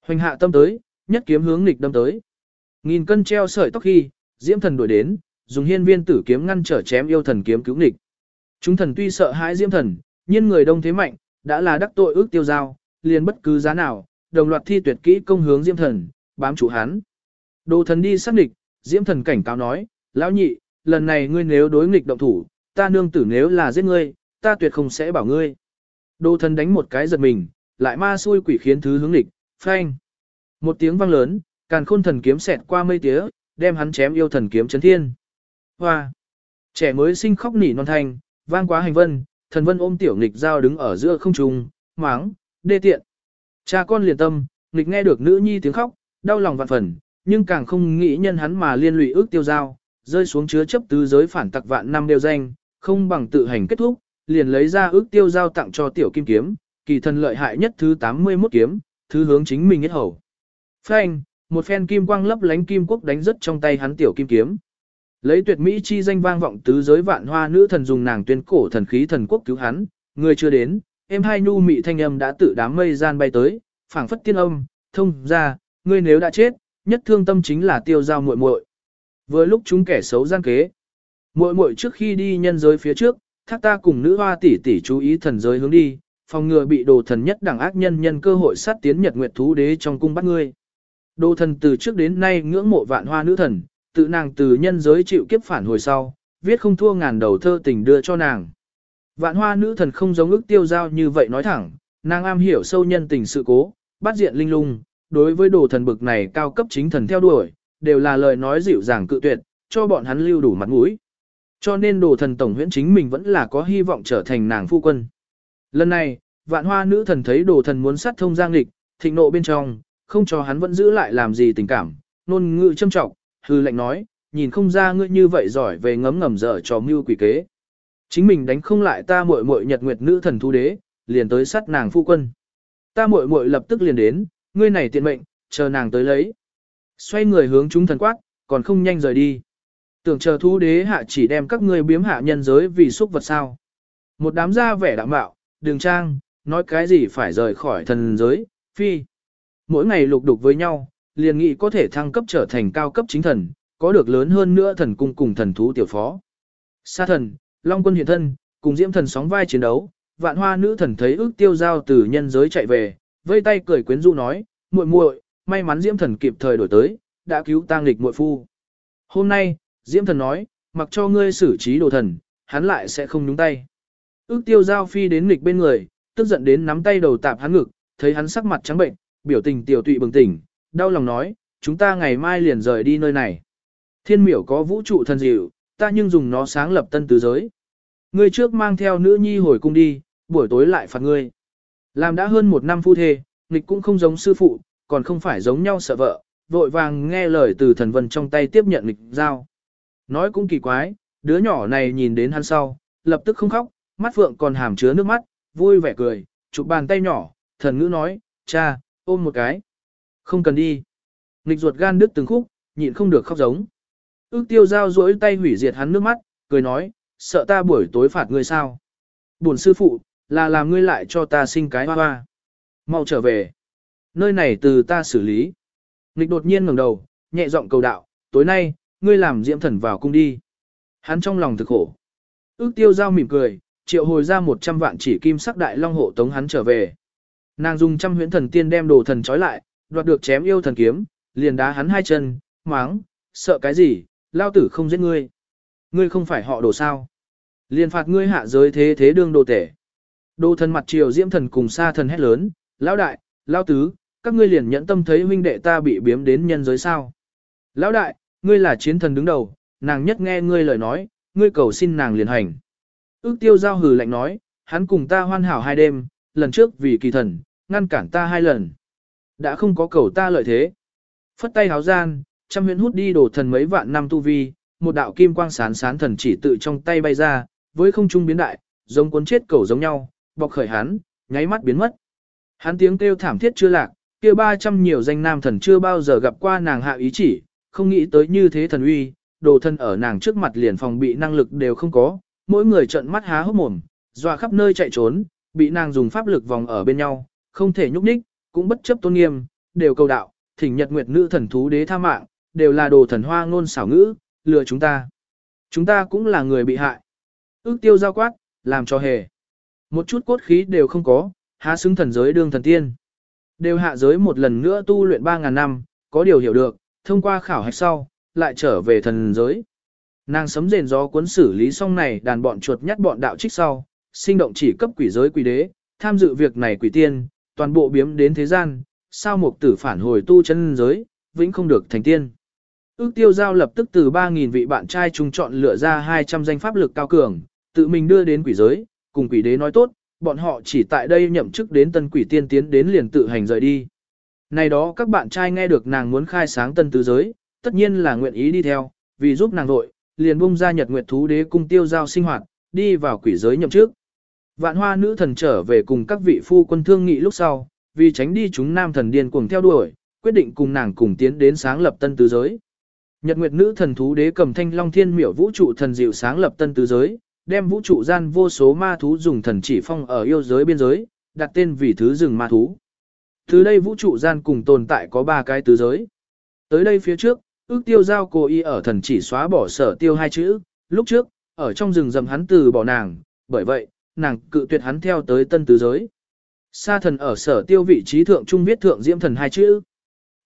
Hoành hạ tâm tới, nhất kiếm hướng nghịch đâm tới. Nghìn cân treo sợi tóc khi, diễm thần đuổi đến, dùng hiên viên tử kiếm ngăn trở chém yêu thần kiếm cứu nghịch. Chúng thần tuy sợ hãi diễm thần, nhưng người đông thế mạnh, đã là đắc tội ước tiêu giao, liền bất cứ giá nào, đồng loạt thi tuyệt kỹ công hướng diễm thần, bám chủ hắn. Đồ thần đi sát địch, diễm thần cảnh cáo nói, lão nhị, lần này ngươi nếu đối nghịch động thủ, ta nương tử nếu là giết ngươi, ta tuyệt không sẽ bảo ngươi. Đồ thần đánh một cái giật mình, lại ma xui quỷ khiến thứ hướng nghịch, phanh. Một tiếng vang lớn, càn khôn thần kiếm xẹt qua mây tía, đem hắn chém yêu thần kiếm chấn thiên. Hoa! Trẻ mới sinh khóc nỉ non thanh, vang quá hành vân, thần vân ôm tiểu nghịch dao đứng ở giữa không trung, máng, đê tiện. Cha con liền tâm, nghịch nghe được nữ nhi tiếng khóc, đau lòng vạn phần, nhưng càng không nghĩ nhân hắn mà liên lụy ước tiêu giao, rơi xuống chứa chấp tứ giới phản tặc vạn năm đều danh, không bằng tự hành kết thúc, liền lấy ra ước tiêu giao tặng cho tiểu kim kiếm, kỳ thần lợi hại nhất thứ 81 kiếm, thứ hướng chính mình hết hầu. Phanh, một phen kim quang lấp lánh kim quốc đánh rất trong tay hắn tiểu kim kiếm. Lấy tuyệt mỹ chi danh vang vọng tứ giới vạn hoa nữ thần dùng nàng tuyên cổ thần khí thần quốc cứu hắn, người chưa đến, em hai nhu mị thanh âm đã tự đám mây gian bay tới, phảng phất tiên âm, thông ra, ngươi nếu đã chết, nhất thương tâm chính là tiêu giao muội muội. Vừa lúc chúng kẻ xấu gian kế, muội muội trước khi đi nhân giới phía trước, thác ta cùng nữ hoa tỷ tỷ chú ý thần giới hướng đi, phòng ngừa bị đồ thần nhất đẳng ác nhân nhân cơ hội sát tiến nhật nguyệt thú đế trong cung bắt ngươi. Đồ thần từ trước đến nay ngưỡng mộ vạn hoa nữ thần, tự nàng từ nhân giới chịu kiếp phản hồi sau, viết không thua ngàn đầu thơ tình đưa cho nàng. Vạn hoa nữ thần không giống ước tiêu giao như vậy nói thẳng, nàng am hiểu sâu nhân tình sự cố, bắt diện linh lung, đối với đồ thần bực này cao cấp chính thần theo đuổi, đều là lời nói dịu dàng cự tuyệt, cho bọn hắn lưu đủ mặt mũi. Cho nên đồ thần tổng huyễn chính mình vẫn là có hy vọng trở thành nàng phu quân. Lần này, vạn hoa nữ thần thấy đồ thần muốn sát thông giang lịch, thịnh nộ bên trong, không cho hắn vẫn giữ lại làm gì tình cảm, nôn ngự châm trọng, hư lệnh nói, nhìn không ra ngươi như vậy giỏi về ngấm ngầm dở trò mưu quỷ kế. Chính mình đánh không lại ta muội muội nhật nguyệt nữ thần thu đế, liền tới sát nàng phu quân. Ta muội muội lập tức liền đến, ngươi này tiện mệnh, chờ nàng tới lấy. Xoay người hướng chúng thần quát, còn không nhanh rời đi. Tưởng chờ thu đế hạ chỉ đem các ngươi biếm hạ nhân giới vì xúc vật sao. Một đám da vẻ đạm bạo, đường trang, nói cái gì phải rời khỏi thần giới, phi. Mỗi ngày lục đục với nhau, liền nghị có thể thăng cấp trở thành cao cấp chính thần, có được lớn hơn nữa thần cung cùng thần thú tiểu phó. Sa thần, Long quân hiện thân, cùng diễm thần sóng vai chiến đấu, vạn hoa nữ thần thấy ước tiêu giao từ nhân giới chạy về, vây tay cười quyến rũ nói, muội muội, may mắn diễm thần kịp thời đổi tới, đã cứu tang lịch muội phu. Hôm nay, diễm thần nói, mặc cho ngươi xử trí đồ thần, hắn lại sẽ không nhúng tay. Ước tiêu giao phi đến lịch bên người, tức giận đến nắm tay đầu tạp hắn ngực, thấy hắn sắc mặt trắng bệnh, biểu tình tiểu tụy bừng tỉnh, đau lòng nói, chúng ta ngày mai liền rời đi nơi này. Thiên miểu có vũ trụ thần dịu, ta nhưng dùng nó sáng lập tân tứ giới. Ngươi trước mang theo nữ nhi hồi cung đi, buổi tối lại phạt ngươi. Làm đã hơn một năm phu thê, nghịch cũng không giống sư phụ, còn không phải giống nhau sợ vợ, vội vàng nghe lời từ thần vân trong tay tiếp nhận nghịch giao. Nói cũng kỳ quái, đứa nhỏ này nhìn đến hắn sau, lập tức không khóc, mắt phượng còn hàm chứa nước mắt, vui vẻ cười, chụp bàn tay nhỏ, thần ngữ nói, cha, ôm một cái. Không cần đi. Nghịch ruột gan đứt từng khúc, nhịn không được khóc giống. Ước tiêu giao duỗi tay hủy diệt hắn nước mắt, cười nói, sợ ta buổi tối phạt ngươi sao. Buồn sư phụ, là làm ngươi lại cho ta sinh cái hoa hoa. Mau trở về. Nơi này từ ta xử lý. Nịch đột nhiên ngẩng đầu, nhẹ giọng cầu đạo, tối nay, ngươi làm diễm thần vào cung đi. Hắn trong lòng thực khổ. Ước tiêu giao mỉm cười, triệu hồi ra 100 vạn chỉ kim sắc đại long hộ tống hắn trở về. Nàng dùng trăm huyễn thần tiên đem đồ thần trói lại, đoạt được chém yêu thần kiếm, liền đá hắn hai chân, máng, sợ cái gì, lao tử không giết ngươi. Ngươi không phải họ đồ sao. Liền phạt ngươi hạ giới thế thế đương đồ tể. Đồ thần mặt triều diễm thần cùng sa thần hét lớn, lão đại, lão tứ, các ngươi liền nhẫn tâm thấy huynh đệ ta bị biếm đến nhân giới sao. Lão đại, ngươi là chiến thần đứng đầu, nàng nhất nghe ngươi lời nói, ngươi cầu xin nàng liền hành. Ước tiêu giao hừ lạnh nói, hắn cùng ta hoan hảo hai đêm, lần trước vì kỳ thần, ngăn cản ta hai lần. Đã không có cầu ta lợi thế. Phất tay háo gian, trăm huyễn hút đi đổ thần mấy vạn năm tu vi, một đạo kim quang sán sán thần chỉ tự trong tay bay ra, với không trung biến đại, giống cuốn chết cầu giống nhau, bọc khởi hắn, nháy mắt biến mất. Hắn tiếng kêu thảm thiết chưa lạc, kia 300 nhiều danh nam thần chưa bao giờ gặp qua nàng hạ ý chỉ, không nghĩ tới như thế thần uy, đồ thân ở nàng trước mặt liền phòng bị năng lực đều không có, mỗi người trợn mắt há hốc mồm, dọa khắp nơi chạy trốn, bị nàng dùng pháp lực vòng ở bên nhau, không thể nhúc nhích, cũng bất chấp tôn nghiêm, đều cầu đạo, thỉnh nhật nguyệt nữ thần thú đế tha mạng, đều là đồ thần hoa ngôn xảo ngữ, lừa chúng ta. Chúng ta cũng là người bị hại. Ước tiêu giao quát, làm cho hề. Một chút cốt khí đều không có, há xứng thần giới đương thần tiên. Đều hạ giới một lần nữa tu luyện 3.000 năm, có điều hiểu được, thông qua khảo hạch sau, lại trở về thần giới. Nàng sấm rền gió cuốn xử lý xong này đàn bọn chuột nhắt bọn đạo trích sau, sinh động chỉ cấp quỷ giới quỷ đế, tham dự việc này quỷ tiên, toàn bộ biếm đến thế gian, sao mục tử phản hồi tu chân giới, vĩnh không được thành tiên. Ước tiêu giao lập tức từ 3.000 vị bạn trai chung chọn lựa ra 200 danh pháp lực cao cường, tự mình đưa đến quỷ giới, cùng quỷ đế nói tốt, bọn họ chỉ tại đây nhậm chức đến tân quỷ tiên tiến đến liền tự hành rời đi. Này đó các bạn trai nghe được nàng muốn khai sáng tân tứ giới, tất nhiên là nguyện ý đi theo, vì giúp nàng đội, liền bung ra nhật nguyệt thú đế cung tiêu giao sinh hoạt, đi vào quỷ giới nhậm chức. Vạn hoa nữ thần trở về cùng các vị phu quân thương nghị lúc sau, vì tránh đi chúng nam thần điên cuồng theo đuổi, quyết định cùng nàng cùng tiến đến sáng lập tân tứ giới. Nhật Nguyệt nữ thần thú đế cầm thanh long thiên miểu vũ trụ thần diệu sáng lập tân tứ giới, đem vũ trụ gian vô số ma thú dùng thần chỉ phong ở yêu giới biên giới, đặt tên vì thứ rừng ma thú. Từ đây vũ trụ gian cùng tồn tại có ba cái tứ giới. Tới đây phía trước, ước tiêu giao cô y ở thần chỉ xóa bỏ sở tiêu hai chữ, lúc trước, ở trong rừng rầm hắn từ bỏ nàng, bởi vậy, nàng cự tuyệt hắn theo tới tân tứ giới. Sa thần ở sở tiêu vị trí thượng trung viết thượng diễm thần hai chữ.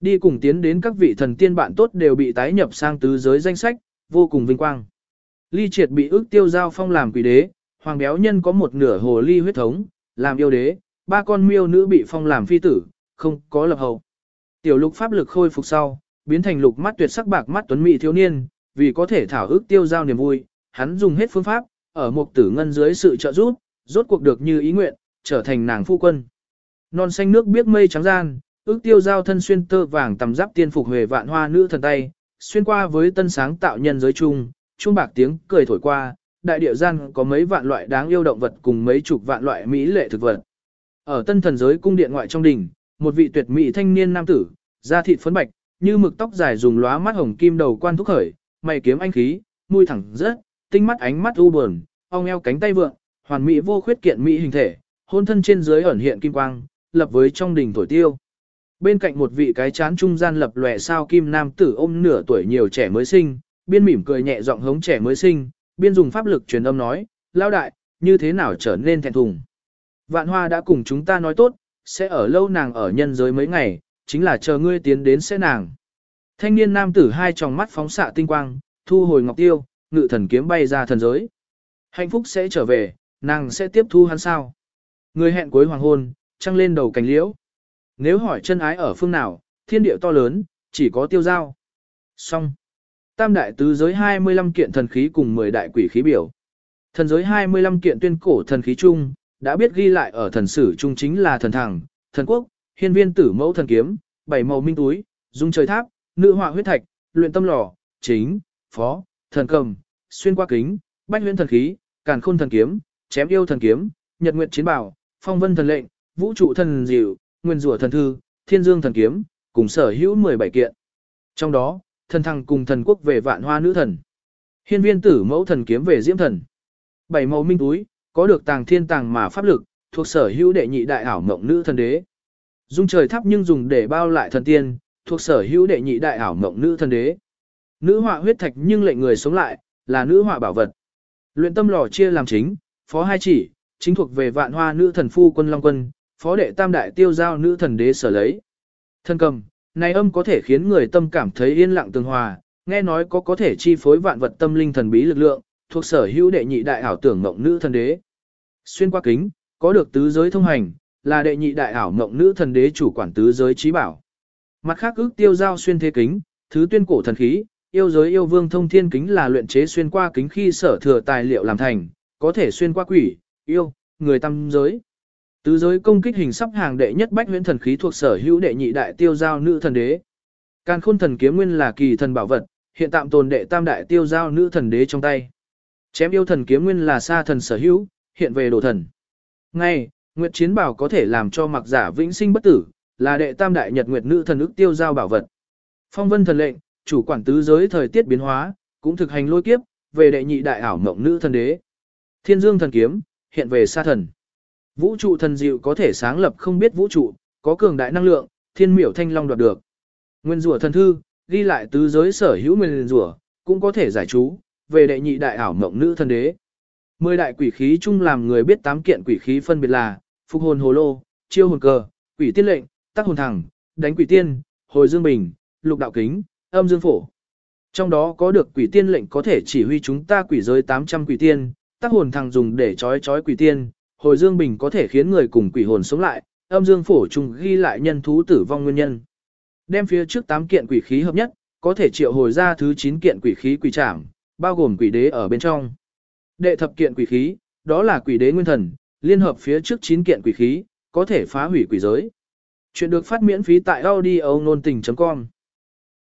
Đi cùng tiến đến các vị thần tiên bạn tốt đều bị tái nhập sang tứ giới danh sách, vô cùng vinh quang. Ly triệt bị ước tiêu giao phong làm quỷ đế, hoàng béo nhân có một nửa hồ ly huyết thống, làm yêu đế, ba con miêu nữ bị phong làm phi tử, không có lập hậu. Tiểu lục pháp lực khôi phục sau, biến thành lục mắt tuyệt sắc bạc mắt tuấn mỹ thiếu niên, vì có thể thảo ước tiêu giao niềm vui, hắn dùng hết phương pháp, ở một tử ngân dưới sự trợ giúp, rốt cuộc được như ý nguyện, trở thành nàng phu quân. Non xanh nước biết mây trắng gian, ước tiêu giao thân xuyên tơ vàng tầm giáp tiên phục huề vạn hoa nữ thần tay, xuyên qua với tân sáng tạo nhân giới chung, chuông bạc tiếng cười thổi qua, đại địa gian có mấy vạn loại đáng yêu động vật cùng mấy chục vạn loại mỹ lệ thực vật. Ở tân thần giới cung điện ngoại trong đình, một vị tuyệt mỹ thanh niên nam tử, da thịt phấn bạch, như mực tóc dài dùng lóa mắt hồng kim đầu quan thúc khởi, mày kiếm anh khí, mũi thẳng rất, tinh mắt ánh mắt u buồn, ong eo cánh tay vượng, hoàn mỹ vô khuyết kiện mỹ hình thể, hôn thân trên dưới ẩn hiện kim quang, lập với trong đỉnh thổi tiêu. Bên cạnh một vị cái chán trung gian lập lòe sao kim nam tử ôm nửa tuổi nhiều trẻ mới sinh, biên mỉm cười nhẹ giọng hống trẻ mới sinh, biên dùng pháp lực truyền âm nói, lao đại, như thế nào trở nên thẹn thùng. Vạn hoa đã cùng chúng ta nói tốt, sẽ ở lâu nàng ở nhân giới mấy ngày, chính là chờ ngươi tiến đến sẽ nàng. Thanh niên nam tử hai tròng mắt phóng xạ tinh quang, thu hồi ngọc tiêu, ngự thần kiếm bay ra thần giới. Hạnh phúc sẽ trở về, nàng sẽ tiếp thu hắn sao. Người hẹn cuối hoàng hôn, trăng lên đầu cành liễu. Nếu hỏi chân ái ở phương nào, thiên địa to lớn, chỉ có tiêu giao. Xong. Tam đại tứ giới 25 kiện thần khí cùng 10 đại quỷ khí biểu. Thần giới 25 kiện tuyên cổ thần khí chung, đã biết ghi lại ở thần sử chung chính là thần thẳng, thần quốc, hiên viên tử mẫu thần kiếm, bảy màu minh túi, dung trời tháp, nữ họa huyết thạch, luyện tâm lò, chính, phó, thần cầm, xuyên qua kính, bách huyễn thần khí, càn khôn thần kiếm, chém yêu thần kiếm, nhật nguyệt chiến bảo, phong vân thần lệnh, vũ trụ thần diệu, nguyên rủa thần thư, thiên dương thần kiếm, cùng sở hữu 17 kiện. Trong đó, thần thăng cùng thần quốc về vạn hoa nữ thần. Hiên viên tử mẫu thần kiếm về diễm thần. Bảy màu minh túi, có được tàng thiên tàng mà pháp lực, thuộc sở hữu đệ nhị đại ảo mộng nữ thần đế. Dung trời tháp nhưng dùng để bao lại thần tiên, thuộc sở hữu đệ nhị đại ảo mộng nữ thần đế. Nữ họa huyết thạch nhưng lệnh người sống lại, là nữ họa bảo vật. Luyện tâm lò chia làm chính, phó hai chỉ, chính thuộc về vạn hoa nữ thần phu quân long quân, phó đệ tam đại tiêu giao nữ thần đế sở lấy. Thân cầm, này âm có thể khiến người tâm cảm thấy yên lặng tường hòa, nghe nói có có thể chi phối vạn vật tâm linh thần bí lực lượng, thuộc sở hữu đệ nhị đại ảo tưởng ngộng nữ thần đế. Xuyên qua kính, có được tứ giới thông hành, là đệ nhị đại ảo ngộng nữ thần đế chủ quản tứ giới trí bảo. Mặt khác ước tiêu giao xuyên thế kính, thứ tuyên cổ thần khí, yêu giới yêu vương thông thiên kính là luyện chế xuyên qua kính khi sở thừa tài liệu làm thành, có thể xuyên qua quỷ, yêu, người tâm giới. Tứ giới công kích hình sắp hàng đệ nhất bách huyễn thần khí thuộc sở hữu đệ nhị đại tiêu giao nữ thần đế. Càn khôn thần kiếm nguyên là kỳ thần bảo vật, hiện tạm tồn đệ tam đại tiêu giao nữ thần đế trong tay. Chém yêu thần kiếm nguyên là sa thần sở hữu, hiện về đồ thần. Ngay, Nguyệt chiến bảo có thể làm cho mặc giả vĩnh sinh bất tử, là đệ tam đại nhật nguyệt nữ thần ức tiêu giao bảo vật. Phong vân thần lệnh, chủ quản tứ giới thời tiết biến hóa, cũng thực hành lôi kiếp, về đệ nhị đại ảo mộng nữ thần đế. Thiên dương thần kiếm, hiện về sa thần. Vũ trụ thần diệu có thể sáng lập không biết vũ trụ, có cường đại năng lượng, thiên miểu thanh long đoạt được. Nguyên rủa thần thư, ghi lại tứ giới sở hữu nguyên rủa, cũng có thể giải chú, về đệ nhị đại ảo mộng nữ thần đế. Mười đại quỷ khí chung làm người biết tám kiện quỷ khí phân biệt là, phục hồn hồ lô, chiêu hồn cờ, quỷ tiên lệnh, tác hồn thẳng, đánh quỷ tiên, hồi dương bình, lục đạo kính, âm dương phổ. Trong đó có được quỷ tiên lệnh có thể chỉ huy chúng ta quỷ giới 800 quỷ tiên, tác hồn thằng dùng để trói trói quỷ tiên, hồi dương bình có thể khiến người cùng quỷ hồn sống lại, âm dương phổ trùng ghi lại nhân thú tử vong nguyên nhân. Đem phía trước 8 kiện quỷ khí hợp nhất, có thể triệu hồi ra thứ 9 kiện quỷ khí quỷ trảm, bao gồm quỷ đế ở bên trong. Đệ thập kiện quỷ khí, đó là quỷ đế nguyên thần, liên hợp phía trước 9 kiện quỷ khí, có thể phá hủy quỷ giới. Chuyện được phát miễn phí tại audio nôn tình.com